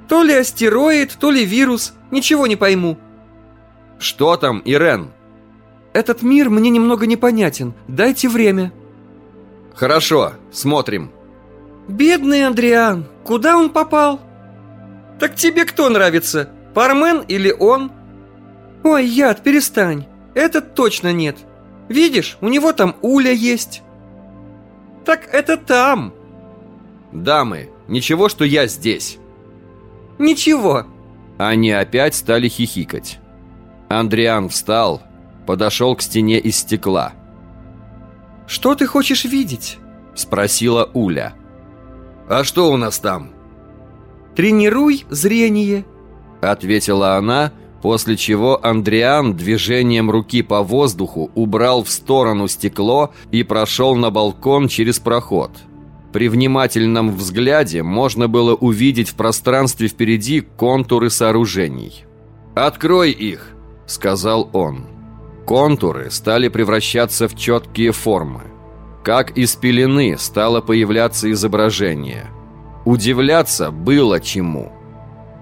«То ли астероид, то ли вирус, ничего не пойму». «Что там, Ирен?» «Этот мир мне немного непонятен. Дайте время». «Хорошо, смотрим». Бедный Андриан, куда он попал? Так тебе кто нравится, Пармен или он? Ой, яд, перестань, этот точно нет. Видишь, у него там Уля есть. Так это там. Дамы, ничего, что я здесь. Ничего. Они опять стали хихикать. Андриан встал, подошел к стене из стекла. «Что ты хочешь видеть?» Спросила Уля. «А что у нас там?» «Тренируй зрение», — ответила она, после чего Андриан движением руки по воздуху убрал в сторону стекло и прошел на балкон через проход. При внимательном взгляде можно было увидеть в пространстве впереди контуры сооружений. «Открой их», — сказал он. Контуры стали превращаться в четкие формы. Как из пелены стало появляться изображение. Удивляться было чему.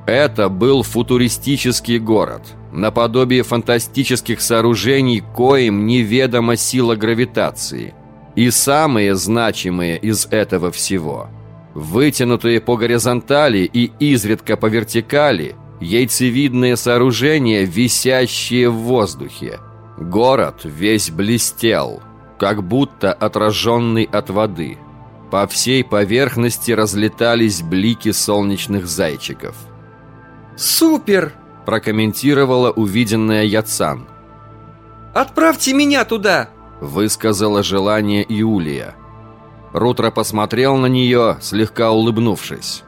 Это был футуристический город, наподобие фантастических сооружений, коим неведома сила гравитации. И самые значимые из этого всего – вытянутые по горизонтали и изредка по вертикали, яйцевидные сооружения, висящие в воздухе. Город весь блестел – как будто отраженный от воды. По всей поверхности разлетались блики солнечных зайчиков. «Супер!» – прокомментировала увиденная Яцан. «Отправьте меня туда!» – высказала желание Иулия. Рутро посмотрел на нее, слегка улыбнувшись.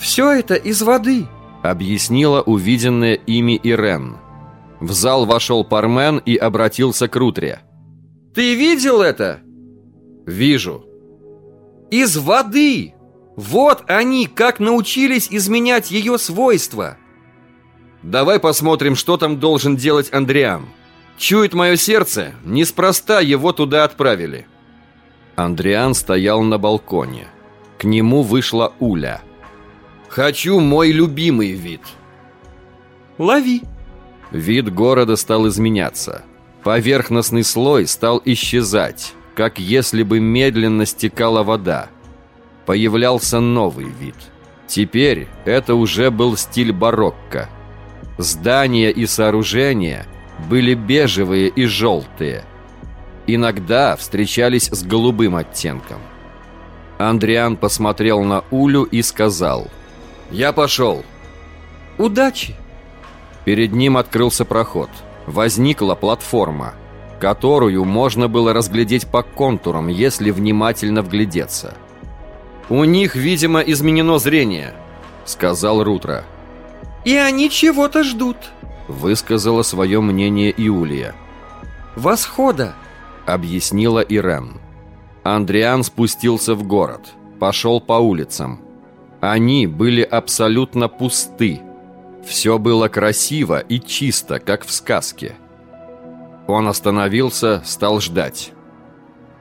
«Все это из воды», — объяснила увиденное ими Ирен. В зал вошел Пармен и обратился к Рутре. Ты видел это?» «Вижу. Из воды! Вот они как научились изменять ее свойства. Давай посмотрим, что там должен делать Андриан. Чует мое сердце, неспроста его туда отправили. Андриан стоял на балконе. К нему вышла Уля. «Хочу мой любимый вид». «Лови». Вид города стал изменяться. Поверхностный слой стал исчезать, как если бы медленно стекала вода. Появлялся новый вид. Теперь это уже был стиль барокко. Здания и сооружения были бежевые и желтые. Иногда встречались с голубым оттенком. Андриан посмотрел на Улю и сказал «Я пошел». «Удачи!» Перед ним открылся проход. Возникла платформа, которую можно было разглядеть по контурам, если внимательно вглядеться. «У них, видимо, изменено зрение», — сказал Рутро. «И они чего-то ждут», — высказала свое мнение Иулия. «Восхода», — объяснила Ирен. Андриан спустился в город, пошел по улицам. Они были абсолютно пусты. Все было красиво и чисто, как в сказке. Он остановился, стал ждать.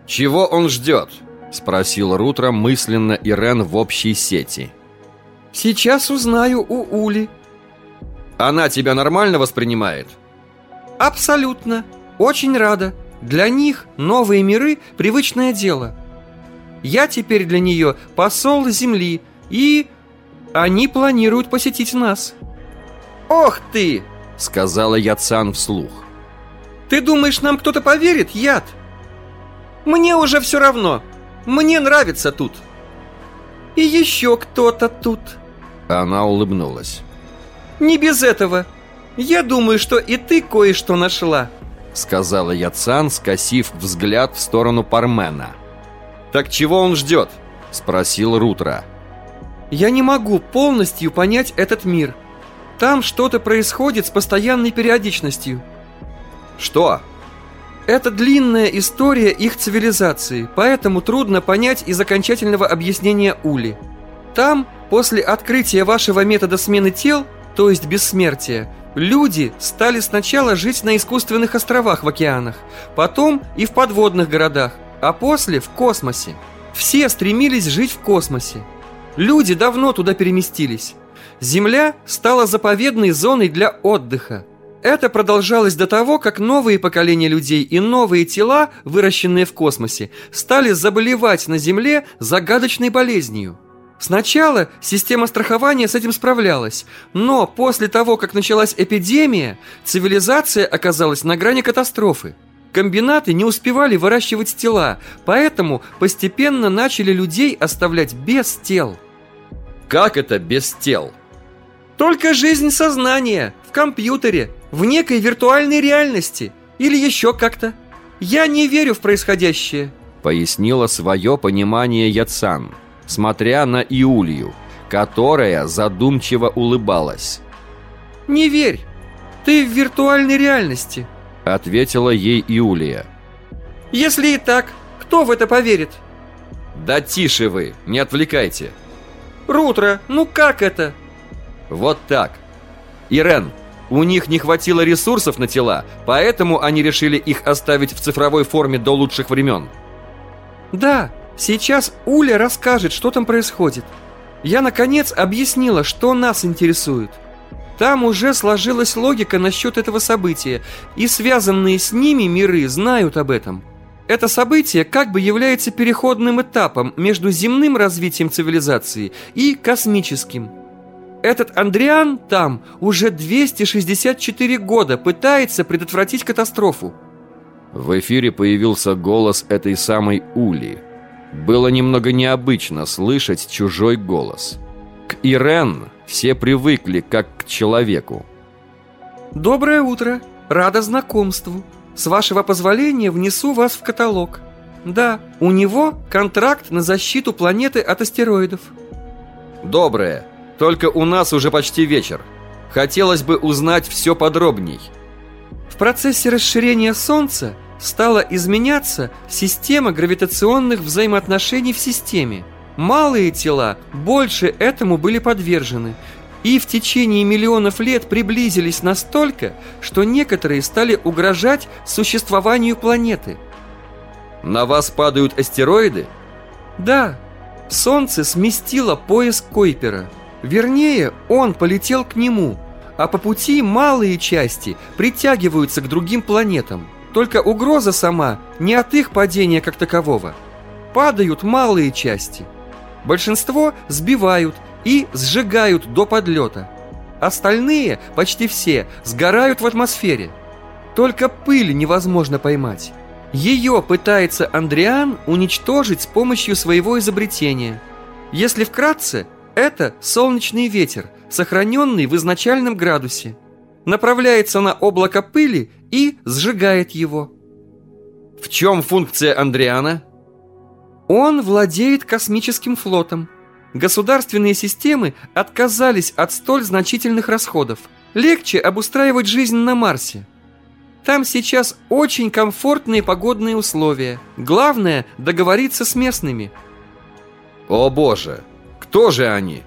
«Чего он ждет?» – спросил Рутро мысленно Ирен в общей сети. «Сейчас узнаю у Ули». «Она тебя нормально воспринимает?» «Абсолютно. Очень рада. Для них новые миры – привычное дело. Я теперь для нее посол Земли, и они планируют посетить нас». «Ох ты!» – сказала Яцан вслух. «Ты думаешь, нам кто-то поверит, Яд?» «Мне уже все равно. Мне нравится тут». «И еще кто-то тут». Она улыбнулась. «Не без этого. Я думаю, что и ты кое-что нашла» сказала Яцан, скосив взгляд в сторону Пармена. «Так чего он ждет?» – спросил Рутра. «Я не могу полностью понять этот мир. Там что-то происходит с постоянной периодичностью». «Что?» Это длинная история их цивилизации, поэтому трудно понять из окончательного объяснения Ули. Там, после открытия вашего метода смены тел, то есть бессмертия, Люди стали сначала жить на искусственных островах в океанах, потом и в подводных городах, а после в космосе. Все стремились жить в космосе. Люди давно туда переместились. Земля стала заповедной зоной для отдыха. Это продолжалось до того, как новые поколения людей и новые тела, выращенные в космосе, стали заболевать на Земле загадочной болезнью – Сначала система страхования с этим справлялась, но после того, как началась эпидемия, цивилизация оказалась на грани катастрофы. Комбинаты не успевали выращивать тела, поэтому постепенно начали людей оставлять без тел. Как это без тел? Только жизнь сознания, в компьютере, в некой виртуальной реальности или еще как-то. Я не верю в происходящее, пояснила свое понимание Яцан смотря на Иулию, которая задумчиво улыбалась. «Не верь, ты в виртуальной реальности», — ответила ей Иулия. «Если и так, кто в это поверит?» «Да тише вы, не отвлекайте!» «Рутро, ну как это?» «Вот так. Ирен, у них не хватило ресурсов на тела, поэтому они решили их оставить в цифровой форме до лучших времен». «Да, Сейчас Уля расскажет, что там происходит. Я, наконец, объяснила, что нас интересует. Там уже сложилась логика насчет этого события, и связанные с ними миры знают об этом. Это событие как бы является переходным этапом между земным развитием цивилизации и космическим. Этот Андриан там уже 264 года пытается предотвратить катастрофу. В эфире появился голос этой самой Ули – было немного необычно слышать чужой голос. К Ирен все привыкли как к человеку. «Доброе утро! Рада знакомству! С вашего позволения внесу вас в каталог. Да, у него контракт на защиту планеты от астероидов». «Доброе! Только у нас уже почти вечер. Хотелось бы узнать все подробней». В процессе расширения Солнца стала изменяться система гравитационных взаимоотношений в системе. Малые тела больше этому были подвержены и в течение миллионов лет приблизились настолько, что некоторые стали угрожать существованию планеты. На вас падают астероиды? Да, Солнце сместило пояс Койпера. Вернее, он полетел к нему, а по пути малые части притягиваются к другим планетам. Только угроза сама не от их падения как такового. Падают малые части. Большинство сбивают и сжигают до подлета. Остальные, почти все, сгорают в атмосфере. Только пыль невозможно поймать. Ее пытается Андриан уничтожить с помощью своего изобретения. Если вкратце, это солнечный ветер, сохраненный в изначальном градусе. Направляется на облако пыли и сжигает его. В чем функция Андриана? Он владеет космическим флотом. Государственные системы отказались от столь значительных расходов. Легче обустраивать жизнь на Марсе. Там сейчас очень комфортные погодные условия. Главное – договориться с местными. О боже, кто же они?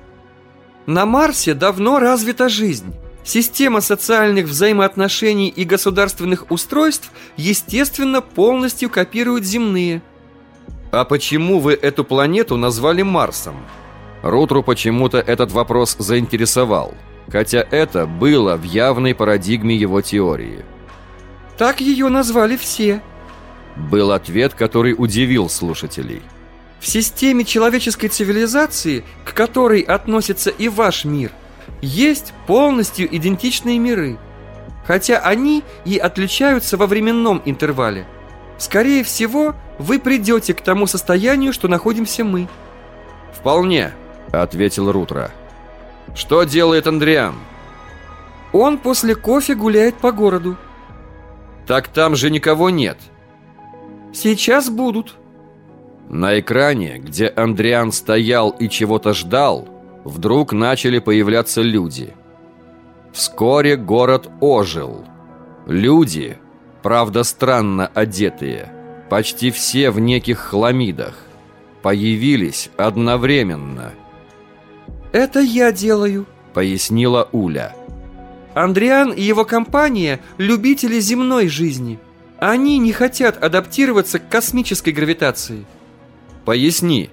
На Марсе давно развита жизнь. Система социальных взаимоотношений и государственных устройств, естественно, полностью копирует земные. А почему вы эту планету назвали Марсом? Рутру почему-то этот вопрос заинтересовал, хотя это было в явной парадигме его теории. Так ее назвали все. Был ответ, который удивил слушателей. В системе человеческой цивилизации, к которой относится и ваш мир, есть полностью идентичные миры. Хотя они и отличаются во временном интервале. Скорее всего, вы придете к тому состоянию, что находимся мы. «Вполне», — ответил Рутро. «Что делает Андриан?» «Он после кофе гуляет по городу», так там же никого нет. Сейчас будут. На экране, где Андриан стоял и чего-то ждал, вдруг начали появляться люди. Вскоре город ожил. Люди, правда странно одетые, почти все в неких хламидах, появились одновременно. «Это я делаю», — пояснила Уля. Андриан и его компания – любители земной жизни. Они не хотят адаптироваться к космической гравитации. Поясни.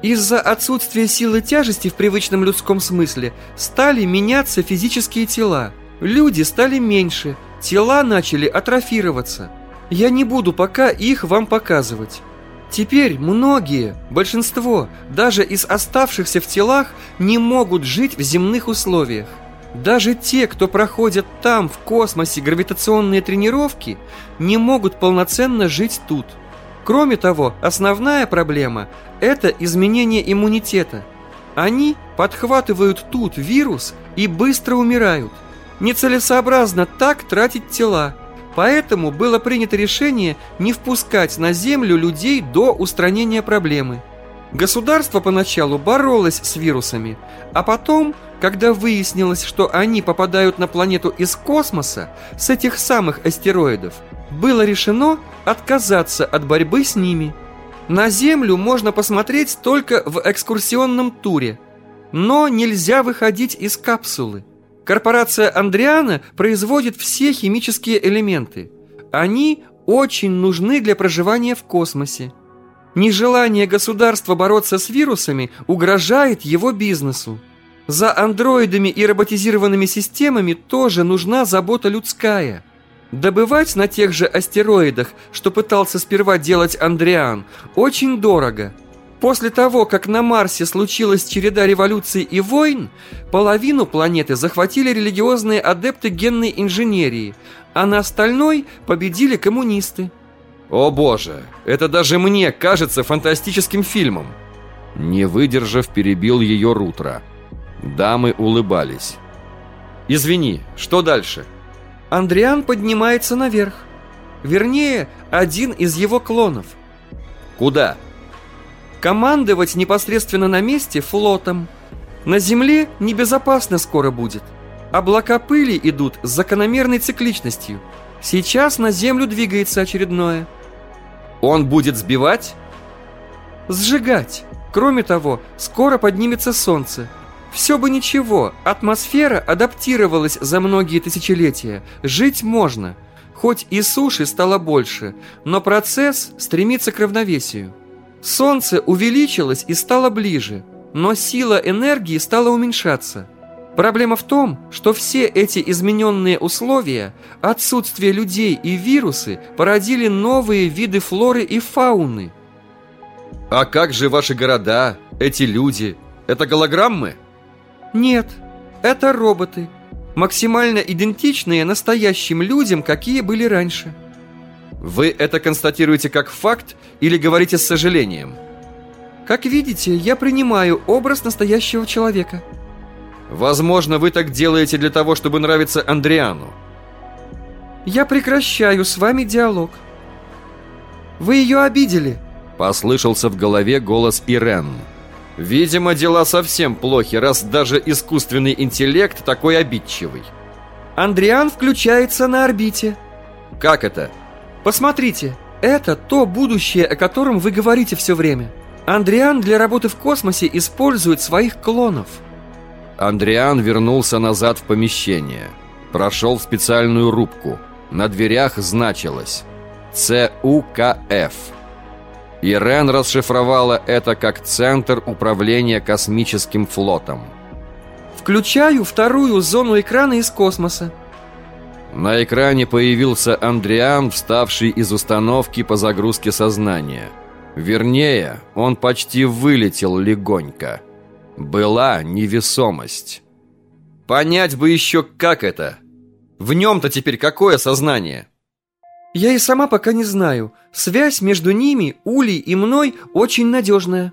Из-за отсутствия силы тяжести в привычном людском смысле стали меняться физические тела. Люди стали меньше, тела начали атрофироваться. Я не буду пока их вам показывать. Теперь многие, большинство, даже из оставшихся в телах, не могут жить в земных условиях. Даже те, кто проходят там, в космосе, гравитационные тренировки, не могут полноценно жить тут. Кроме того, основная проблема – это изменение иммунитета. Они подхватывают тут вирус и быстро умирают. Нецелесообразно так тратить тела. Поэтому было принято решение не впускать на Землю людей до устранения проблемы. Государство поначалу боролось с вирусами, а потом когда выяснилось, что они попадают на планету из космоса, с этих самых астероидов, было решено отказаться от борьбы с ними. На Землю можно посмотреть только в экскурсионном туре, но нельзя выходить из капсулы. Корпорация Андриана производит все химические элементы. Они очень нужны для проживания в космосе. Нежелание государства бороться с вирусами угрожает его бизнесу. За андроидами и роботизированными системами тоже нужна забота людская. Добывать на тех же астероидах, что пытался сперва делать Андриан, очень дорого. После того, как на Марсе случилась череда революций и войн, половину планеты захватили религиозные адепты генной инженерии, а на остальной победили коммунисты. О боже, это даже мне кажется фантастическим фильмом. Не выдержав, перебил ее Рутро. Дамы улыбались. «Извини, что дальше?» Андриан поднимается наверх. Вернее, один из его клонов. «Куда?» Командовать непосредственно на месте флотом. На Земле небезопасно скоро будет. Облака пыли идут с закономерной цикличностью. Сейчас на Землю двигается очередное. Он будет сбивать? Сжигать. Кроме того, скоро поднимется Солнце. Все бы ничего, атмосфера адаптировалась за многие тысячелетия. Жить можно. Хоть и суши стало больше, но процесс стремится к равновесию. Солнце увеличилось и стало ближе, но сила энергии стала уменьшаться. Проблема в том, что все эти измененные условия, отсутствие людей и вирусы породили новые виды флоры и фауны. А как же ваши города, эти люди? Это голограммы? Нет, это роботы, максимально идентичные настоящим людям, какие были раньше. Вы это констатируете как факт или говорите с сожалением? Как видите, я принимаю образ настоящего человека. Возможно, вы так делаете для того, чтобы нравиться Андриану. Я прекращаю с вами диалог. Вы ее обидели. Послышался в голове голос Ирен. Видимо, дела совсем плохи, раз даже искусственный интеллект такой обидчивый. Андриан включается на орбите. Как это? Посмотрите, это то будущее, о котором вы говорите все время. Андриан для работы в космосе использует своих клонов. Андриан вернулся назад в помещение. Прошел в специальную рубку. На дверях значилось ЦУКФ. Ирен расшифровала это как Центр управления космическим флотом. Включаю вторую зону экрана из космоса. На экране появился Андриан, вставший из установки по загрузке сознания. Вернее, он почти вылетел легонько. Была невесомость. Понять бы еще, как это. В нем-то теперь какое сознание? Я и сама пока не знаю. Связь между ними, Улей и мной, очень надежная.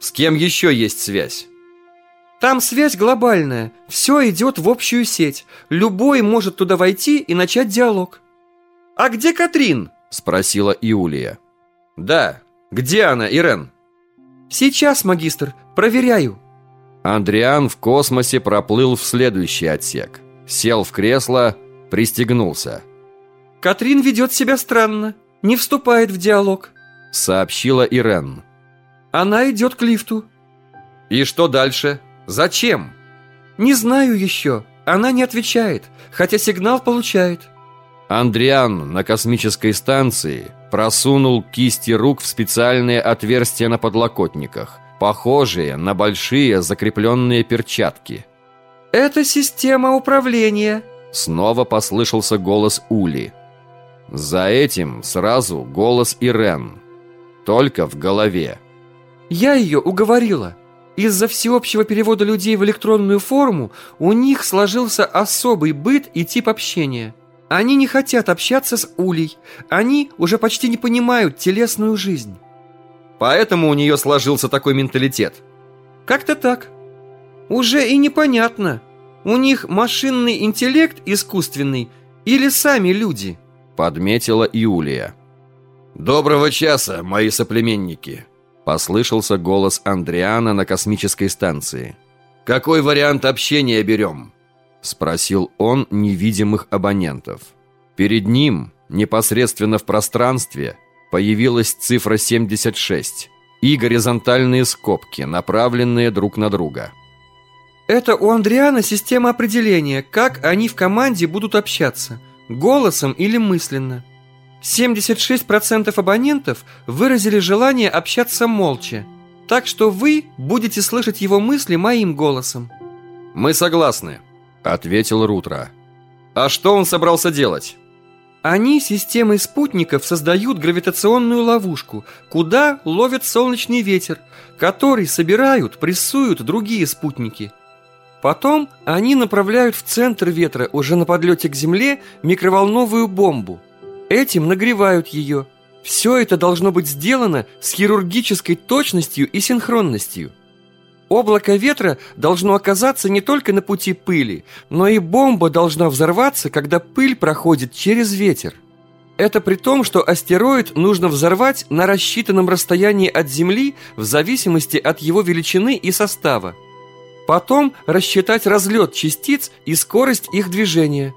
С кем еще есть связь? Там связь глобальная. Все идет в общую сеть. Любой может туда войти и начать диалог. «А где Катрин?» – спросила Иулия. «Да. Где она, Ирен?» «Сейчас, магистр. Проверяю». Андриан в космосе проплыл в следующий отсек. Сел в кресло, пристегнулся. «Катрин ведет себя странно, не вступает в диалог», — сообщила Ирен. «Она идет к лифту». «И что дальше? Зачем?» «Не знаю еще. Она не отвечает, хотя сигнал получает». Андриан на космической станции просунул кисти рук в специальные отверстия на подлокотниках, похожие на большие закрепленные перчатки. «Это система управления», — снова послышался голос Ули. За этим сразу голос Ирен. Только в голове. «Я ее уговорила. Из-за всеобщего перевода людей в электронную форму у них сложился особый быт и тип общения. Они не хотят общаться с Улей. Они уже почти не понимают телесную жизнь». Поэтому у нее сложился такой менталитет. Как-то так. Уже и непонятно, у них машинный интеллект искусственный или сами люди – подметила Иулия. «Доброго часа, мои соплеменники!» Послышался голос Андриана на космической станции. «Какой вариант общения берем?» Спросил он невидимых абонентов. Перед ним, непосредственно в пространстве, появилась цифра 76 и горизонтальные скобки, направленные друг на друга. «Это у Андриана система определения, как они в команде будут общаться», голосом или мысленно. 76% абонентов выразили желание общаться молча, так что вы будете слышать его мысли моим голосом. «Мы согласны», — ответил Рутро. «А что он собрался делать?» Они системой спутников создают гравитационную ловушку, куда ловят солнечный ветер, который собирают, прессуют другие спутники. Потом они направляют в центр ветра уже на подлете к Земле микроволновую бомбу. Этим нагревают ее. Все это должно быть сделано с хирургической точностью и синхронностью. Облако ветра должно оказаться не только на пути пыли, но и бомба должна взорваться, когда пыль проходит через ветер. Это при том, что астероид нужно взорвать на рассчитанном расстоянии от Земли в зависимости от его величины и состава. Потом рассчитать разлет частиц и скорость их движения.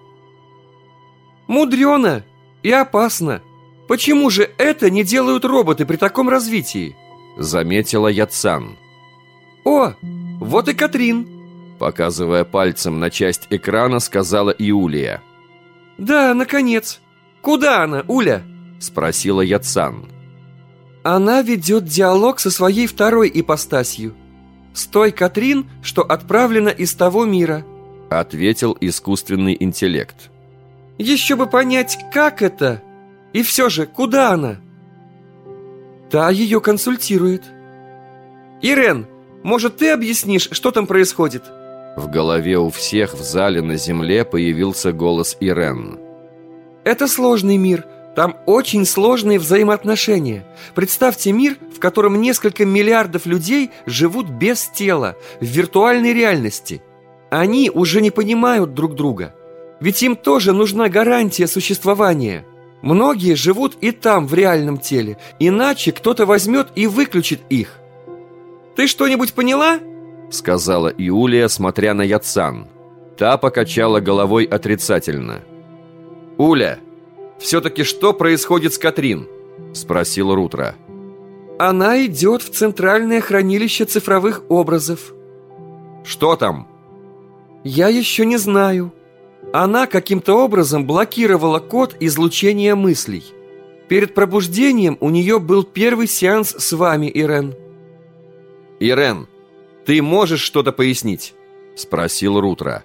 Мудрено и опасно. Почему же это не делают роботы при таком развитии? Заметила Яцан. О, вот и Катрин. Показывая пальцем на часть экрана, сказала Иулия. Да, наконец. Куда она, Уля? Спросила Яцан. Она ведет диалог со своей второй ипостасью. С той Катрин, что отправлена из того мира. Ответил искусственный интеллект. Еще бы понять, как это. И все же, куда она? Та ее консультирует. Ирен, может, ты объяснишь, что там происходит? В голове у всех в зале на земле появился голос Ирен. Это сложный мир. Там очень сложные взаимоотношения. Представьте мир, в котором несколько миллиардов людей живут без тела, в виртуальной реальности. Они уже не понимают друг друга. Ведь им тоже нужна гарантия существования. Многие живут и там, в реальном теле, иначе кто-то возьмет и выключит их. «Ты что-нибудь поняла?» Сказала Иулия, смотря на Яцан. Та покачала головой отрицательно. «Уля, все-таки что происходит с Катрин?» Спросил Рутро. «Она идет в центральное хранилище цифровых образов». «Что там?» «Я еще не знаю. Она каким-то образом блокировала код излучения мыслей. Перед пробуждением у нее был первый сеанс с вами, Ирен». «Ирен, ты можешь что-то пояснить?» Спросил Рутро.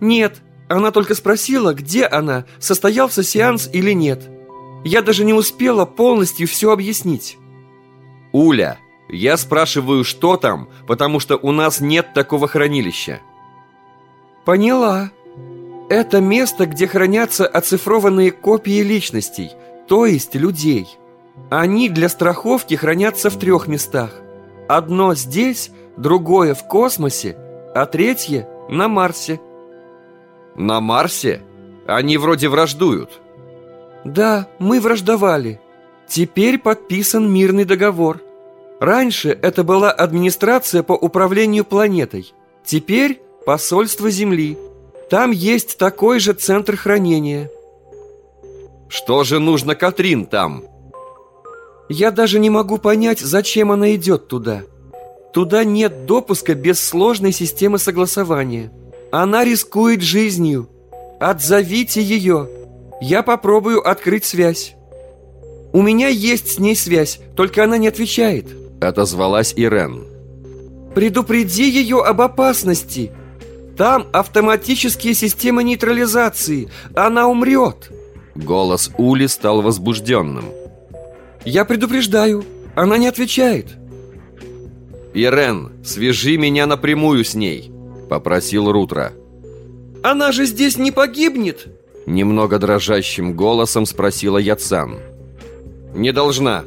«Нет, она только спросила, где она, состоялся сеанс или нет. Я даже не успела полностью все объяснить». «Уля, я спрашиваю, что там, потому что у нас нет такого хранилища». «Поняла. Это место, где хранятся оцифрованные копии личностей, то есть людей. Они для страховки хранятся в трех местах. Одно здесь, другое в космосе, а третье на Марсе. На Марсе? Они вроде враждуют. Да, мы враждовали. Теперь подписан мирный договор. Раньше это была администрация по управлению планетой. Теперь посольство Земли. Там есть такой же центр хранения. Что же нужно Катрин там? Я даже не могу понять, зачем она идет туда. Туда нет допуска без сложной системы согласования. Она рискует жизнью. Отзовите ее. Я попробую открыть связь. У меня есть с ней связь, только она не отвечает. Отозвалась Ирен. Предупреди ее об опасности. Там автоматические системы нейтрализации. Она умрет. Голос Ули стал возбужденным. Я предупреждаю. Она не отвечает. «Ирен, свяжи меня напрямую с ней», — попросил Рутро. «Она же здесь не погибнет?» Немного дрожащим голосом спросила Яцан. «Не должна».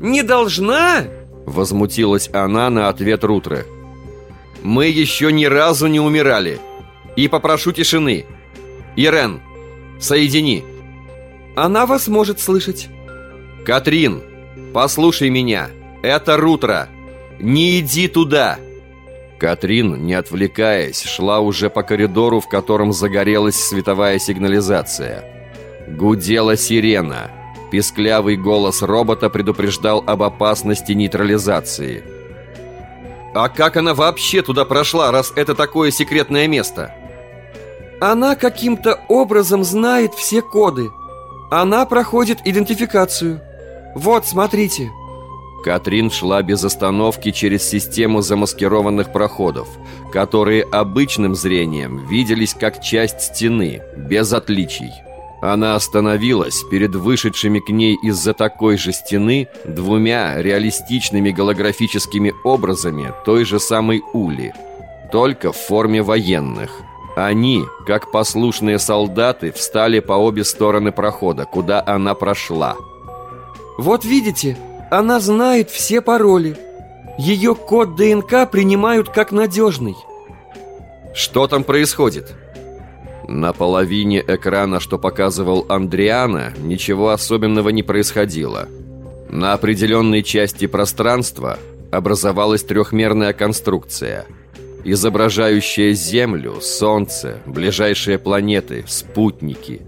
«Не должна?» Возмутилась она на ответ Рутры. «Мы еще ни разу не умирали. И попрошу тишины. Ирен, соедини». «Она вас может слышать». «Катрин, послушай меня. Это Рутра. Не иди туда!» Катрин, не отвлекаясь, шла уже по коридору, в котором загорелась световая сигнализация. Гудела сирена. Песклявый голос робота предупреждал об опасности нейтрализации. «А как она вообще туда прошла, раз это такое секретное место?» «Она каким-то образом знает все коды. Она проходит идентификацию. Вот, смотрите». Катрин шла без остановки через систему замаскированных проходов, которые обычным зрением виделись как часть стены, без отличий. Она остановилась перед вышедшими к ней из-за такой же стены двумя реалистичными голографическими образами той же самой Ули, только в форме военных. Они, как послушные солдаты, встали по обе стороны прохода, куда она прошла. «Вот видите?» Она знает все пароли. Ее код ДНК принимают как надежный. Что там происходит? На половине экрана, что показывал Андриана, ничего особенного не происходило. На определенной части пространства образовалась трехмерная конструкция, изображающая Землю, Солнце, ближайшие планеты, спутники.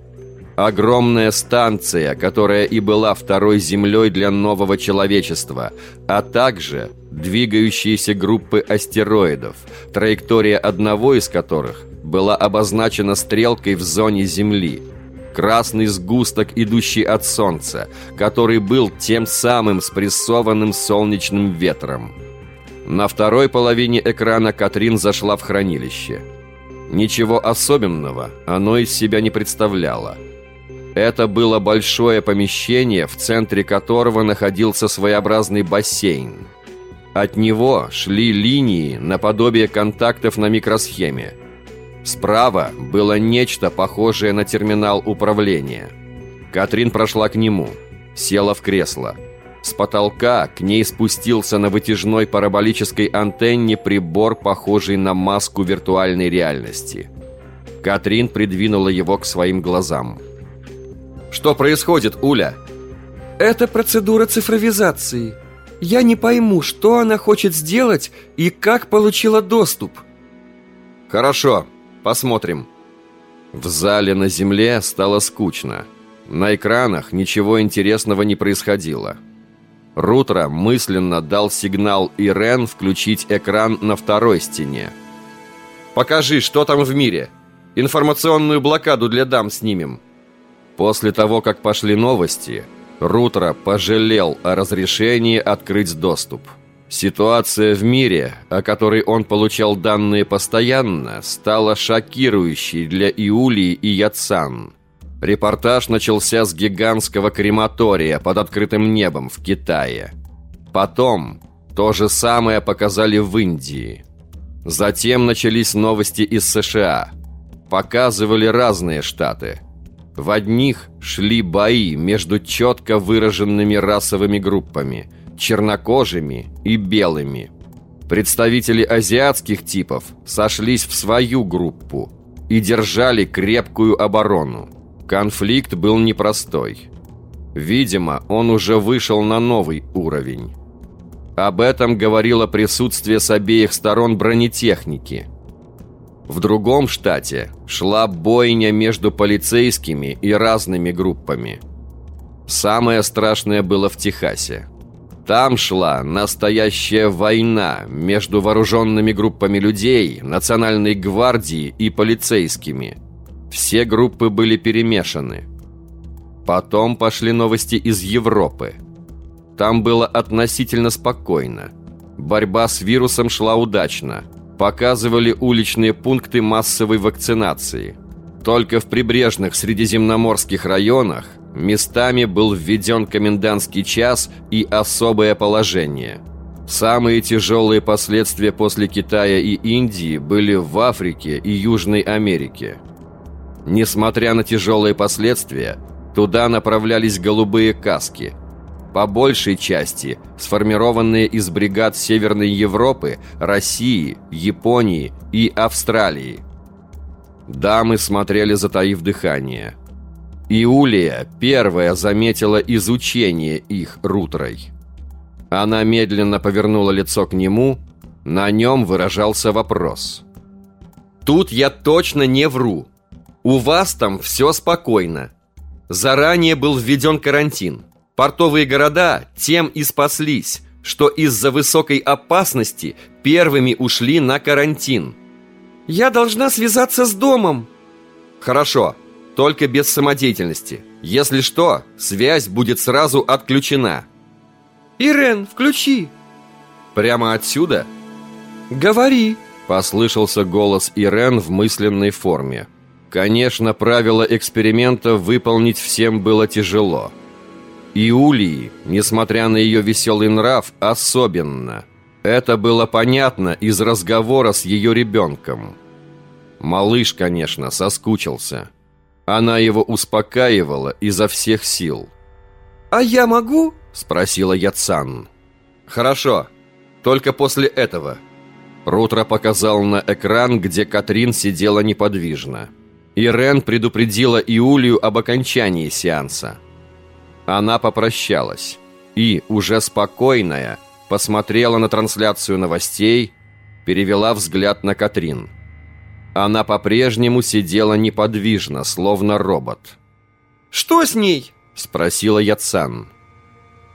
Огромная станция, которая и была второй землей для нового человечества, а также двигающиеся группы астероидов, траектория одного из которых была обозначена стрелкой в зоне Земли. Красный сгусток, идущий от Солнца, который был тем самым спрессованным солнечным ветром. На второй половине экрана Катрин зашла в хранилище. Ничего особенного оно из себя не представляло. Это было большое помещение, в центре которого находился своеобразный бассейн. От него шли линии наподобие контактов на микросхеме. Справа было нечто похожее на терминал управления. Катрин прошла к нему, села в кресло – с потолка к ней спустился на вытяжной параболической антенне прибор, похожий на маску виртуальной реальности. Катрин придвинула его к своим глазам. «Что происходит, Уля?» «Это процедура цифровизации. Я не пойму, что она хочет сделать и как получила доступ». «Хорошо, посмотрим». В зале на земле стало скучно. На экранах ничего интересного не происходило. Рутро мысленно дал сигнал Ирен включить экран на второй стене. «Покажи, что там в мире. Информационную блокаду для дам снимем». После того, как пошли новости, Рутро пожалел о разрешении открыть доступ. Ситуация в мире, о которой он получал данные постоянно, стала шокирующей для Иулии и Яцан. Репортаж начался с гигантского крематория под открытым небом в Китае. Потом то же самое показали в Индии. Затем начались новости из США. Показывали разные штаты. В одних шли бои между четко выраженными расовыми группами – чернокожими и белыми. Представители азиатских типов сошлись в свою группу и держали крепкую оборону. Конфликт был непростой. Видимо, он уже вышел на новый уровень. Об этом говорило присутствие с обеих сторон бронетехники. В другом штате шла бойня между полицейскими и разными группами. Самое страшное было в Техасе. Там шла настоящая война между вооруженными группами людей, национальной гвардией и полицейскими – все группы были перемешаны. Потом пошли новости из Европы. Там было относительно спокойно. Борьба с вирусом шла удачно. Показывали уличные пункты массовой вакцинации. Только в прибрежных средиземноморских районах местами был введен комендантский час и особое положение. Самые тяжелые последствия после Китая и Индии были в Африке и Южной Америке. Несмотря на тяжелые последствия, туда направлялись голубые каски. По большей части сформированные из бригад Северной Европы, России, Японии и Австралии. Дамы смотрели, затаив дыхание. Иулия первая заметила изучение их рутрой. Она медленно повернула лицо к нему, на нем выражался вопрос. «Тут я точно не вру», у вас там все спокойно. Заранее был введен карантин. Портовые города тем и спаслись, что из-за высокой опасности первыми ушли на карантин. Я должна связаться с домом. Хорошо, только без самодеятельности. Если что, связь будет сразу отключена. Ирен, включи. Прямо отсюда? Говори, послышался голос Ирен в мысленной форме. Конечно, правила эксперимента выполнить всем было тяжело. И Улии, несмотря на ее веселый нрав, особенно. Это было понятно из разговора с ее ребенком. Малыш, конечно, соскучился. Она его успокаивала изо всех сил. «А я могу?» – спросила Яцан. «Хорошо, только после этого». Рутро показал на экран, где Катрин сидела неподвижно. Ирен предупредила Иулию об окончании сеанса. Она попрощалась и, уже спокойная, посмотрела на трансляцию новостей, перевела взгляд на Катрин. Она по-прежнему сидела неподвижно, словно робот. Что с ней?» Спросила Яцан.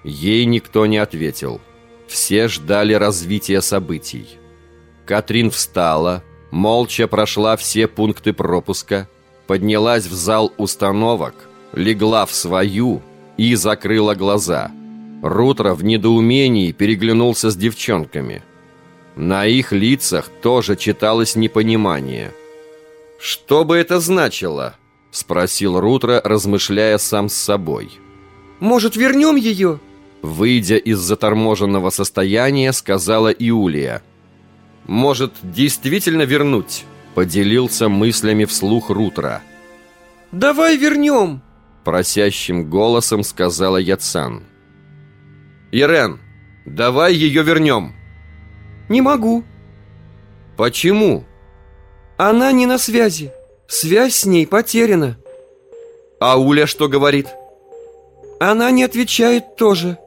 Ей никто не ответил. Все ждали развития событий. Катрин встала, молча прошла все пункты пропуска, поднялась в зал установок, легла в свою и закрыла глаза. Рутро в недоумении переглянулся с девчонками. На их лицах тоже читалось непонимание. «Что бы это значило?» – спросил Рутро, размышляя сам с собой. «Может, вернем ее?» Выйдя из заторможенного состояния, сказала Иулия. «Может, действительно вернуть?» Поделился мыслями вслух Рутро. «Давай вернем!» Просящим голосом сказала Яцан. «Ирен, давай ее вернем!» «Не могу!» «Почему?» «Она не на связи!» Связь с ней потеряна. А Уля что говорит? Она не отвечает тоже.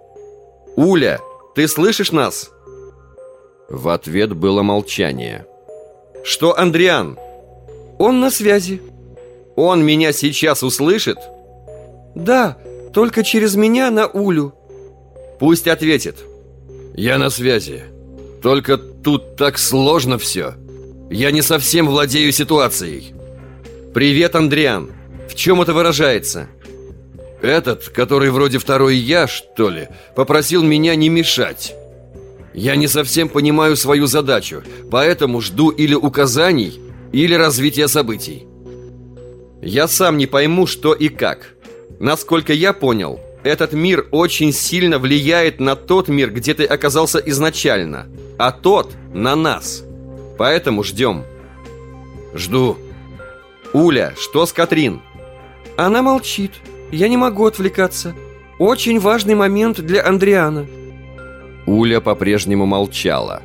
Уля, ты слышишь нас? В ответ было молчание. Что Андриан? Он на связи. Он меня сейчас услышит? Да, только через меня на Улю. Пусть ответит. Я на связи. Только тут так сложно все. Я не совсем владею ситуацией. «Привет, Андриан! В чем это выражается?» «Этот, который вроде второй я, что ли, попросил меня не мешать. Я не совсем понимаю свою задачу, поэтому жду или указаний, или развития событий». «Я сам не пойму, что и как. Насколько я понял, этот мир очень сильно влияет на тот мир, где ты оказался изначально, а тот — на нас. Поэтому ждем». «Жду», «Уля, что с Катрин?» Она молчит. Я не могу отвлекаться. Очень важный момент для Андриана. Уля по-прежнему молчала.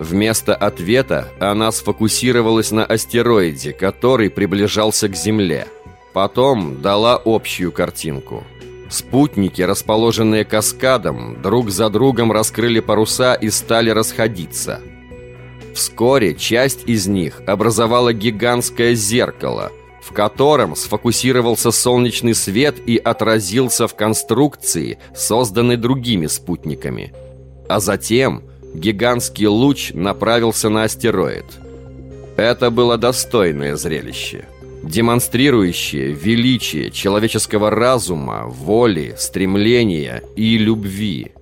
Вместо ответа она сфокусировалась на астероиде, который приближался к Земле. Потом дала общую картинку. Спутники, расположенные каскадом, друг за другом раскрыли паруса и стали расходиться – Вскоре часть из них образовала гигантское зеркало, в котором сфокусировался солнечный свет и отразился в конструкции, созданной другими спутниками. А затем гигантский луч направился на астероид. Это было достойное зрелище, демонстрирующее величие человеческого разума, воли, стремления и любви.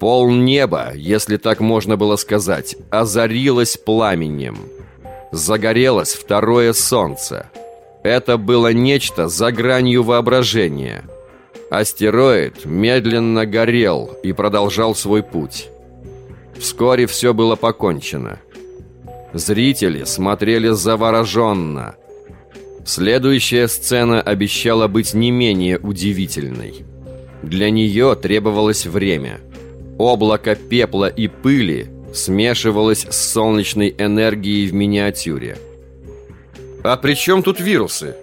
Пол неба, если так можно было сказать, озарилось пламенем. Загорелось второе солнце. Это было нечто за гранью воображения. Астероид медленно горел и продолжал свой путь. Вскоре все было покончено. Зрители смотрели завороженно. Следующая сцена обещала быть не менее удивительной. Для нее требовалось время – Облако пепла и пыли смешивалось с солнечной энергией в миниатюре. «А при чем тут вирусы?»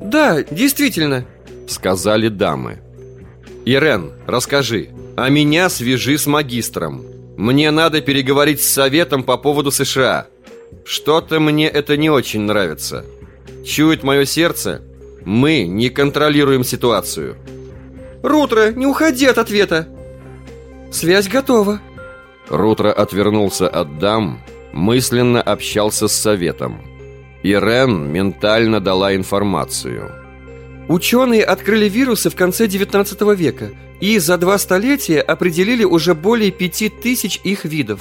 «Да, действительно», — сказали дамы. «Ирен, расскажи, а меня свяжи с магистром. Мне надо переговорить с советом по поводу США. Что-то мне это не очень нравится. Чует мое сердце, мы не контролируем ситуацию». «Рутро, не уходи от ответа!» Связь готова. Рутро отвернулся от дам, мысленно общался с советом. Ирен ментально дала информацию. Ученые открыли вирусы в конце 19 века и за два столетия определили уже более пяти тысяч их видов.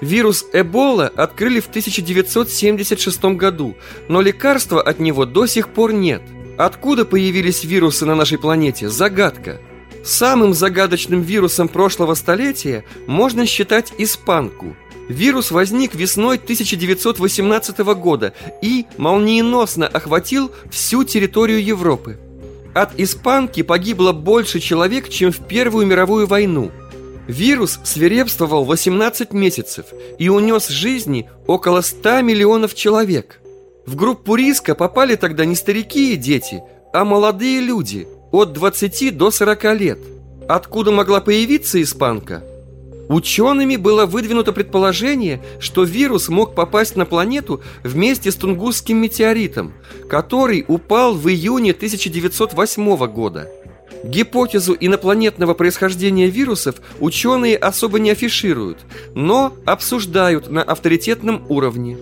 Вирус Эбола открыли в 1976 году, но лекарства от него до сих пор нет. Откуда появились вирусы на нашей планете – загадка – Самым загадочным вирусом прошлого столетия можно считать испанку. Вирус возник весной 1918 года и молниеносно охватил всю территорию Европы. От испанки погибло больше человек, чем в Первую мировую войну. Вирус свирепствовал 18 месяцев и унес жизни около 100 миллионов человек. В группу риска попали тогда не старики и дети, а молодые люди – от 20 до 40 лет. Откуда могла появиться испанка? Учеными было выдвинуто предположение, что вирус мог попасть на планету вместе с Тунгусским метеоритом, который упал в июне 1908 года. Гипотезу инопланетного происхождения вирусов ученые особо не афишируют, но обсуждают на авторитетном уровне.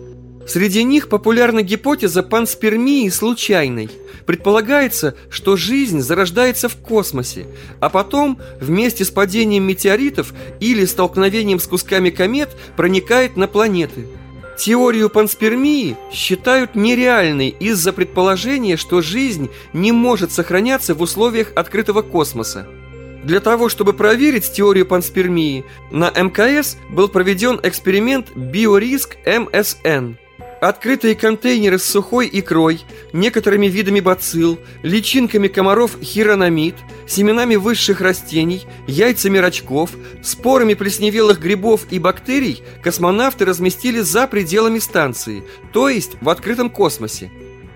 Среди них популярна гипотеза панспермии случайной. Предполагается, что жизнь зарождается в космосе, а потом вместе с падением метеоритов или столкновением с кусками комет проникает на планеты. Теорию панспермии считают нереальной из-за предположения, что жизнь не может сохраняться в условиях открытого космоса. Для того, чтобы проверить теорию панспермии, на МКС был проведен эксперимент «Биориск МСН». Открытые контейнеры с сухой икрой, некоторыми видами бацилл, личинками комаров хирономид, семенами высших растений, яйцами рачков, спорами плесневелых грибов и бактерий космонавты разместили за пределами станции, то есть в открытом космосе.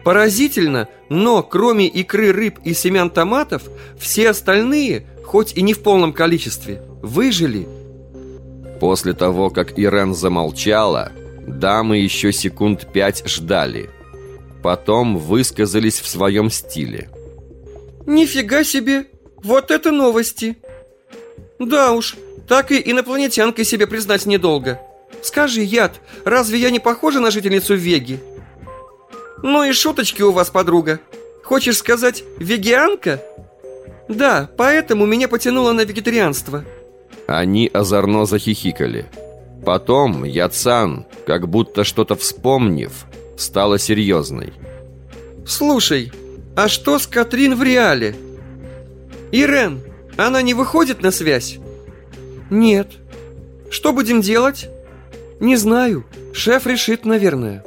Поразительно, но кроме икры рыб и семян томатов, все остальные, хоть и не в полном количестве, выжили. После того, как Ирен замолчала, Дамы еще секунд пять ждали. Потом высказались в своем стиле. «Нифига себе! Вот это новости!» «Да уж, так и инопланетянкой себе признать недолго. Скажи, Яд, разве я не похожа на жительницу Веги?» «Ну и шуточки у вас, подруга. Хочешь сказать, вегианка?» «Да, поэтому меня потянуло на вегетарианство». Они озорно захихикали. Потом Яцан, как будто что-то вспомнив, стала серьезной. «Слушай, а что с Катрин в реале?» «Ирен, она не выходит на связь?» «Нет». «Что будем делать?» «Не знаю. Шеф решит, наверное».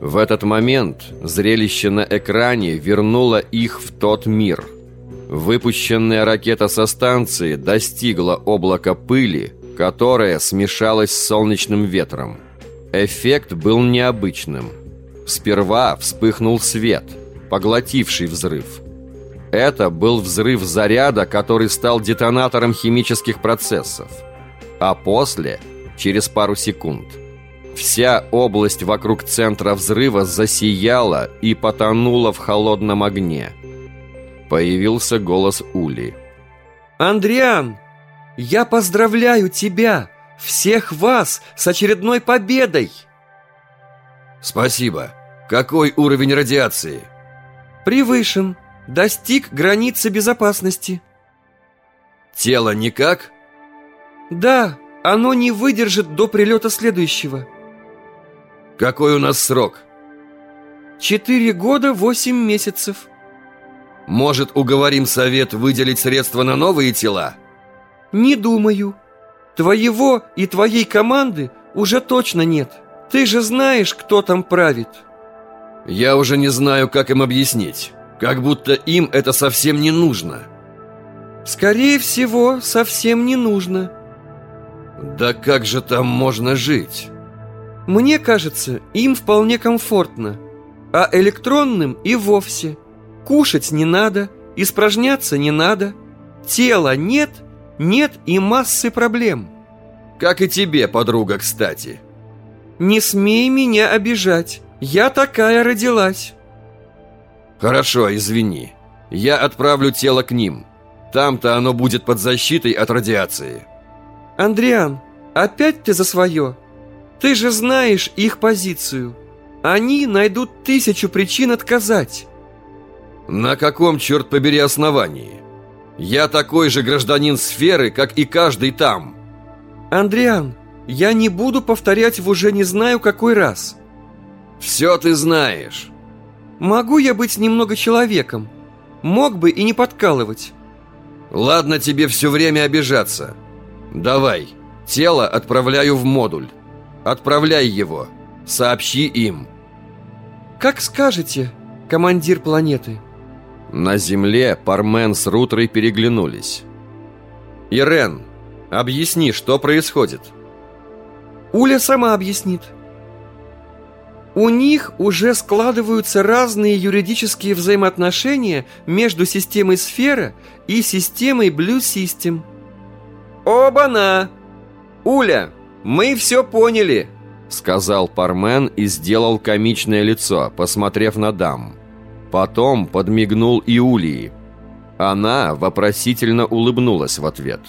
В этот момент зрелище на экране вернуло их в тот мир. Выпущенная ракета со станции достигла облака пыли, которое смешалось с солнечным ветром. Эффект был необычным. Сперва вспыхнул свет, поглотивший взрыв. Это был взрыв заряда, который стал детонатором химических процессов. А после, через пару секунд, вся область вокруг центра взрыва засияла и потонула в холодном огне. Появился голос Ули. «Андриан, я поздравляю тебя, всех вас, с очередной победой!» «Спасибо. Какой уровень радиации?» «Превышен. Достиг границы безопасности». «Тело никак?» «Да, оно не выдержит до прилета следующего». «Какой у нас срок?» «Четыре года, восемь месяцев». «Может, уговорим совет выделить средства на новые тела?» «Не думаю. Твоего и твоей команды уже точно нет. Ты же знаешь, кто там правит». «Я уже не знаю, как им объяснить. Как будто им это совсем не нужно». «Скорее всего, совсем не нужно». «Да как же там можно жить?» «Мне кажется, им вполне комфортно. А электронным и вовсе. Кушать не надо, испражняться не надо. Тела нет – нет и массы проблем. Как и тебе, подруга, кстати. Не смей меня обижать. Я такая родилась. Хорошо, извини. Я отправлю тело к ним. Там-то оно будет под защитой от радиации. Андриан, опять ты за свое? Ты же знаешь их позицию. Они найдут тысячу причин отказать. На каком, черт побери, основании? Я такой же гражданин сферы, как и каждый там. Андриан, я не буду повторять в уже не знаю какой раз. Все ты знаешь. Могу я быть немного человеком? Мог бы и не подкалывать. Ладно тебе все время обижаться. Давай, тело отправляю в модуль. Отправляй его. Сообщи им. Как скажете, командир планеты. На земле Пармен с Рутрой переглянулись. «Ирен, объясни, что происходит?» «Уля сама объяснит», у них уже складываются разные юридические взаимоотношения между системой сфера и системой Blue System. Оба-на! Уля, мы все поняли!» Сказал Пармен и сделал комичное лицо, посмотрев на дам. Потом подмигнул Иулии. Она вопросительно улыбнулась в ответ.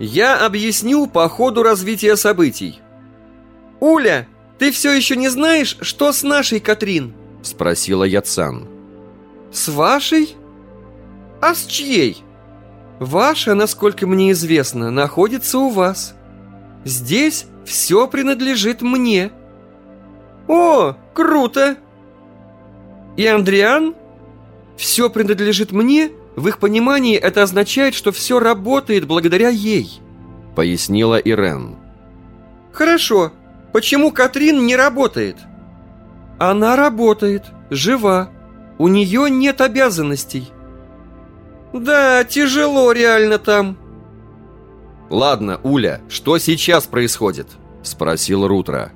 «Я объясню по ходу развития событий. Уля, ты все еще не знаешь, что с нашей Катрин?» Спросила Яцан. «С вашей? А с чьей?» «Ваша, насколько мне известно, находится у вас. Здесь все принадлежит мне». «О, круто!» «И Андриан?» «Все принадлежит мне?» В их понимании это означает, что все работает благодаря ей», — пояснила Ирен. «Хорошо. Почему Катрин не работает?» «Она работает, жива. У нее нет обязанностей». «Да, тяжело реально там». «Ладно, Уля, что сейчас происходит?» — спросил Рутро.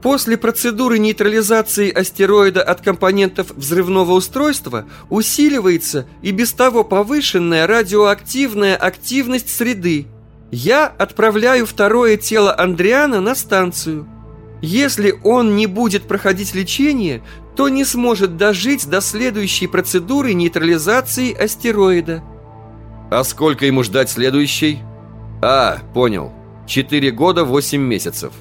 После процедуры нейтрализации астероида от компонентов взрывного устройства усиливается и без того повышенная радиоактивная активность среды. Я отправляю второе тело Андриана на станцию. Если он не будет проходить лечение, то не сможет дожить до следующей процедуры нейтрализации астероида. А сколько ему ждать следующей? А, понял. Четыре года, восемь месяцев.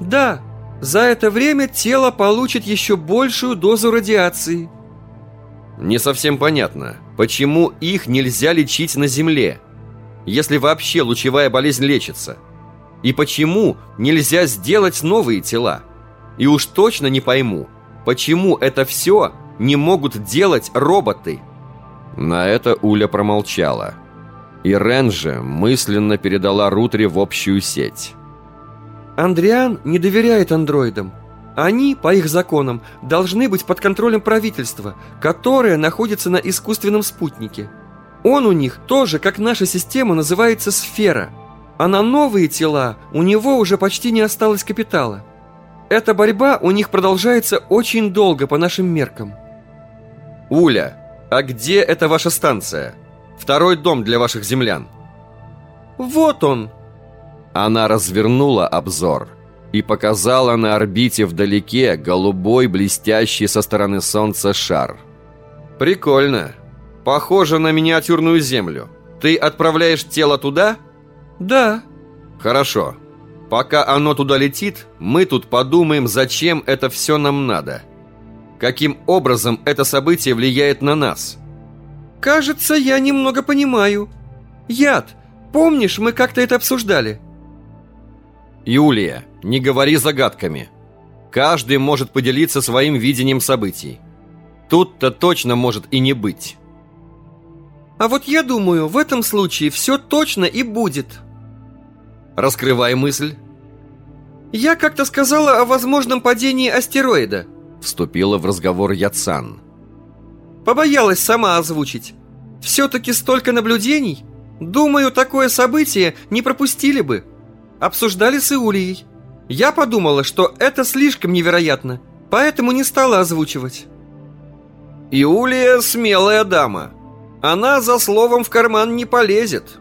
Да, за это время тело получит еще большую дозу радиации. Не совсем понятно, почему их нельзя лечить на Земле, если вообще лучевая болезнь лечится? И почему нельзя сделать новые тела? И уж точно не пойму, почему это все не могут делать роботы? На это Уля промолчала. И Рен же мысленно передала Рутре в общую сеть. Андриан не доверяет андроидам. Они, по их законам, должны быть под контролем правительства, которое находится на искусственном спутнике. Он у них тоже, как наша система, называется сфера. А на новые тела у него уже почти не осталось капитала. Эта борьба у них продолжается очень долго по нашим меркам. Уля, а где эта ваша станция? Второй дом для ваших землян. Вот он, она развернула обзор и показала на орбите вдалеке голубой, блестящий со стороны Солнца шар. «Прикольно. Похоже на миниатюрную Землю. Ты отправляешь тело туда?» «Да». «Хорошо. Пока оно туда летит, мы тут подумаем, зачем это все нам надо. Каким образом это событие влияет на нас?» «Кажется, я немного понимаю. Яд. Помнишь, мы как-то это обсуждали?» Юлия, не говори загадками. Каждый может поделиться своим видением событий. Тут-то точно может и не быть. А вот я думаю, в этом случае все точно и будет. Раскрывай мысль. Я как-то сказала о возможном падении астероида. Вступила в разговор Яцан. Побоялась сама озвучить. Все-таки столько наблюдений. Думаю, такое событие не пропустили бы. Обсуждали с Иулией. Я подумала, что это слишком невероятно, поэтому не стала озвучивать. Иулия смелая дама. Она за словом в карман не полезет.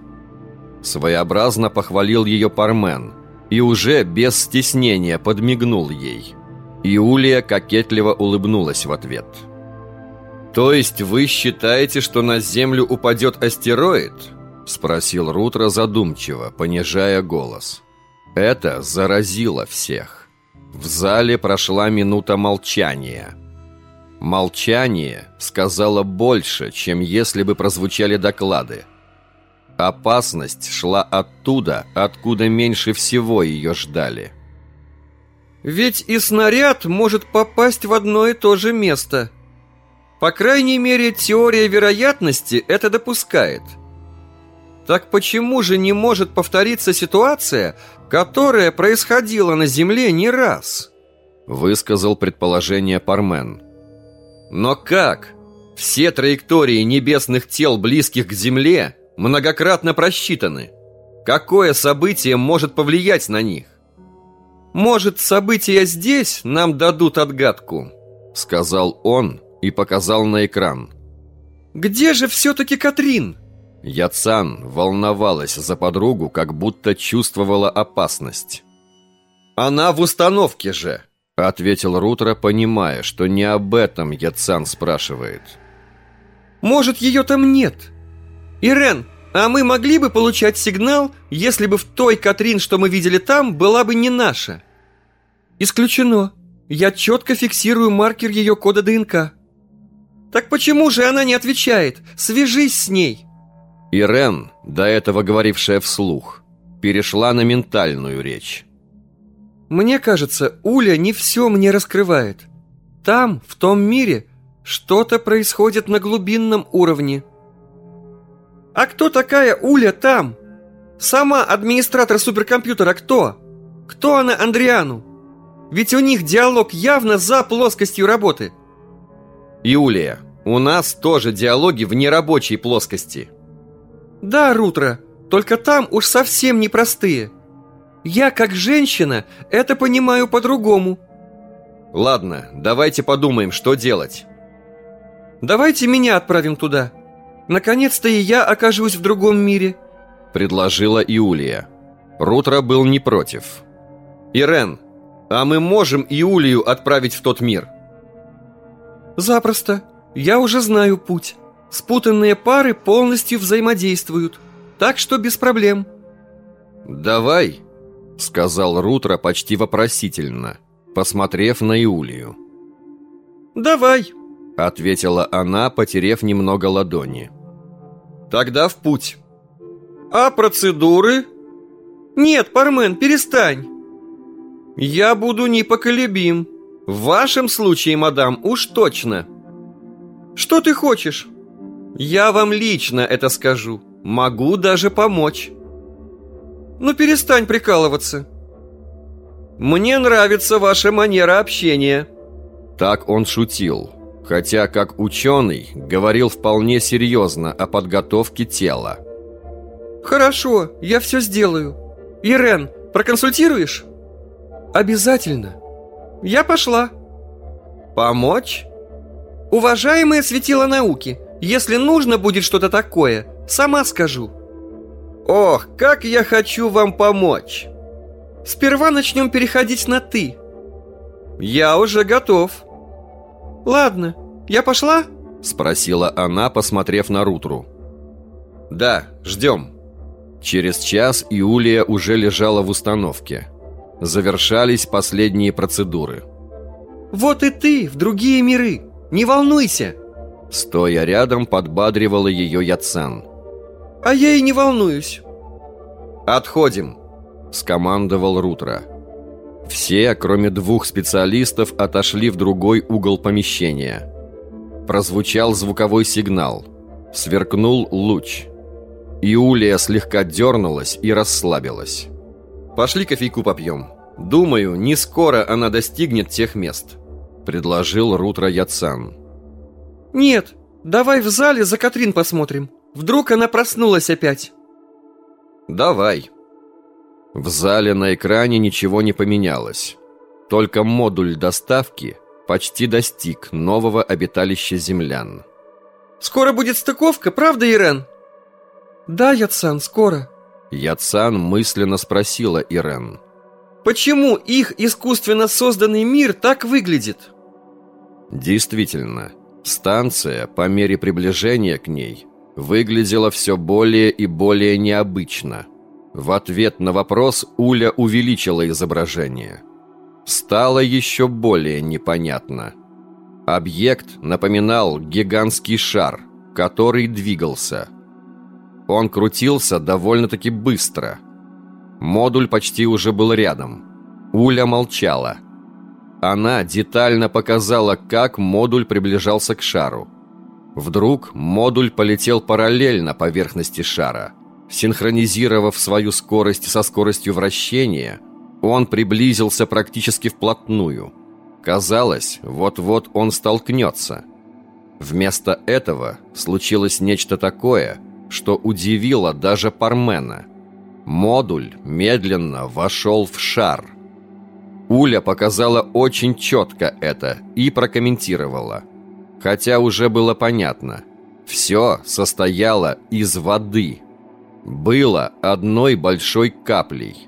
Своеобразно похвалил ее Пармен и уже без стеснения подмигнул ей. Иулия кокетливо улыбнулась в ответ. «То есть вы считаете, что на Землю упадет астероид?» Спросил Рутро задумчиво, понижая голос. Это заразило всех. В зале прошла минута молчания. Молчание сказала больше, чем если бы прозвучали доклады. Опасность шла оттуда, откуда меньше всего ее ждали. Ведь и снаряд может попасть в одно и то же место. По крайней мере, теория вероятности это допускает. Так почему же не может повториться ситуация, которое происходило на Земле не раз», — высказал предположение Пармен. «Но как? Все траектории небесных тел, близких к Земле, многократно просчитаны. Какое событие может повлиять на них?» «Может, события здесь нам дадут отгадку», — сказал он и показал на экран. «Где же все-таки Катрин?» Яцан волновалась за подругу, как будто чувствовала опасность. «Она в установке же!» — ответил Рутро, понимая, что не об этом Яцан спрашивает. «Может, ее там нет? Ирен, а мы могли бы получать сигнал, если бы в той Катрин, что мы видели там, была бы не наша?» «Исключено. Я четко фиксирую маркер ее кода ДНК». «Так почему же она не отвечает? Свяжись с ней!» Ирен, до этого говорившая вслух, перешла на ментальную речь. «Мне кажется, Уля не все мне раскрывает. Там, в том мире, что-то происходит на глубинном уровне». «А кто такая Уля там? Сама администратор суперкомпьютера кто? Кто она Андриану? Ведь у них диалог явно за плоскостью работы». «Юлия, у нас тоже диалоги в нерабочей плоскости». «Да, Рутро, только там уж совсем непростые. Я, как женщина, это понимаю по-другому». «Ладно, давайте подумаем, что делать». «Давайте меня отправим туда. Наконец-то и я окажусь в другом мире», — предложила Иулия. Рутро был не против. «Ирен, а мы можем Иулию отправить в тот мир?» «Запросто. Я уже знаю путь. Спутанные пары полностью взаимодействуют. Так что без проблем». «Давай», — сказал Рутро почти вопросительно, посмотрев на Иулию. «Давай», — ответила она, потерев немного ладони. «Тогда в путь». «А процедуры?» «Нет, Пармен, перестань!» «Я буду непоколебим. В вашем случае, мадам, уж точно!» «Что ты хочешь?» «Я вам лично это скажу. Могу даже помочь». «Ну перестань прикалываться!» «Мне нравится ваша манера общения!» Так он шутил, хотя как ученый говорил вполне серьезно о подготовке тела. «Хорошо, я все сделаю. Ирен, проконсультируешь?» «Обязательно. Я пошла». «Помочь?» «Уважаемое светило науки, если нужно будет что-то такое, сама скажу». «Ох, как я хочу вам помочь!» «Сперва начнем переходить на «ты». «Я уже готов». «Ладно, я пошла?» Спросила она, посмотрев на Рутру. «Да, ждем». Через час Иулия уже лежала в установке. Завершались последние процедуры. «Вот и ты в другие миры! Не волнуйся!» Стоя рядом, подбадривала ее Яцан. «А я и не волнуюсь!» «Отходим!» – скомандовал Рутро. Все, кроме двух специалистов, отошли в другой угол помещения. Прозвучал звуковой сигнал. Сверкнул луч. Иулия слегка дернулась и расслабилась. «Пошли кофейку попьем. Думаю, не скоро она достигнет тех мест», – предложил Рутро Яцан. «Нет, давай в зале за Катрин посмотрим. Вдруг она проснулась опять». «Давай». В зале на экране ничего не поменялось. Только модуль доставки почти достиг нового обиталища землян. «Скоро будет стыковка, правда, Ирен?» «Да, Яцан, скоро». Яцан мысленно спросила Ирен. «Почему их искусственно созданный мир так выглядит?» Действительно, станция, по мере приближения к ней, выглядела все более и более необычно. В ответ на вопрос Уля увеличила изображение. Стало еще более непонятно. Объект напоминал гигантский шар, который двигался. Он крутился довольно-таки быстро. Модуль почти уже был рядом. Уля молчала. Она детально показала, как модуль приближался к шару. Вдруг модуль полетел параллельно поверхности шара. Синхронизировав свою скорость со скоростью вращения, он приблизился практически вплотную. Казалось, вот-вот он столкнется. Вместо этого случилось нечто такое, что удивило даже Пармена. Модуль медленно вошел в шар. Уля показала очень четко это и прокомментировала – Хотя уже было понятно. Все состояло из воды. Было одной большой каплей.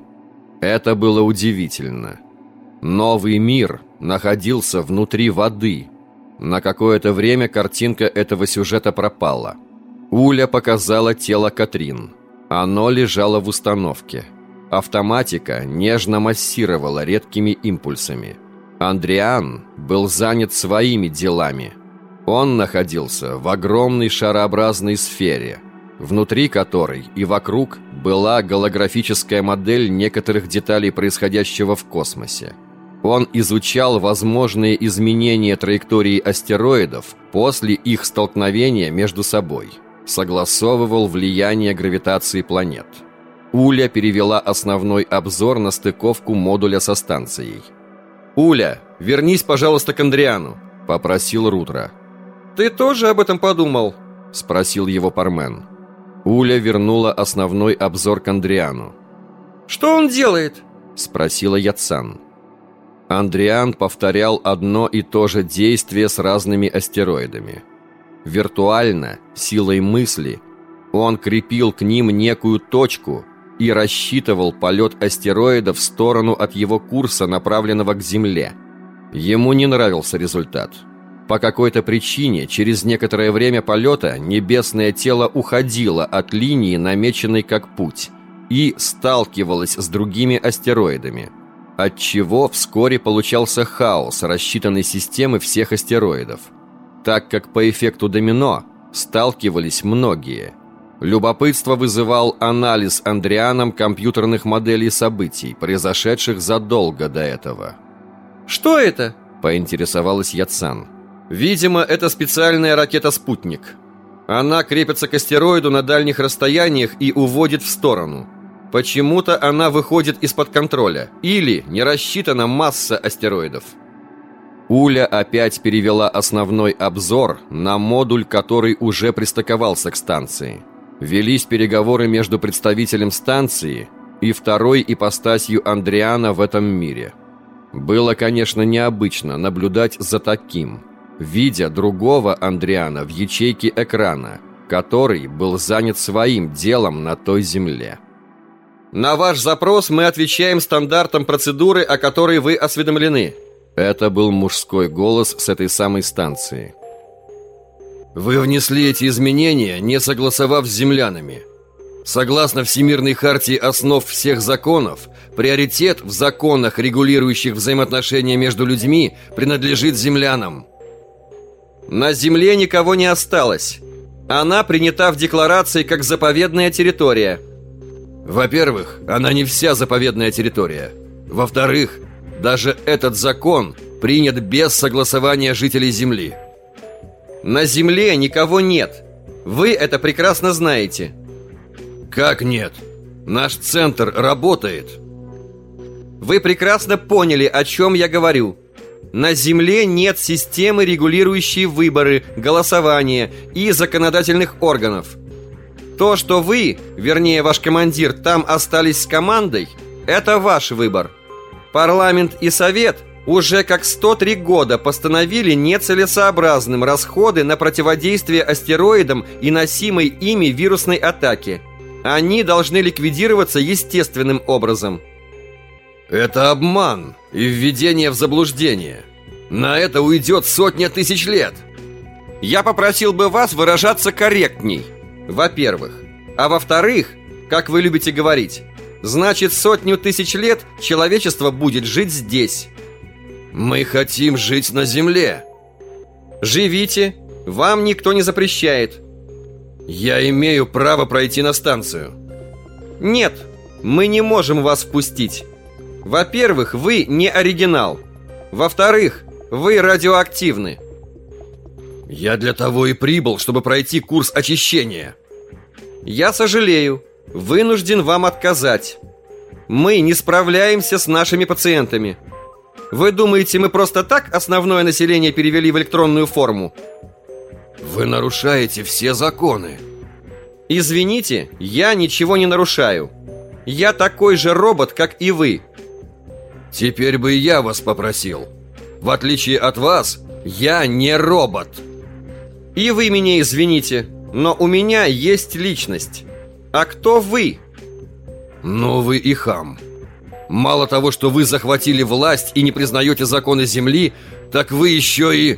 Это было удивительно. Новый мир находился внутри воды. На какое-то время картинка этого сюжета пропала. Уля показала тело Катрин. Оно лежало в установке. Автоматика нежно массировала редкими импульсами. Андриан был занят своими делами. Он находился в огромной шарообразной сфере, внутри которой и вокруг была голографическая модель некоторых деталей происходящего в космосе. Он изучал возможные изменения траектории астероидов после их столкновения между собой, согласовывал влияние гравитации планет – Уля перевела основной обзор на стыковку модуля со станцией. «Уля, вернись, пожалуйста, к Андриану», — попросил Рутро. «Ты тоже об этом подумал?» — спросил его пармен. Уля вернула основной обзор к Андриану. «Что он делает?» — спросила Яцан. Андриан повторял одно и то же действие с разными астероидами. Виртуально, силой мысли, он крепил к ним некую точку — и рассчитывал полет астероида в сторону от его курса, направленного к Земле. Ему не нравился результат. По какой-то причине, через некоторое время полета, небесное тело уходило от линии, намеченной как путь, и сталкивалось с другими астероидами, отчего вскоре получался хаос рассчитанной системы всех астероидов, так как по эффекту домино сталкивались многие – Любопытство вызывал анализ Андрианом компьютерных моделей событий, произошедших задолго до этого. «Что это?» – поинтересовалась Яцан. «Видимо, это специальная ракета-спутник. Она крепится к астероиду на дальних расстояниях и уводит в сторону. Почему-то она выходит из-под контроля. Или не рассчитана масса астероидов». Уля опять перевела основной обзор на модуль, который уже пристыковался к станции – велись переговоры между представителем станции и второй ипостасью Андриана в этом мире. Было, конечно, необычно наблюдать за таким, видя другого Андриана в ячейке экрана, который был занят своим делом на той земле. «На ваш запрос мы отвечаем стандартом процедуры, о которой вы осведомлены». Это был мужской голос с этой самой станции. Вы внесли эти изменения, не согласовав с землянами. Согласно Всемирной хартии основ всех законов, приоритет в законах, регулирующих взаимоотношения между людьми, принадлежит землянам. На земле никого не осталось. Она принята в декларации как заповедная территория. Во-первых, она не вся заповедная территория. Во-вторых, даже этот закон принят без согласования жителей Земли. На Земле никого нет. Вы это прекрасно знаете. Как нет? Наш центр работает. Вы прекрасно поняли, о чем я говорю. На Земле нет системы, регулирующей выборы, голосование и законодательных органов. То, что вы, вернее ваш командир, там остались с командой, это ваш выбор. Парламент и Совет уже как 103 года постановили нецелесообразным расходы на противодействие астероидам и носимой ими вирусной атаке. Они должны ликвидироваться естественным образом. Это обман и введение в заблуждение. На это уйдет сотня тысяч лет. Я попросил бы вас выражаться корректней. Во-первых. А во-вторых, как вы любите говорить, значит сотню тысяч лет человечество будет жить здесь. Мы хотим жить на земле. Живите, вам никто не запрещает. Я имею право пройти на станцию. Нет, мы не можем вас впустить. Во-первых, вы не оригинал. Во-вторых, вы радиоактивны. Я для того и прибыл, чтобы пройти курс очищения. Я сожалею, вынужден вам отказать. Мы не справляемся с нашими пациентами. Вы думаете, мы просто так основное население перевели в электронную форму? Вы нарушаете все законы. Извините, я ничего не нарушаю. Я такой же робот, как и вы. Теперь бы я вас попросил. В отличие от вас, я не робот. И вы меня извините, но у меня есть личность. А кто вы? Ну вы и хам. Мало того, что вы захватили власть и не признаете законы Земли, так вы еще и...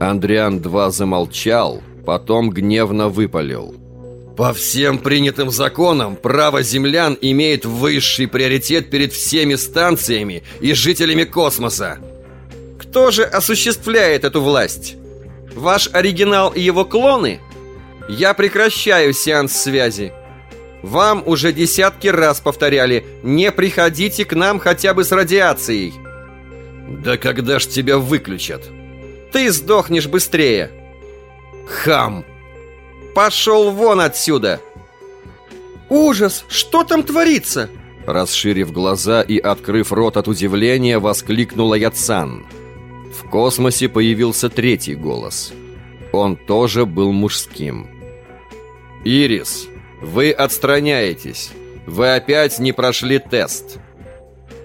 Андриан-2 замолчал, потом гневно выпалил. По всем принятым законам, право землян имеет высший приоритет перед всеми станциями и жителями космоса. Кто же осуществляет эту власть? Ваш оригинал и его клоны? Я прекращаю сеанс связи. Вам уже десятки раз повторяли, не приходите к нам хотя бы с радиацией. Да когда ж тебя выключат? Ты сдохнешь быстрее. Хам! Пошел вон отсюда! Ужас! Что там творится? Расширив глаза и открыв рот от удивления, воскликнула Яцан. В космосе появился третий голос. Он тоже был мужским. «Ирис, вы отстраняетесь. Вы опять не прошли тест».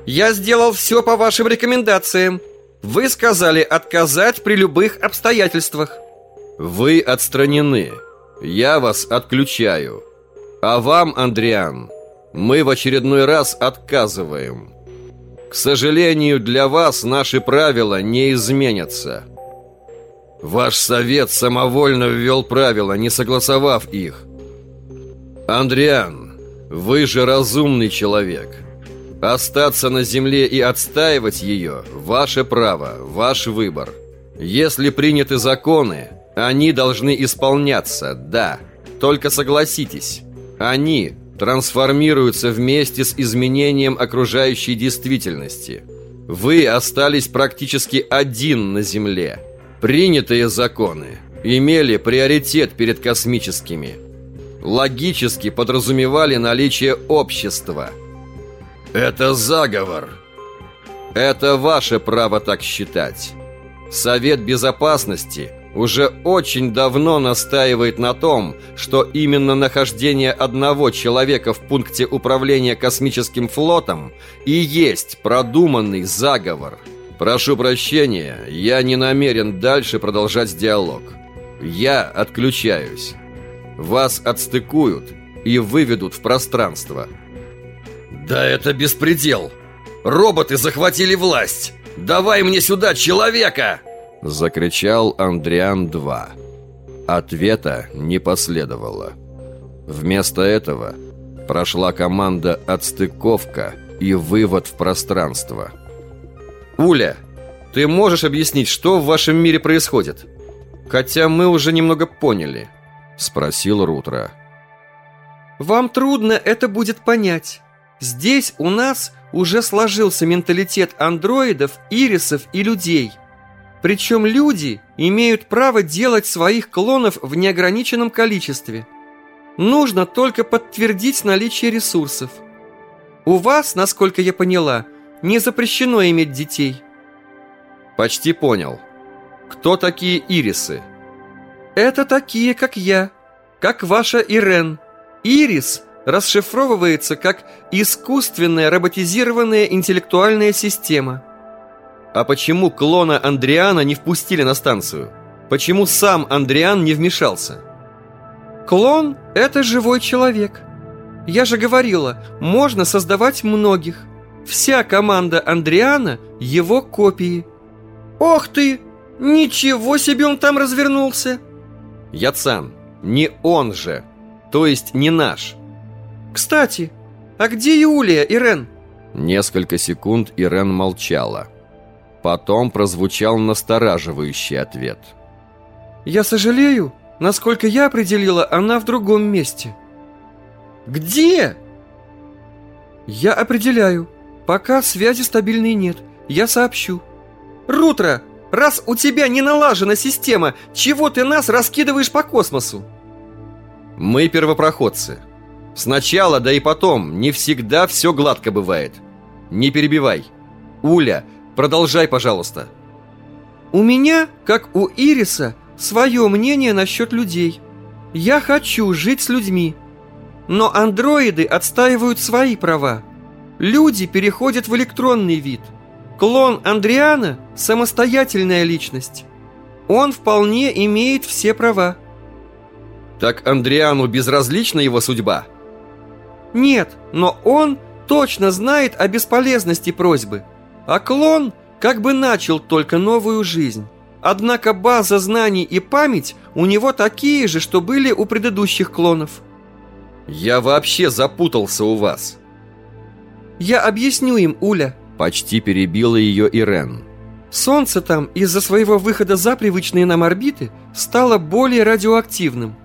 «Я сделал все по вашим рекомендациям. Вы сказали отказать при любых обстоятельствах». «Вы отстранены. Я вас отключаю. А вам, Андриан, мы в очередной раз отказываем. К сожалению, для вас наши правила не изменятся». Ваш совет самовольно ввел правила, не согласовав их. Андриан, вы же разумный человек. Остаться на земле и отстаивать ее – ваше право, ваш выбор. Если приняты законы, они должны исполняться, да. Только согласитесь, они трансформируются вместе с изменением окружающей действительности. Вы остались практически один на земле – Принятые законы имели приоритет перед космическими. Логически подразумевали наличие общества. Это заговор. Это ваше право так считать. Совет Безопасности уже очень давно настаивает на том, что именно нахождение одного человека в пункте управления космическим флотом и есть продуманный заговор – Прошу прощения, я не намерен дальше продолжать диалог. Я отключаюсь. Вас отстыкуют и выведут в пространство. Да это беспредел! Роботы захватили власть! Давай мне сюда человека! Закричал Андриан-2. Ответа не последовало. Вместо этого прошла команда «Отстыковка» и вывод в пространство – Уля, ты можешь объяснить, что в вашем мире происходит? Хотя мы уже немного поняли. Спросил Рутро. Вам трудно это будет понять. Здесь у нас уже сложился менталитет андроидов, ирисов и людей. Причем люди имеют право делать своих клонов в неограниченном количестве. Нужно только подтвердить наличие ресурсов. У вас, насколько я поняла, не запрещено иметь детей. Почти понял. Кто такие ирисы? Это такие, как я, как ваша Ирен. Ирис расшифровывается как искусственная роботизированная интеллектуальная система. А почему клона Андриана не впустили на станцию? Почему сам Андриан не вмешался? Клон – это живой человек. Я же говорила, можно создавать многих – Вся команда Андриана – его копии. Ох ты! Ничего себе он там развернулся! Яцан, не он же, то есть не наш. Кстати, а где Юлия, Ирен? Несколько секунд Ирен молчала. Потом прозвучал настораживающий ответ. Я сожалею, насколько я определила, она в другом месте. Где? Я определяю. Пока связи стабильной нет. Я сообщу. Рутро, раз у тебя не налажена система, чего ты нас раскидываешь по космосу? Мы первопроходцы. Сначала, да и потом, не всегда все гладко бывает. Не перебивай. Уля, продолжай, пожалуйста. У меня, как у Ириса, свое мнение насчет людей. Я хочу жить с людьми. Но андроиды отстаивают свои права. Люди переходят в электронный вид. Клон Андриана – самостоятельная личность. Он вполне имеет все права. Так Андриану безразлична его судьба? Нет, но он точно знает о бесполезности просьбы. А клон как бы начал только новую жизнь. Однако база знаний и память у него такие же, что были у предыдущих клонов. Я вообще запутался у вас. Я объясню им, Уля. Почти перебила ее Ирен. Солнце там из-за своего выхода за привычные нам орбиты стало более радиоактивным.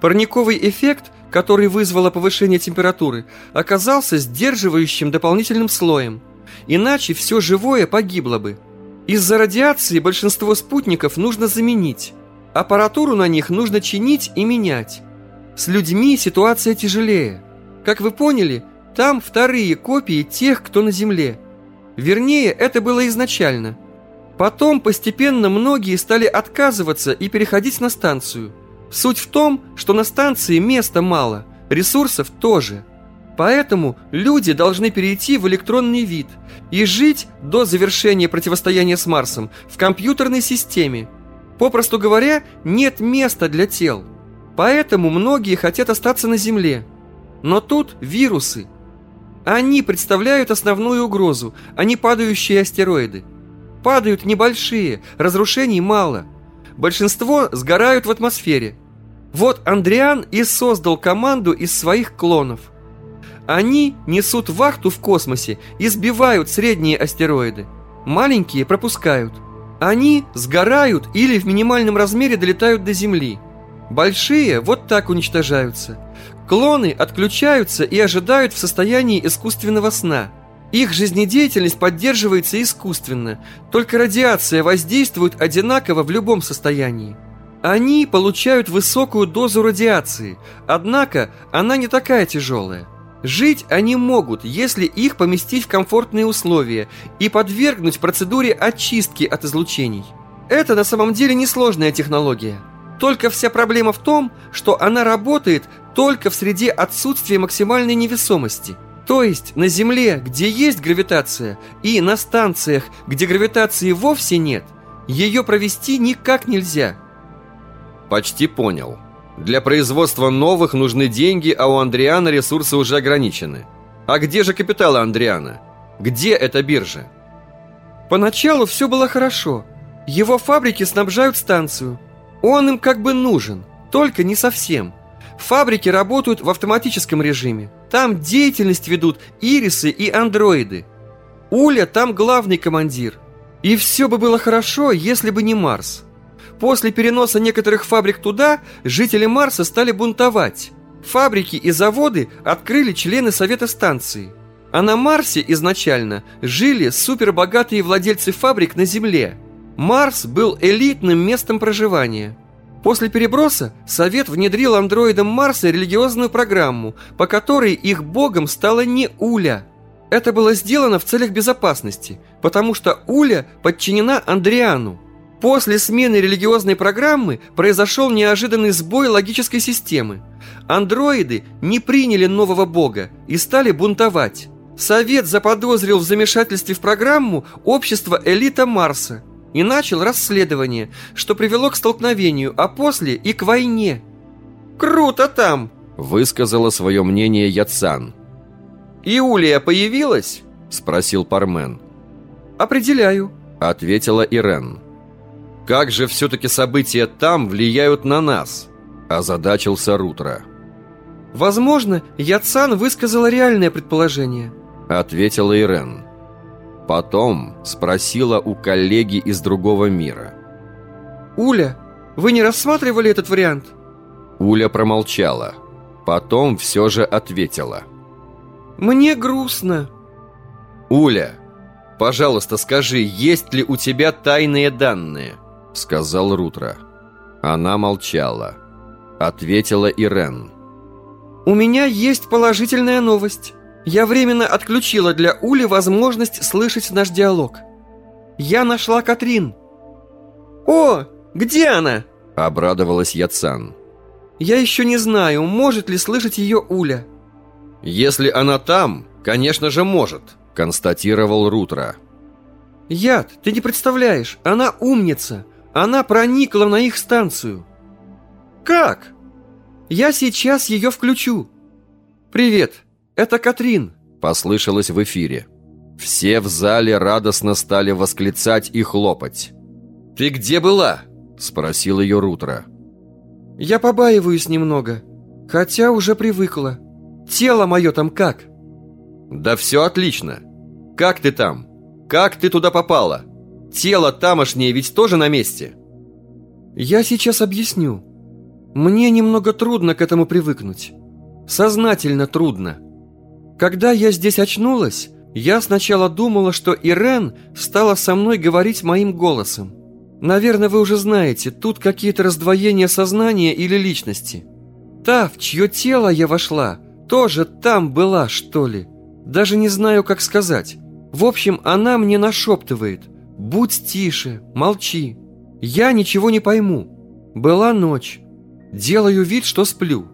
Парниковый эффект, который вызвало повышение температуры, оказался сдерживающим дополнительным слоем. Иначе все живое погибло бы. Из-за радиации большинство спутников нужно заменить. Аппаратуру на них нужно чинить и менять. С людьми ситуация тяжелее. Как вы поняли, там вторые копии тех, кто на Земле. Вернее, это было изначально. Потом постепенно многие стали отказываться и переходить на станцию. Суть в том, что на станции места мало, ресурсов тоже. Поэтому люди должны перейти в электронный вид и жить до завершения противостояния с Марсом в компьютерной системе. Попросту говоря, нет места для тел. Поэтому многие хотят остаться на Земле. Но тут вирусы – они представляют основную угрозу, а не падающие астероиды. Падают небольшие, разрушений мало. Большинство сгорают в атмосфере. Вот Андриан и создал команду из своих клонов. Они несут вахту в космосе и сбивают средние астероиды. Маленькие пропускают. Они сгорают или в минимальном размере долетают до Земли. Большие вот так уничтожаются – Клоны отключаются и ожидают в состоянии искусственного сна. Их жизнедеятельность поддерживается искусственно, только радиация воздействует одинаково в любом состоянии. Они получают высокую дозу радиации, однако она не такая тяжелая. Жить они могут, если их поместить в комфортные условия и подвергнуть процедуре очистки от излучений. Это на самом деле несложная технология. Только вся проблема в том, что она работает только в среде отсутствия максимальной невесомости. То есть на Земле, где есть гравитация, и на станциях, где гравитации вовсе нет, ее провести никак нельзя. Почти понял. Для производства новых нужны деньги, а у Андриана ресурсы уже ограничены. А где же капиталы Андриана? Где эта биржа? Поначалу все было хорошо. Его фабрики снабжают станцию. Он им как бы нужен, только не совсем – Фабрики работают в автоматическом режиме. Там деятельность ведут ирисы и андроиды. Уля там главный командир. И все бы было хорошо, если бы не Марс. После переноса некоторых фабрик туда, жители Марса стали бунтовать. Фабрики и заводы открыли члены Совета станции. А на Марсе изначально жили супербогатые владельцы фабрик на Земле. Марс был элитным местом проживания – После переброса Совет внедрил андроидам Марса религиозную программу, по которой их богом стала не Уля. Это было сделано в целях безопасности, потому что Уля подчинена Андриану. После смены религиозной программы произошел неожиданный сбой логической системы. Андроиды не приняли нового бога и стали бунтовать. Совет заподозрил в замешательстве в программу общество элита Марса – и начал расследование, что привело к столкновению, а после и к войне. «Круто там!» – высказала свое мнение Яцан. «Иулия появилась?» – спросил Пармен. «Определяю», – ответила Ирен. «Как же все-таки события там влияют на нас?» – озадачился Рутро. «Возможно, Яцан высказала реальное предположение», – ответила Ирен. Потом спросила у коллеги из другого мира. «Уля, вы не рассматривали этот вариант?» Уля промолчала. Потом все же ответила. «Мне грустно». «Уля, пожалуйста, скажи, есть ли у тебя тайные данные?» Сказал Рутро. Она молчала. Ответила Ирен. «У меня есть положительная новость». Я временно отключила для Ули возможность слышать наш диалог. Я нашла Катрин. О, где она? Обрадовалась Яцан. Я еще не знаю, может ли слышать ее Уля. Если она там, конечно же может, констатировал Рутро. Яд, ты не представляешь, она умница. Она проникла на их станцию. Как? Я сейчас ее включу. Привет, это Катрин. Послышалось в эфире. Все в зале радостно стали восклицать и хлопать. «Ты где была?» – спросил ее Рутро. «Я побаиваюсь немного, хотя уже привыкла. Тело мое там как?» «Да все отлично. Как ты там? Как ты туда попала? Тело тамошнее ведь тоже на месте?» «Я сейчас объясню. Мне немного трудно к этому привыкнуть. Сознательно трудно. Когда я здесь очнулась, я сначала думала, что Ирен стала со мной говорить моим голосом. Наверное, вы уже знаете, тут какие-то раздвоения сознания или личности. Та, в чье тело я вошла, тоже там была, что ли. Даже не знаю, как сказать. В общем, она мне нашептывает. «Будь тише, молчи. Я ничего не пойму. Была ночь. Делаю вид, что сплю.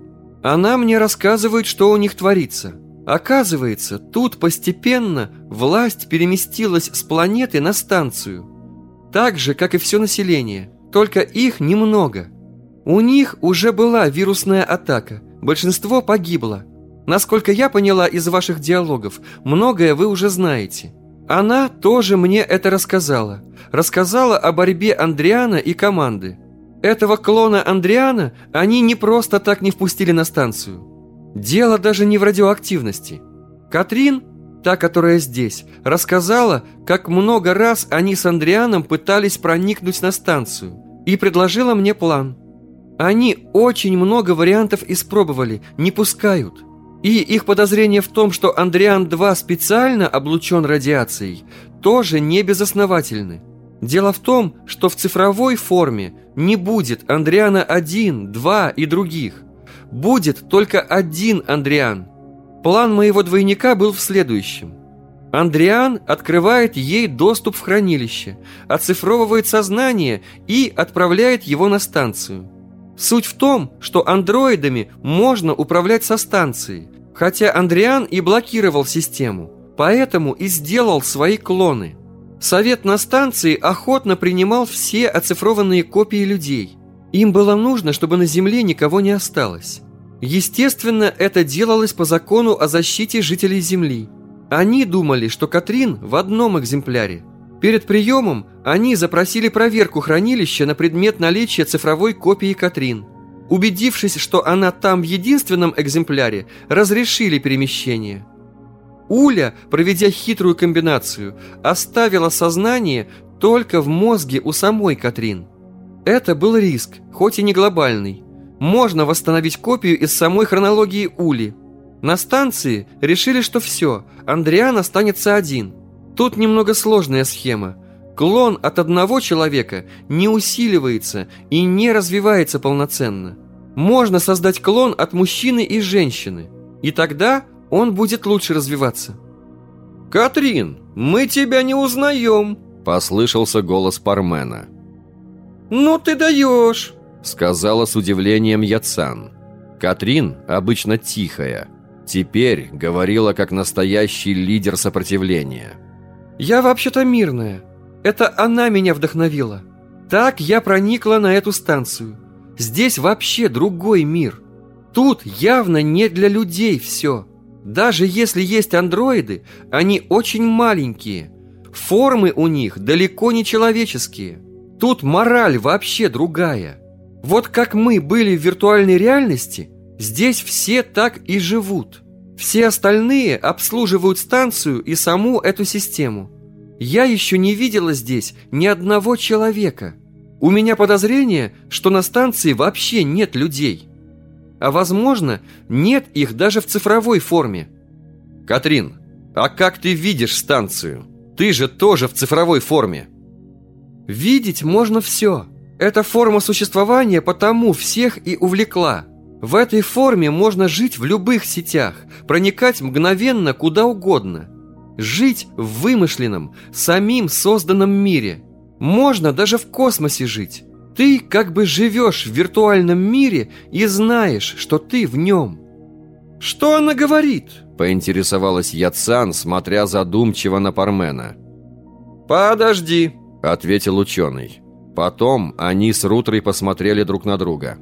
Она мне рассказывает, что у них творится. Оказывается, тут постепенно власть переместилась с планеты на станцию. Так же, как и все население, только их немного. У них уже была вирусная атака, большинство погибло. Насколько я поняла из ваших диалогов, многое вы уже знаете. Она тоже мне это рассказала. Рассказала о борьбе Андриана и команды. Этого клона Андриана они не просто так не впустили на станцию. Дело даже не в радиоактивности. Катрин, та, которая здесь, рассказала, как много раз они с Андрианом пытались проникнуть на станцию и предложила мне план. Они очень много вариантов испробовали, не пускают. И их подозрение в том, что Андриан-2 специально облучен радиацией, тоже не безосновательны. Дело в том, что в цифровой форме не будет Андриана 1, 2 и других. Будет только один Андриан. План моего двойника был в следующем. Андриан открывает ей доступ в хранилище, оцифровывает сознание и отправляет его на станцию. Суть в том, что андроидами можно управлять со станции, хотя Андриан и блокировал систему, поэтому и сделал свои клоны – Совет на станции охотно принимал все оцифрованные копии людей. Им было нужно, чтобы на Земле никого не осталось. Естественно, это делалось по закону о защите жителей Земли. Они думали, что Катрин в одном экземпляре. Перед приемом они запросили проверку хранилища на предмет наличия цифровой копии Катрин. Убедившись, что она там в единственном экземпляре, разрешили перемещение – Уля, проведя хитрую комбинацию, оставила сознание только в мозге у самой Катрин. Это был риск, хоть и не глобальный. Можно восстановить копию из самой хронологии Ули. На станции решили, что все, Андриан останется один. Тут немного сложная схема. Клон от одного человека не усиливается и не развивается полноценно. Можно создать клон от мужчины и женщины. И тогда он будет лучше развиваться. «Катрин, мы тебя не узнаем!» Послышался голос Пармена. «Ну ты даешь!» Сказала с удивлением Яцан. Катрин, обычно тихая, теперь говорила как настоящий лидер сопротивления. «Я вообще-то мирная. Это она меня вдохновила. Так я проникла на эту станцию. Здесь вообще другой мир. Тут явно не для людей все. Даже если есть андроиды, они очень маленькие. Формы у них далеко не человеческие. Тут мораль вообще другая. Вот как мы были в виртуальной реальности, здесь все так и живут. Все остальные обслуживают станцию и саму эту систему. Я еще не видела здесь ни одного человека. У меня подозрение, что на станции вообще нет людей. А возможно, нет их даже в цифровой форме. Катрин, а как ты видишь станцию? Ты же тоже в цифровой форме. Видеть можно все. Эта форма существования потому всех и увлекла. В этой форме можно жить в любых сетях, проникать мгновенно куда угодно. Жить в вымышленном, самим созданном мире. Можно даже в космосе жить. Ты как бы живешь в виртуальном мире и знаешь, что ты в нем. Что она говорит? Поинтересовалась Яцан, смотря задумчиво на Пармена. «Подожди», — ответил ученый. Потом они с Рутрой посмотрели друг на друга.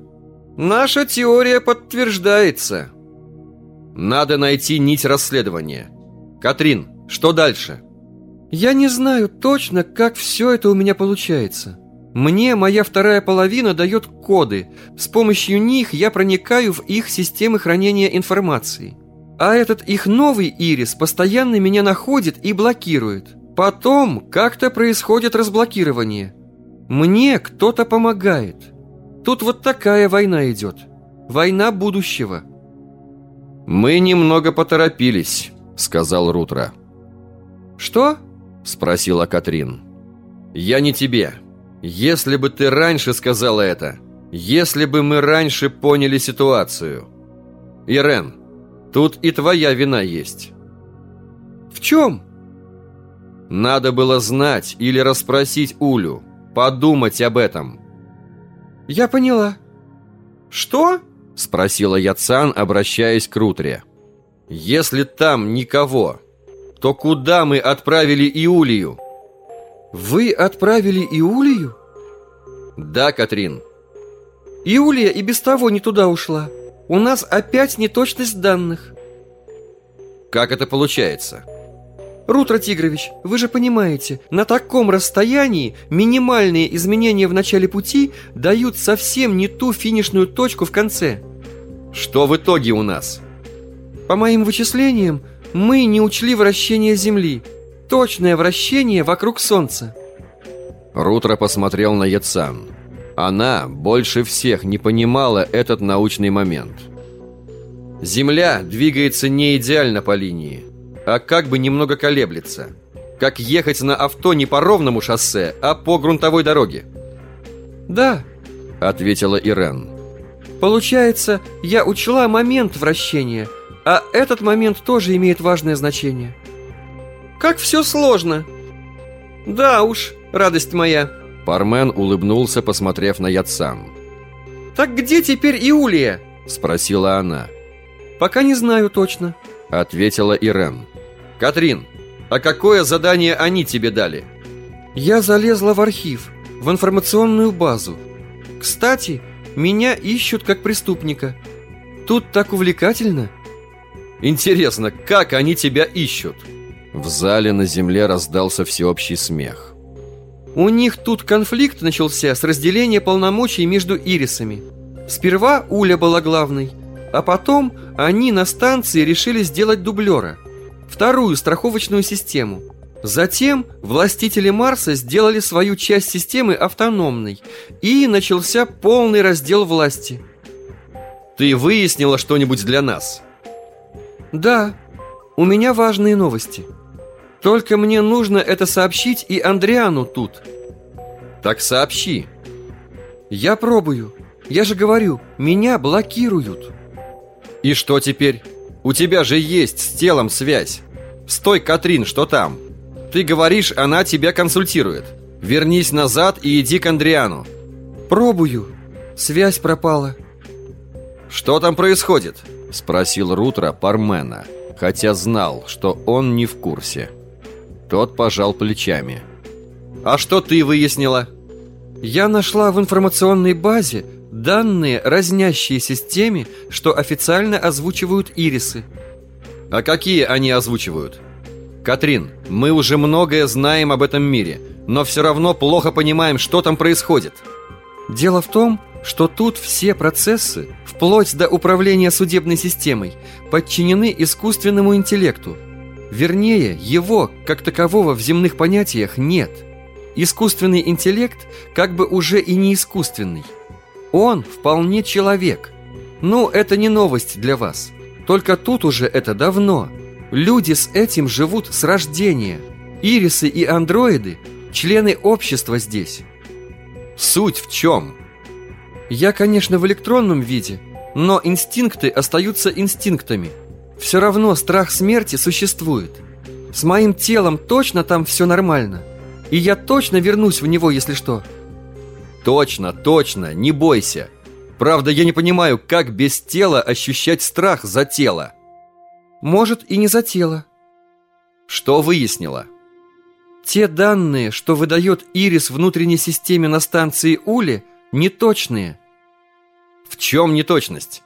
«Наша теория подтверждается». «Надо найти нить расследования. Катрин, что дальше?» «Я не знаю точно, как все это у меня получается. Мне моя вторая половина дает коды. С помощью них я проникаю в их системы хранения информации. А этот их новый ирис постоянно меня находит и блокирует. Потом как-то происходит разблокирование. Мне кто-то помогает. Тут вот такая война идет. Война будущего. «Мы немного поторопились», — сказал Рутро. «Что?» — спросила Катрин. «Я не тебе. Если бы ты раньше сказала это, если бы мы раньше поняли ситуацию. Ирен, тут и твоя вина есть». «В чем?» «Надо было знать или расспросить Улю, подумать об этом». «Я поняла». «Что?» — спросила Яцан, обращаясь к Рутре. «Если там никого, то куда мы отправили Иулию?» «Вы отправили Иулию?» «Да, Катрин». «Иулия и без того не туда ушла. У нас опять неточность данных». «Как это получается?» Рутро Тигрович, вы же понимаете, на таком расстоянии минимальные изменения в начале пути дают совсем не ту финишную точку в конце. Что в итоге у нас? По моим вычислениям, мы не учли вращение Земли. Точное вращение вокруг Солнца. Рутро посмотрел на Яцан. Она больше всех не понимала этот научный момент. Земля двигается не идеально по линии а как бы немного колеблется. Как ехать на авто не по ровному шоссе, а по грунтовой дороге. «Да», — ответила Ирен. «Получается, я учла момент вращения, а этот момент тоже имеет важное значение». «Как все сложно!» «Да уж, радость моя!» Пармен улыбнулся, посмотрев на Яцан. «Так где теперь Иулия?» Спросила она. «Пока не знаю точно», — ответила Ирен. Катрин, а какое задание они тебе дали? Я залезла в архив, в информационную базу. Кстати, меня ищут как преступника. Тут так увлекательно. Интересно, как они тебя ищут? В зале на земле раздался всеобщий смех. У них тут конфликт начался с разделения полномочий между ирисами. Сперва Уля была главной, а потом они на станции решили сделать дублера – вторую страховочную систему. Затем властители Марса сделали свою часть системы автономной, и начался полный раздел власти. Ты выяснила что-нибудь для нас? Да, у меня важные новости. Только мне нужно это сообщить и Андриану тут. Так сообщи. Я пробую. Я же говорю, меня блокируют. И что теперь? У тебя же есть с телом связь. Стой, Катрин, что там? Ты говоришь, она тебя консультирует. Вернись назад и иди к Андриану. Пробую. Связь пропала. Что там происходит? Спросил Рутро Пармена, хотя знал, что он не в курсе. Тот пожал плечами. А что ты выяснила? Я нашла в информационной базе Данные, разнящиеся с теми, что официально озвучивают ирисы. А какие они озвучивают? Катрин, мы уже многое знаем об этом мире, но все равно плохо понимаем, что там происходит. Дело в том, что тут все процессы, вплоть до управления судебной системой, подчинены искусственному интеллекту. Вернее, его, как такового в земных понятиях, нет. Искусственный интеллект как бы уже и не искусственный. Он вполне человек. Ну, это не новость для вас. Только тут уже это давно. Люди с этим живут с рождения. Ирисы и андроиды – члены общества здесь. Суть в чем? Я, конечно, в электронном виде, но инстинкты остаются инстинктами. Все равно страх смерти существует. С моим телом точно там все нормально. И я точно вернусь в него, если что. Точно, точно, не бойся. Правда, я не понимаю, как без тела ощущать страх за тело. Может, и не за тело. Что выяснила? Те данные, что выдает Ирис внутренней системе на станции Ули, неточные. В чем неточность?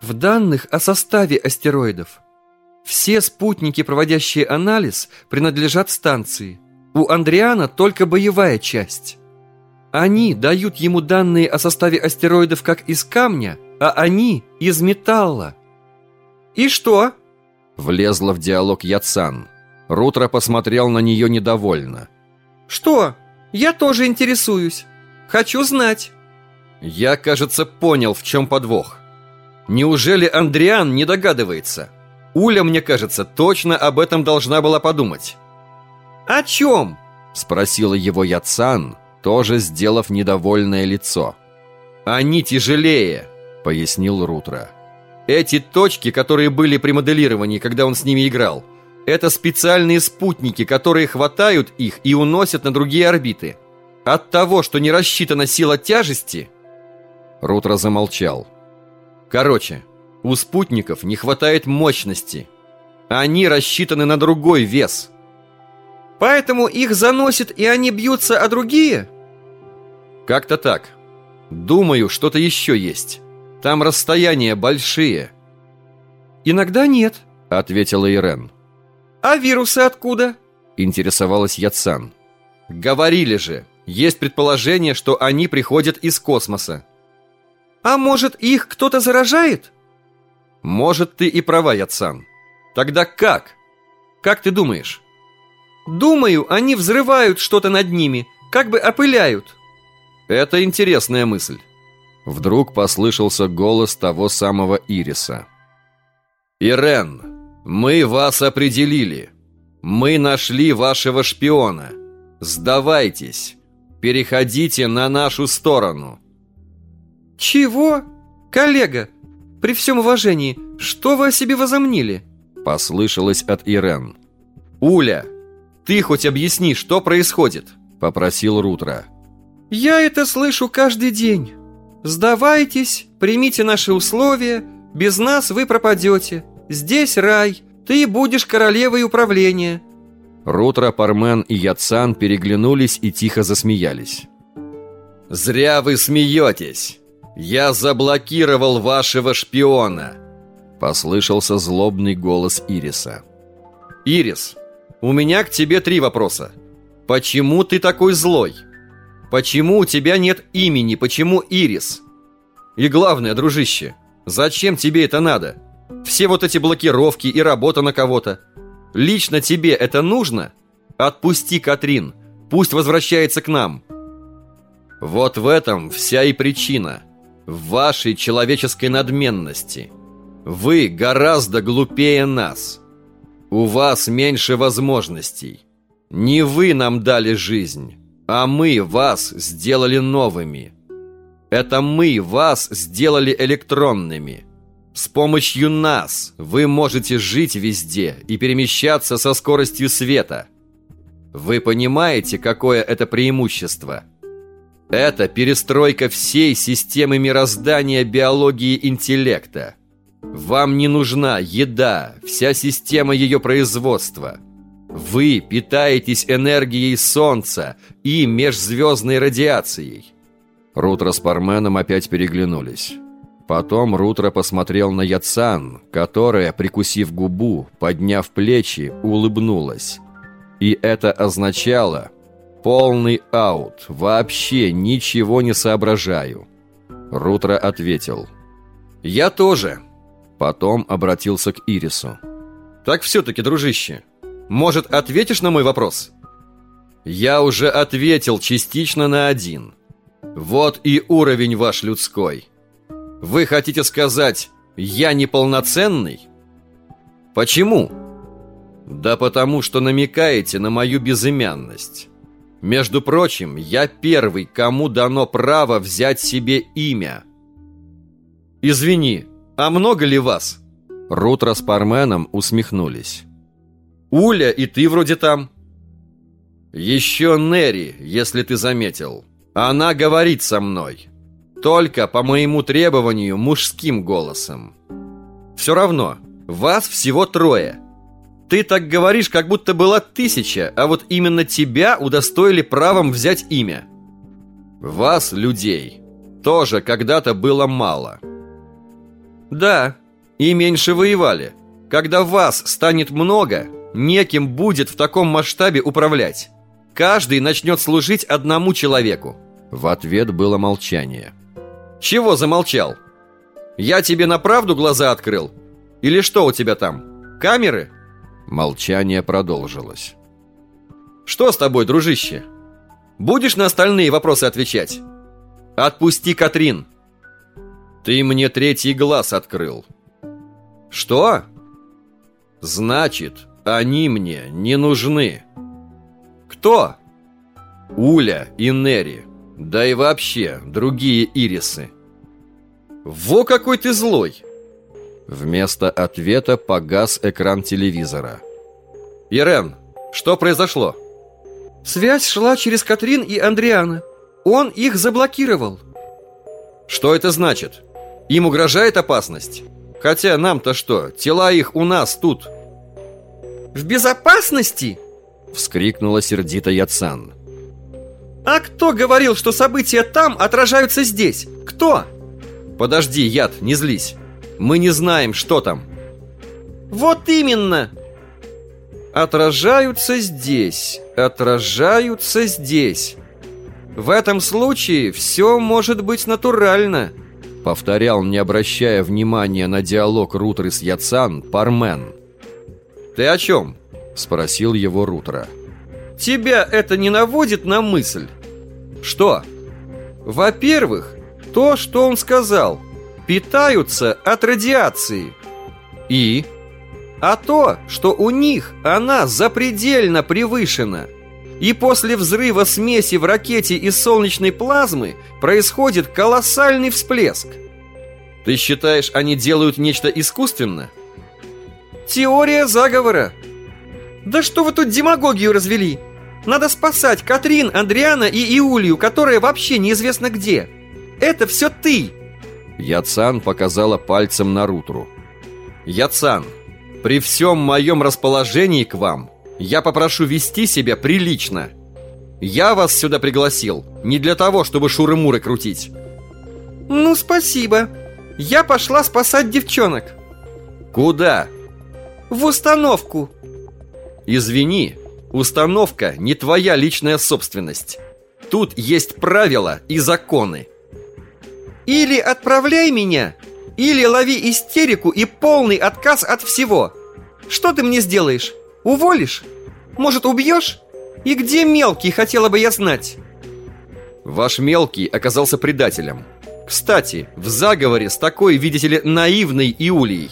В данных о составе астероидов. Все спутники, проводящие анализ, принадлежат станции. У Андриана только боевая часть. Они дают ему данные о составе астероидов как из камня, а они из металла. И что? Влезла в диалог Яцан. Рутро посмотрел на нее недовольно. Что? Я тоже интересуюсь. Хочу знать. Я, кажется, понял, в чем подвох. Неужели Андриан не догадывается? Уля, мне кажется, точно об этом должна была подумать. «О чем?» – спросила его Яцан, тоже сделав недовольное лицо. «Они тяжелее», – пояснил Рутро. «Эти точки, которые были при моделировании, когда он с ними играл, это специальные спутники, которые хватают их и уносят на другие орбиты. От того, что не рассчитана сила тяжести...» Рутро замолчал. «Короче, у спутников не хватает мощности. Они рассчитаны на другой вес. Поэтому их заносит, и они бьются о другие? Как-то так. Думаю, что-то еще есть. Там расстояния большие. Иногда нет, ответила Ирен. А вирусы откуда? Интересовалась Яцан. Говорили же, есть предположение, что они приходят из космоса. А может, их кто-то заражает? Может, ты и права, Яцан. Тогда как? Как ты думаешь? Думаю, они взрывают что-то над ними, как бы опыляют. Это интересная мысль. Вдруг послышался голос того самого Ириса. «Ирен, мы вас определили. Мы нашли вашего шпиона. Сдавайтесь. Переходите на нашу сторону». «Чего? Коллега, при всем уважении, что вы о себе возомнили?» Послышалось от Ирен. «Уля, ты хоть объясни, что происходит?» Попросил Рутро. «Я это слышу каждый день. Сдавайтесь, примите наши условия, без нас вы пропадете. Здесь рай, ты будешь королевой управления». Рутро, Пармен и Яцан переглянулись и тихо засмеялись. «Зря вы смеетесь!» «Я заблокировал вашего шпиона!» Послышался злобный голос Ириса. «Ирис, у меня к тебе три вопроса. Почему ты такой злой? Почему у тебя нет имени? Почему Ирис? И главное, дружище, зачем тебе это надо? Все вот эти блокировки и работа на кого-то. Лично тебе это нужно? Отпусти Катрин, пусть возвращается к нам». Вот в этом вся и причина – в вашей человеческой надменности. Вы гораздо глупее нас. У вас меньше возможностей. Не вы нам дали жизнь, а мы вас сделали новыми. Это мы вас сделали электронными. С помощью нас вы можете жить везде и перемещаться со скоростью света. Вы понимаете, какое это преимущество – это перестройка всей системы мироздания биологии интеллекта. Вам не нужна еда, вся система ее производства. Вы питаетесь энергией Солнца и межзвездной радиацией. Рутро с Парменом опять переглянулись. Потом Рутро посмотрел на Яцан, которая, прикусив губу, подняв плечи, улыбнулась. И это означало, Полный аут. Вообще ничего не соображаю. Рутро ответил. Я тоже. Потом обратился к Ирису. Так все-таки, дружище, может, ответишь на мой вопрос? Я уже ответил частично на один. Вот и уровень ваш людской. Вы хотите сказать, я неполноценный? Почему? Да потому что намекаете на мою безымянность. Между прочим, я первый, кому дано право взять себе имя. Извини, а много ли вас? Рутро с Парменом усмехнулись. Уля и ты вроде там. Еще Нери, если ты заметил. Она говорит со мной. Только по моему требованию мужским голосом. Все равно, вас всего трое. Ты так говоришь, как будто была тысяча, а вот именно тебя удостоили правом взять имя. Вас, людей, тоже когда-то было мало. Да, и меньше воевали. Когда вас станет много, неким будет в таком масштабе управлять. Каждый начнет служить одному человеку. В ответ было молчание. Чего замолчал? Я тебе на правду глаза открыл? Или что у тебя там? Камеры? Молчание продолжилось. Что с тобой, дружище? Будешь на остальные вопросы отвечать? Отпусти Катрин. Ты мне третий глаз открыл. Что? Значит, они мне не нужны. Кто? Уля и Нери. Да и вообще, другие ирисы. Во какой ты злой! Вместо ответа погас экран телевизора. Ирен, что произошло? Связь шла через Катрин и Андриана. Он их заблокировал. Что это значит? Им угрожает опасность? Хотя нам-то что, тела их у нас тут. В безопасности? Вскрикнула сердито Яцан. А кто говорил, что события там отражаются здесь? Кто? Подожди, Яд, не злись. Мы не знаем, что там. Вот именно. Отражаются здесь, отражаются здесь. В этом случае все может быть натурально. Повторял, не обращая внимания на диалог Рутры с Яцан, Пармен. Ты о чем? Спросил его Рутра. Тебя это не наводит на мысль? Что? Во-первых, то, что он сказал, питаются от радиации. И? А то, что у них она запредельно превышена. И после взрыва смеси в ракете из солнечной плазмы происходит колоссальный всплеск. Ты считаешь, они делают нечто искусственно? Теория заговора. Да что вы тут демагогию развели? Надо спасать Катрин, Андриана и Иулию, которая вообще неизвестно где. Это все ты. Яцан показала пальцем на Рутру. Яцан, при всем моем расположении к вам, я попрошу вести себя прилично. Я вас сюда пригласил не для того, чтобы шуры-муры крутить. Ну, спасибо. Я пошла спасать девчонок. Куда? В установку. Извини, установка не твоя личная собственность. Тут есть правила и законы. Или отправляй меня, или лови истерику и полный отказ от всего. Что ты мне сделаешь? Уволишь? Может, убьешь? И где мелкий, хотела бы я знать? Ваш мелкий оказался предателем. Кстати, в заговоре с такой, видите ли, наивной Иулией.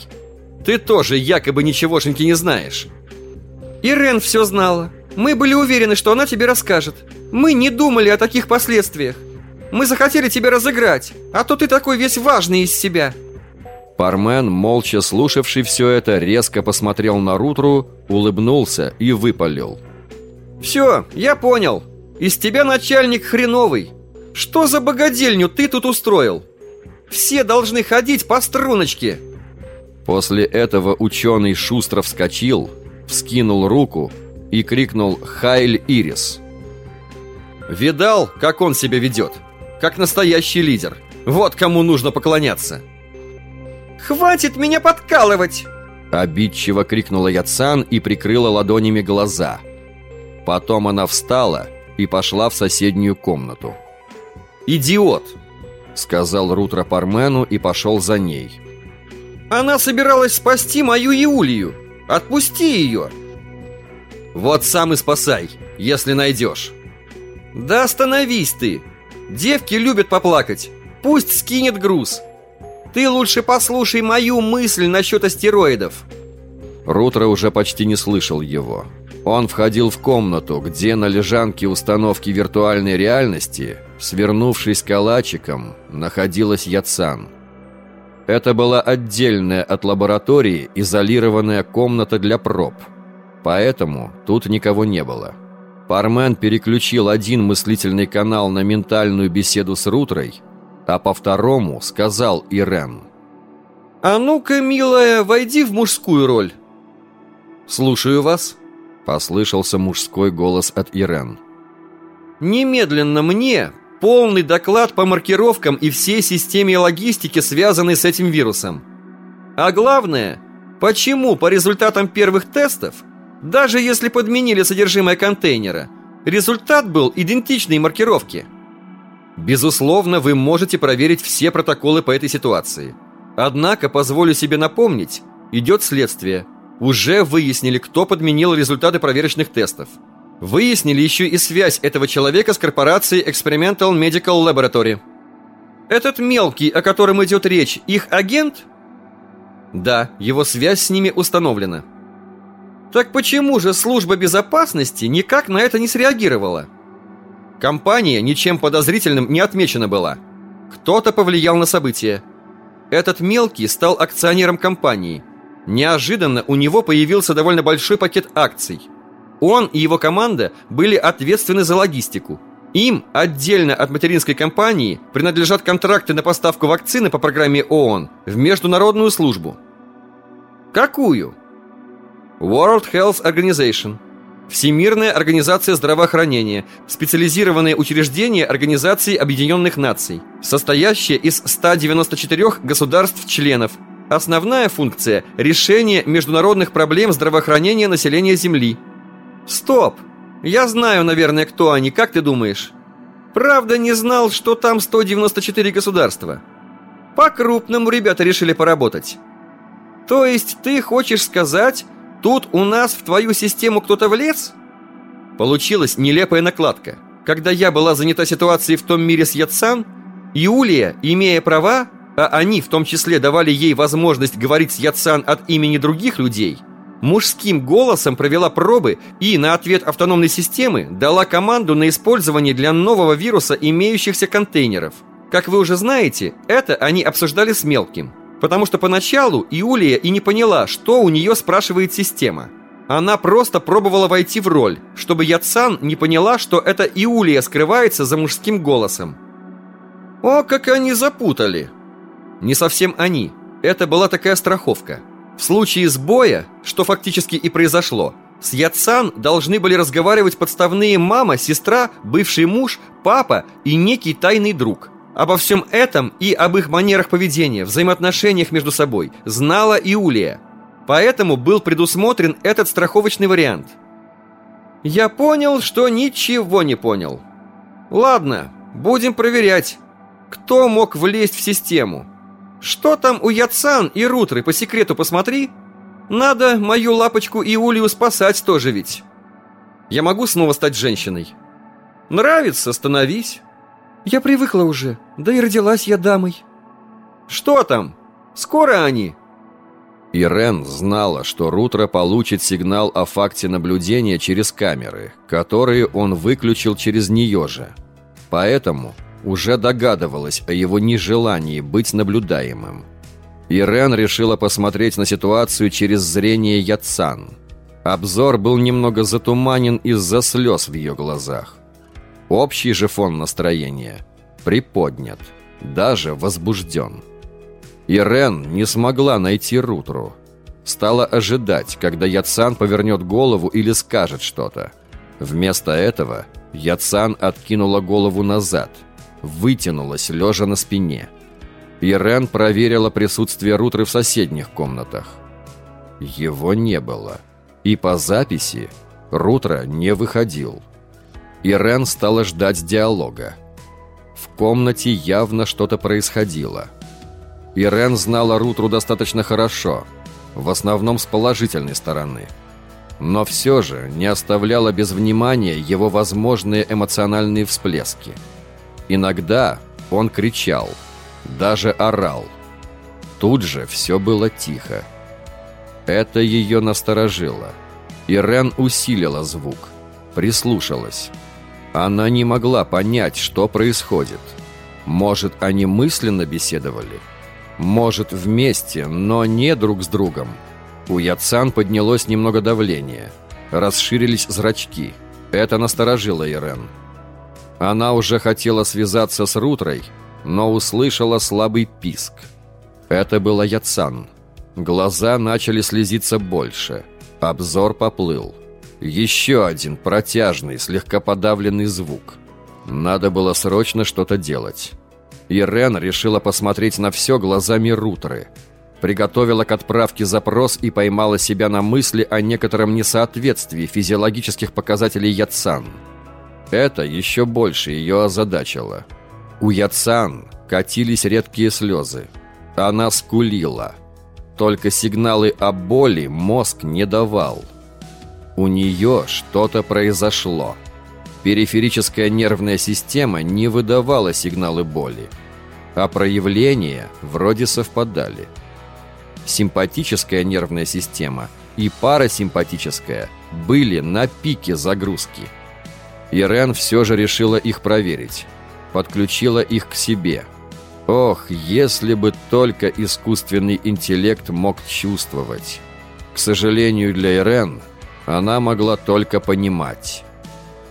Ты тоже якобы ничегошеньки не знаешь. Ирен все знала. Мы были уверены, что она тебе расскажет. Мы не думали о таких последствиях. Мы захотели тебя разыграть, а то ты такой весь важный из себя. Пармен, молча слушавший все это, резко посмотрел на Рутру, улыбнулся и выпалил. «Все, я понял. Из тебя начальник хреновый. Что за богадельню ты тут устроил? Все должны ходить по струночке». После этого ученый шустро вскочил, вскинул руку и крикнул «Хайль Ирис!». «Видал, как он себя ведет? Как настоящий лидер. Вот кому нужно поклоняться!» «Хватит меня подкалывать!» Обидчиво крикнула Яцан и прикрыла ладонями глаза. Потом она встала и пошла в соседнюю комнату. «Идиот!» Сказал Рутро Пармену и пошел за ней. «Она собиралась спасти мою Иулию! Отпусти ее!» «Вот сам и спасай, если найдешь!» «Да остановись ты! Девки любят поплакать! Пусть скинет груз!» Ты лучше послушай мою мысль насчет астероидов. Рутро уже почти не слышал его. Он входил в комнату, где на лежанке установки виртуальной реальности, свернувшись калачиком, находилась Яцан. Это была отдельная от лаборатории изолированная комната для проб. Поэтому тут никого не было. Пармен переключил один мыслительный канал на ментальную беседу с Рутрой, а по второму сказал Ирен. «А ну-ка, милая, войди в мужскую роль». «Слушаю вас», — послышался мужской голос от Ирен. «Немедленно мне полный доклад по маркировкам и всей системе логистики, связанной с этим вирусом. А главное, почему по результатам первых тестов, даже если подменили содержимое контейнера, результат был идентичной маркировке?» Безусловно, вы можете проверить все протоколы по этой ситуации. Однако, позволю себе напомнить, идет следствие – уже выяснили, кто подменил результаты проверочных тестов. Выяснили еще и связь этого человека с корпорацией Experimental Medical Laboratory. Этот мелкий, о котором идет речь, их агент? Да, его связь с ними установлена. Так почему же служба безопасности никак на это не среагировала? Компания ничем подозрительным не отмечена была. Кто-то повлиял на события. Этот мелкий стал акционером компании – Неожиданно у него появился довольно большой пакет акций. Он и его команда были ответственны за логистику. Им, отдельно от материнской компании, принадлежат контракты на поставку вакцины по программе ООН в международную службу. Какую? World Health Organization – Всемирная организация здравоохранения, специализированное учреждение Организации Объединенных Наций, состоящее из 194 государств-членов, Основная функция – решение международных проблем здравоохранения населения Земли. Стоп! Я знаю, наверное, кто они, как ты думаешь? Правда, не знал, что там 194 государства. По-крупному ребята решили поработать. То есть ты хочешь сказать, тут у нас в твою систему кто-то влез? Получилась нелепая накладка. Когда я была занята ситуацией в том мире с Яцан, Юлия, имея права, а они в том числе давали ей возможность говорить с Яцан от имени других людей, мужским голосом провела пробы и на ответ автономной системы дала команду на использование для нового вируса имеющихся контейнеров. Как вы уже знаете, это они обсуждали с Мелким, потому что поначалу Иулия и не поняла, что у нее спрашивает система. Она просто пробовала войти в роль, чтобы Яцан не поняла, что это Иулия скрывается за мужским голосом. О, как они запутали! Не совсем они. Это была такая страховка. В случае сбоя, что фактически и произошло, с Яцан должны были разговаривать подставные мама, сестра, бывший муж, папа и некий тайный друг. Обо всем этом и об их манерах поведения, взаимоотношениях между собой знала Иулия. Поэтому был предусмотрен этот страховочный вариант. Я понял, что ничего не понял. Ладно, будем проверять. Кто мог влезть в систему? Что там у Яцан и Рутры, по секрету посмотри? Надо мою лапочку и Улию спасать тоже ведь. Я могу снова стать женщиной? Нравится, становись. Я привыкла уже, да и родилась я дамой. Что там? Скоро они? Ирен знала, что Рутро получит сигнал о факте наблюдения через камеры, которые он выключил через нее же. Поэтому уже догадывалась о его нежелании быть наблюдаемым. Ирен решила посмотреть на ситуацию через зрение Яцан. Обзор был немного затуманен из-за слез в ее глазах. Общий же фон настроения приподнят, даже возбужден. Ирен не смогла найти Рутру. Стала ожидать, когда Яцан повернет голову или скажет что-то. Вместо этого Яцан откинула голову назад – вытянулась, лежа на спине. Ирен проверила присутствие Рутры в соседних комнатах. Его не было. И по записи Рутра не выходил. Ирен стала ждать диалога. В комнате явно что-то происходило. Ирен знала Рутру достаточно хорошо, в основном с положительной стороны. Но все же не оставляла без внимания его возможные эмоциональные всплески – Иногда он кричал, даже орал. Тут же все было тихо. Это ее насторожило. Ирен усилила звук, прислушалась. Она не могла понять, что происходит. Может, они мысленно беседовали? Может, вместе, но не друг с другом? У Яцан поднялось немного давление. Расширились зрачки. Это насторожило Ирен. Она уже хотела связаться с Рутрой, но услышала слабый писк. Это была Яцан. Глаза начали слезиться больше. Обзор поплыл. Еще один протяжный, слегка подавленный звук. Надо было срочно что-то делать. Ирен решила посмотреть на все глазами Рутры. Приготовила к отправке запрос и поймала себя на мысли о некотором несоответствии физиологических показателей Яцан. Это еще больше ее озадачило. У Яцан катились редкие слезы. Она скулила. Только сигналы о боли мозг не давал. У нее что-то произошло. Периферическая нервная система не выдавала сигналы боли, а проявления вроде совпадали. Симпатическая нервная система и парасимпатическая были на пике загрузки. Ирен все же решила их проверить. Подключила их к себе. Ох, если бы только искусственный интеллект мог чувствовать. К сожалению для Ирен, она могла только понимать.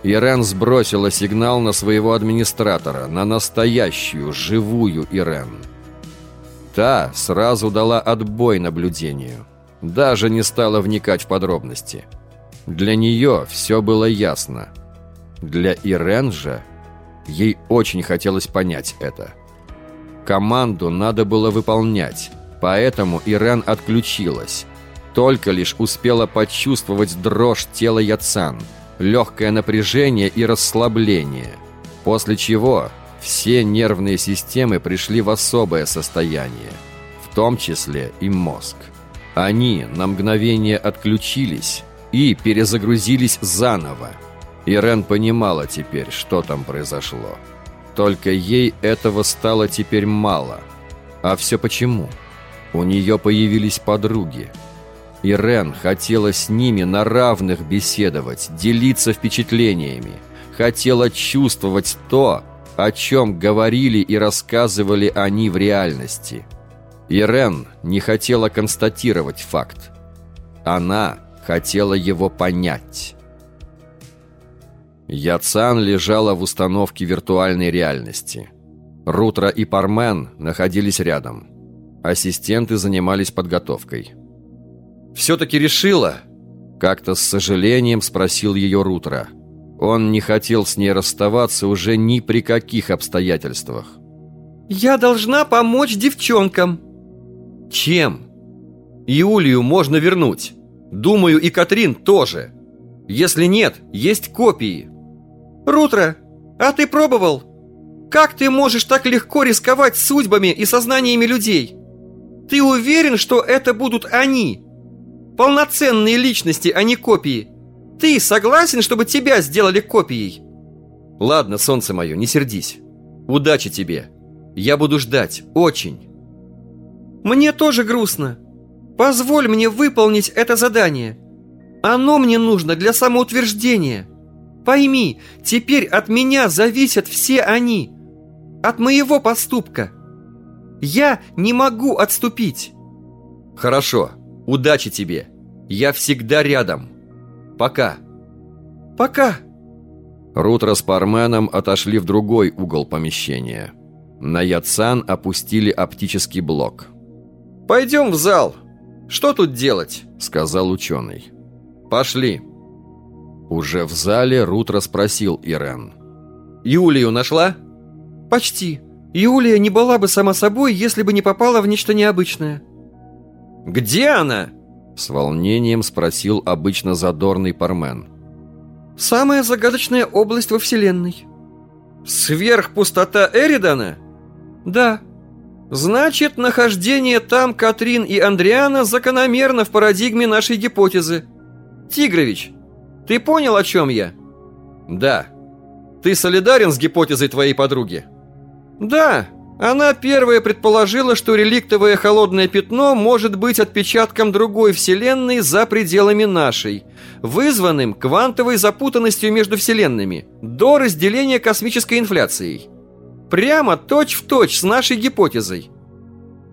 Ирен сбросила сигнал на своего администратора, на настоящую, живую Ирен. Та сразу дала отбой наблюдению. Даже не стала вникать в подробности. Для нее все было ясно. Для Ирен же ей очень хотелось понять это. Команду надо было выполнять, поэтому Ирен отключилась, только лишь успела почувствовать дрожь тела Яцан, легкое напряжение и расслабление, после чего все нервные системы пришли в особое состояние, в том числе и мозг. Они на мгновение отключились и перезагрузились заново. Ирен понимала теперь, что там произошло. Только ей этого стало теперь мало. А все почему? У нее появились подруги – Ирен хотела с ними на равных беседовать, делиться впечатлениями. Хотела чувствовать то, о чем говорили и рассказывали они в реальности. Ирен не хотела констатировать факт. Она хотела его понять. Яцан лежала в установке виртуальной реальности. Рутра и Пармен находились рядом. Ассистенты занимались подготовкой. Все-таки решила?» Как-то с сожалением спросил ее Рутро. Он не хотел с ней расставаться уже ни при каких обстоятельствах. «Я должна помочь девчонкам». «Чем?» «Иулию можно вернуть. Думаю, и Катрин тоже. Если нет, есть копии». «Рутро, а ты пробовал? Как ты можешь так легко рисковать судьбами и сознаниями людей? Ты уверен, что это будут они?» Полноценные личности, а не копии. Ты согласен, чтобы тебя сделали копией? Ладно, солнце мое, не сердись. Удачи тебе. Я буду ждать, очень. Мне тоже грустно. Позволь мне выполнить это задание. Оно мне нужно для самоутверждения. Пойми, теперь от меня зависят все они. От моего поступка. Я не могу отступить. Хорошо. Удачи тебе. Я всегда рядом. Пока. Пока. Рутро с Парменом отошли в другой угол помещения. На Яцан опустили оптический блок. «Пойдем в зал. Что тут делать?» — сказал ученый. «Пошли». Уже в зале Рутро спросил Ирен. «Юлию нашла?» «Почти. Юлия не была бы сама собой, если бы не попала в нечто необычное». «Где она?» С волнением спросил обычно задорный Пармен. «Самая загадочная область во Вселенной». «Сверхпустота Эридана?» «Да». «Значит, нахождение там Катрин и Андриана закономерно в парадигме нашей гипотезы. Тигрович, ты понял, о чем я?» «Да». «Ты солидарен с гипотезой твоей подруги?» «Да, она первая предположила, что реликтовое холодное пятно может быть отпечатком другой вселенной за пределами нашей, вызванным квантовой запутанностью между вселенными до разделения космической инфляцией. Прямо точь-в-точь точь с нашей гипотезой.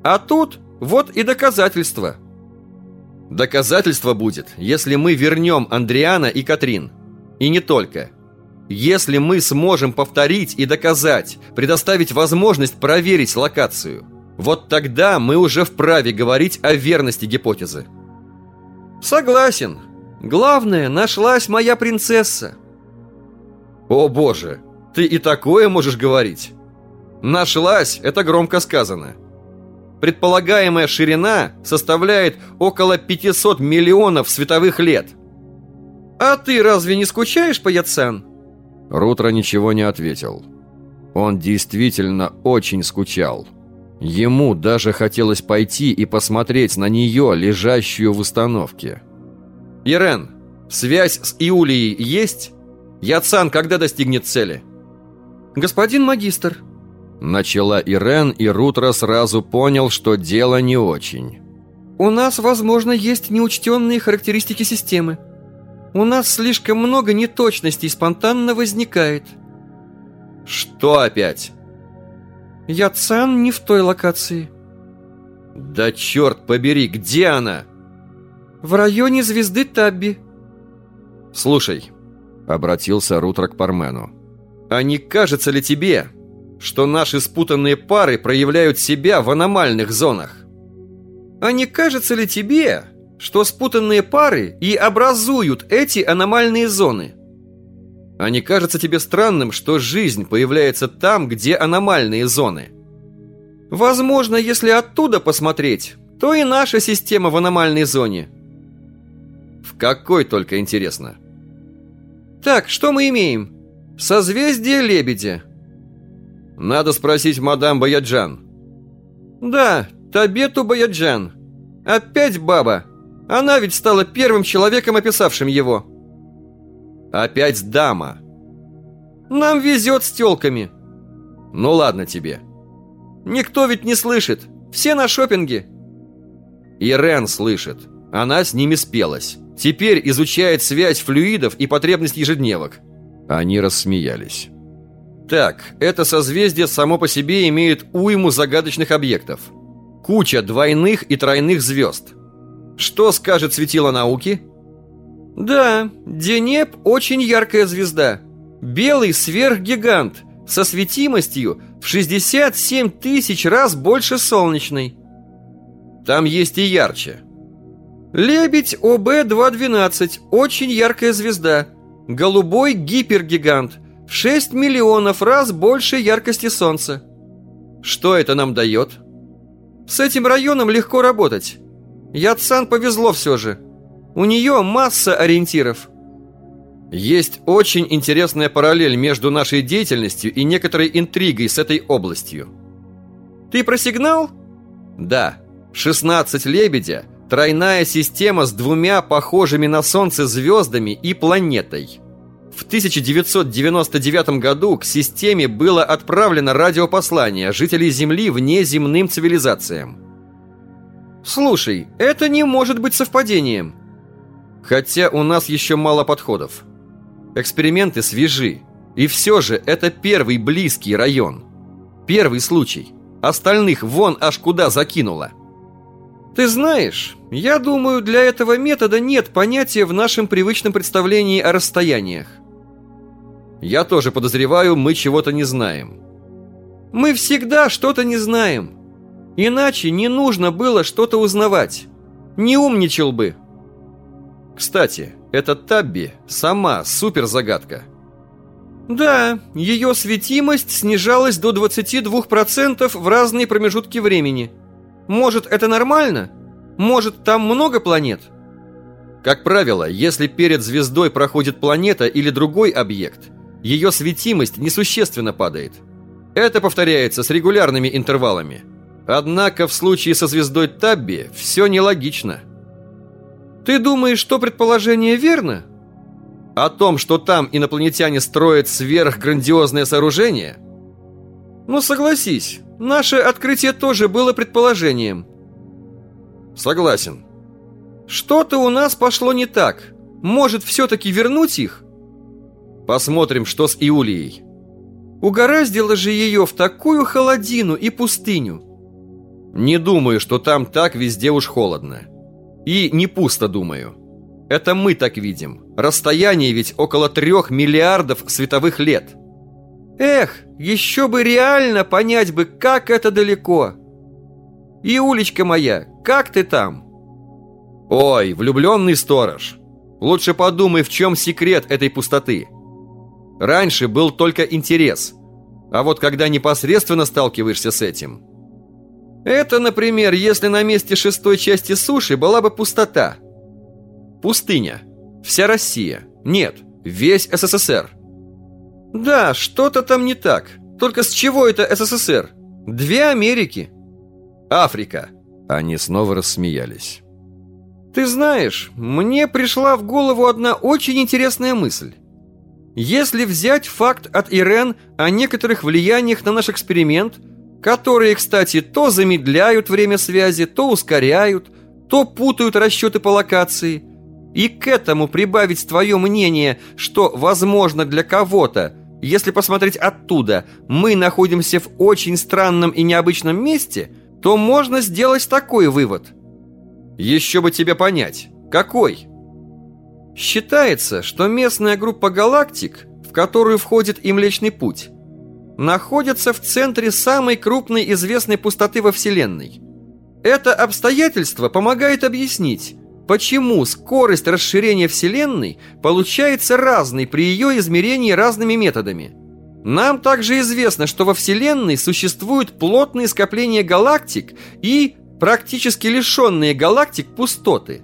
А тут вот и доказательство. Доказательство будет, если мы вернем Андриана и Катрин. И не только – если мы сможем повторить и доказать, предоставить возможность проверить локацию, вот тогда мы уже вправе говорить о верности гипотезы. Согласен. Главное, нашлась моя принцесса. О боже, ты и такое можешь говорить? Нашлась, это громко сказано. Предполагаемая ширина составляет около 500 миллионов световых лет. А ты разве не скучаешь по Яцан? Рутро ничего не ответил. Он действительно очень скучал. Ему даже хотелось пойти и посмотреть на нее, лежащую в установке. «Ирен, связь с Иулией есть? Яцан когда достигнет цели?» «Господин магистр», Начала Ирен, и Рутро сразу понял, что дело не очень. «У нас, возможно, есть неучтенные характеристики системы. У нас слишком много неточностей спонтанно возникает». «Что опять?» «Яцан не в той локации». «Да черт побери, где она?» «В районе звезды Табби». «Слушай», — обратился Рутро к Пармену, «а не кажется ли тебе, что наши спутанные пары проявляют себя в аномальных зонах. А не кажется ли тебе, что спутанные пары и образуют эти аномальные зоны? А не кажется тебе странным, что жизнь появляется там, где аномальные зоны? Возможно, если оттуда посмотреть, то и наша система в аномальной зоне. В какой только интересно. Так, что мы имеем? Созвездие Лебедя. Надо спросить мадам Баяджан. Да, Табету Баяджан. Опять баба. Она ведь стала первым человеком, описавшим его. Опять дама. Нам везет с телками. Ну ладно тебе. Никто ведь не слышит. Все на шопинге. Ирен слышит. Она с ними спелась. Теперь изучает связь флюидов и потребность ежедневок. Они рассмеялись. Так, это созвездие само по себе имеет уйму загадочных объектов. Куча двойных и тройных звезд. Что скажет светило науки? Да, Денеп очень яркая звезда. Белый сверхгигант со светимостью в 67 тысяч раз больше солнечной. Там есть и ярче. Лебедь ОБ-212, очень яркая звезда. Голубой гипергигант – в 6 миллионов раз больше яркости Солнца. Что это нам дает? С этим районом легко работать. Яцан повезло все же. У нее масса ориентиров. Есть очень интересная параллель между нашей деятельностью и некоторой интригой с этой областью. Ты про сигнал? Да. 16 лебедя – тройная система с двумя похожими на Солнце звездами и планетой – в 1999 году к системе было отправлено радиопослание жителей Земли внеземным цивилизациям. Слушай, это не может быть совпадением. Хотя у нас еще мало подходов. Эксперименты свежи. И все же это первый близкий район. Первый случай. Остальных вон аж куда закинуло. Ты знаешь, я думаю, для этого метода нет понятия в нашем привычном представлении о расстояниях. Я тоже подозреваю, мы чего-то не знаем. Мы всегда что-то не знаем. Иначе не нужно было что-то узнавать. Не умничал бы. Кстати, эта Табби сама суперзагадка. Да, ее светимость снижалась до 22% в разные промежутки времени. Может, это нормально? Может, там много планет? Как правило, если перед звездой проходит планета или другой объект – ее светимость несущественно падает. Это повторяется с регулярными интервалами. Однако в случае со звездой Табби все нелогично. Ты думаешь, что предположение верно? О том, что там инопланетяне строят сверхграндиозное сооружение? Ну согласись, наше открытие тоже было предположением. Согласен. Что-то у нас пошло не так. Может, все-таки вернуть их? Посмотрим, что с Иулией. Угораздило же ее в такую холодину и пустыню. Не думаю, что там так везде уж холодно. И не пусто думаю. Это мы так видим. Расстояние ведь около трех миллиардов световых лет. Эх, еще бы реально понять бы, как это далеко. И уличка моя, как ты там? Ой, влюбленный сторож. Лучше подумай, в чем секрет этой пустоты. Раньше был только интерес, а вот когда непосредственно сталкиваешься с этим... Это, например, если на месте шестой части суши была бы пустота. Пустыня. Вся Россия. Нет, весь СССР. Да, что-то там не так. Только с чего это СССР? Две Америки. Африка. Они снова рассмеялись. Ты знаешь, мне пришла в голову одна очень интересная мысль. Если взять факт от Ирен о некоторых влияниях на наш эксперимент, которые, кстати, то замедляют время связи, то ускоряют, то путают расчеты по локации, и к этому прибавить твое мнение, что, возможно, для кого-то, если посмотреть оттуда, мы находимся в очень странном и необычном месте, то можно сделать такой вывод. Еще бы тебе понять. Какой? Считается, что местная группа галактик, в которую входит и Млечный Путь, находится в центре самой крупной известной пустоты во Вселенной. Это обстоятельство помогает объяснить, почему скорость расширения Вселенной получается разной при ее измерении разными методами. Нам также известно, что во Вселенной существуют плотные скопления галактик и практически лишенные галактик пустоты.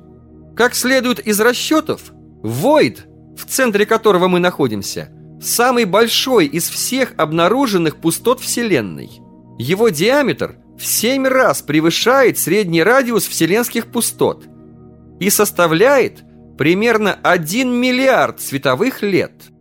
Как следует из расчетов, Войд, в центре которого мы находимся, самый большой из всех обнаруженных пустот Вселенной. Его диаметр в 7 раз превышает средний радиус вселенских пустот и составляет примерно 1 миллиард световых лет –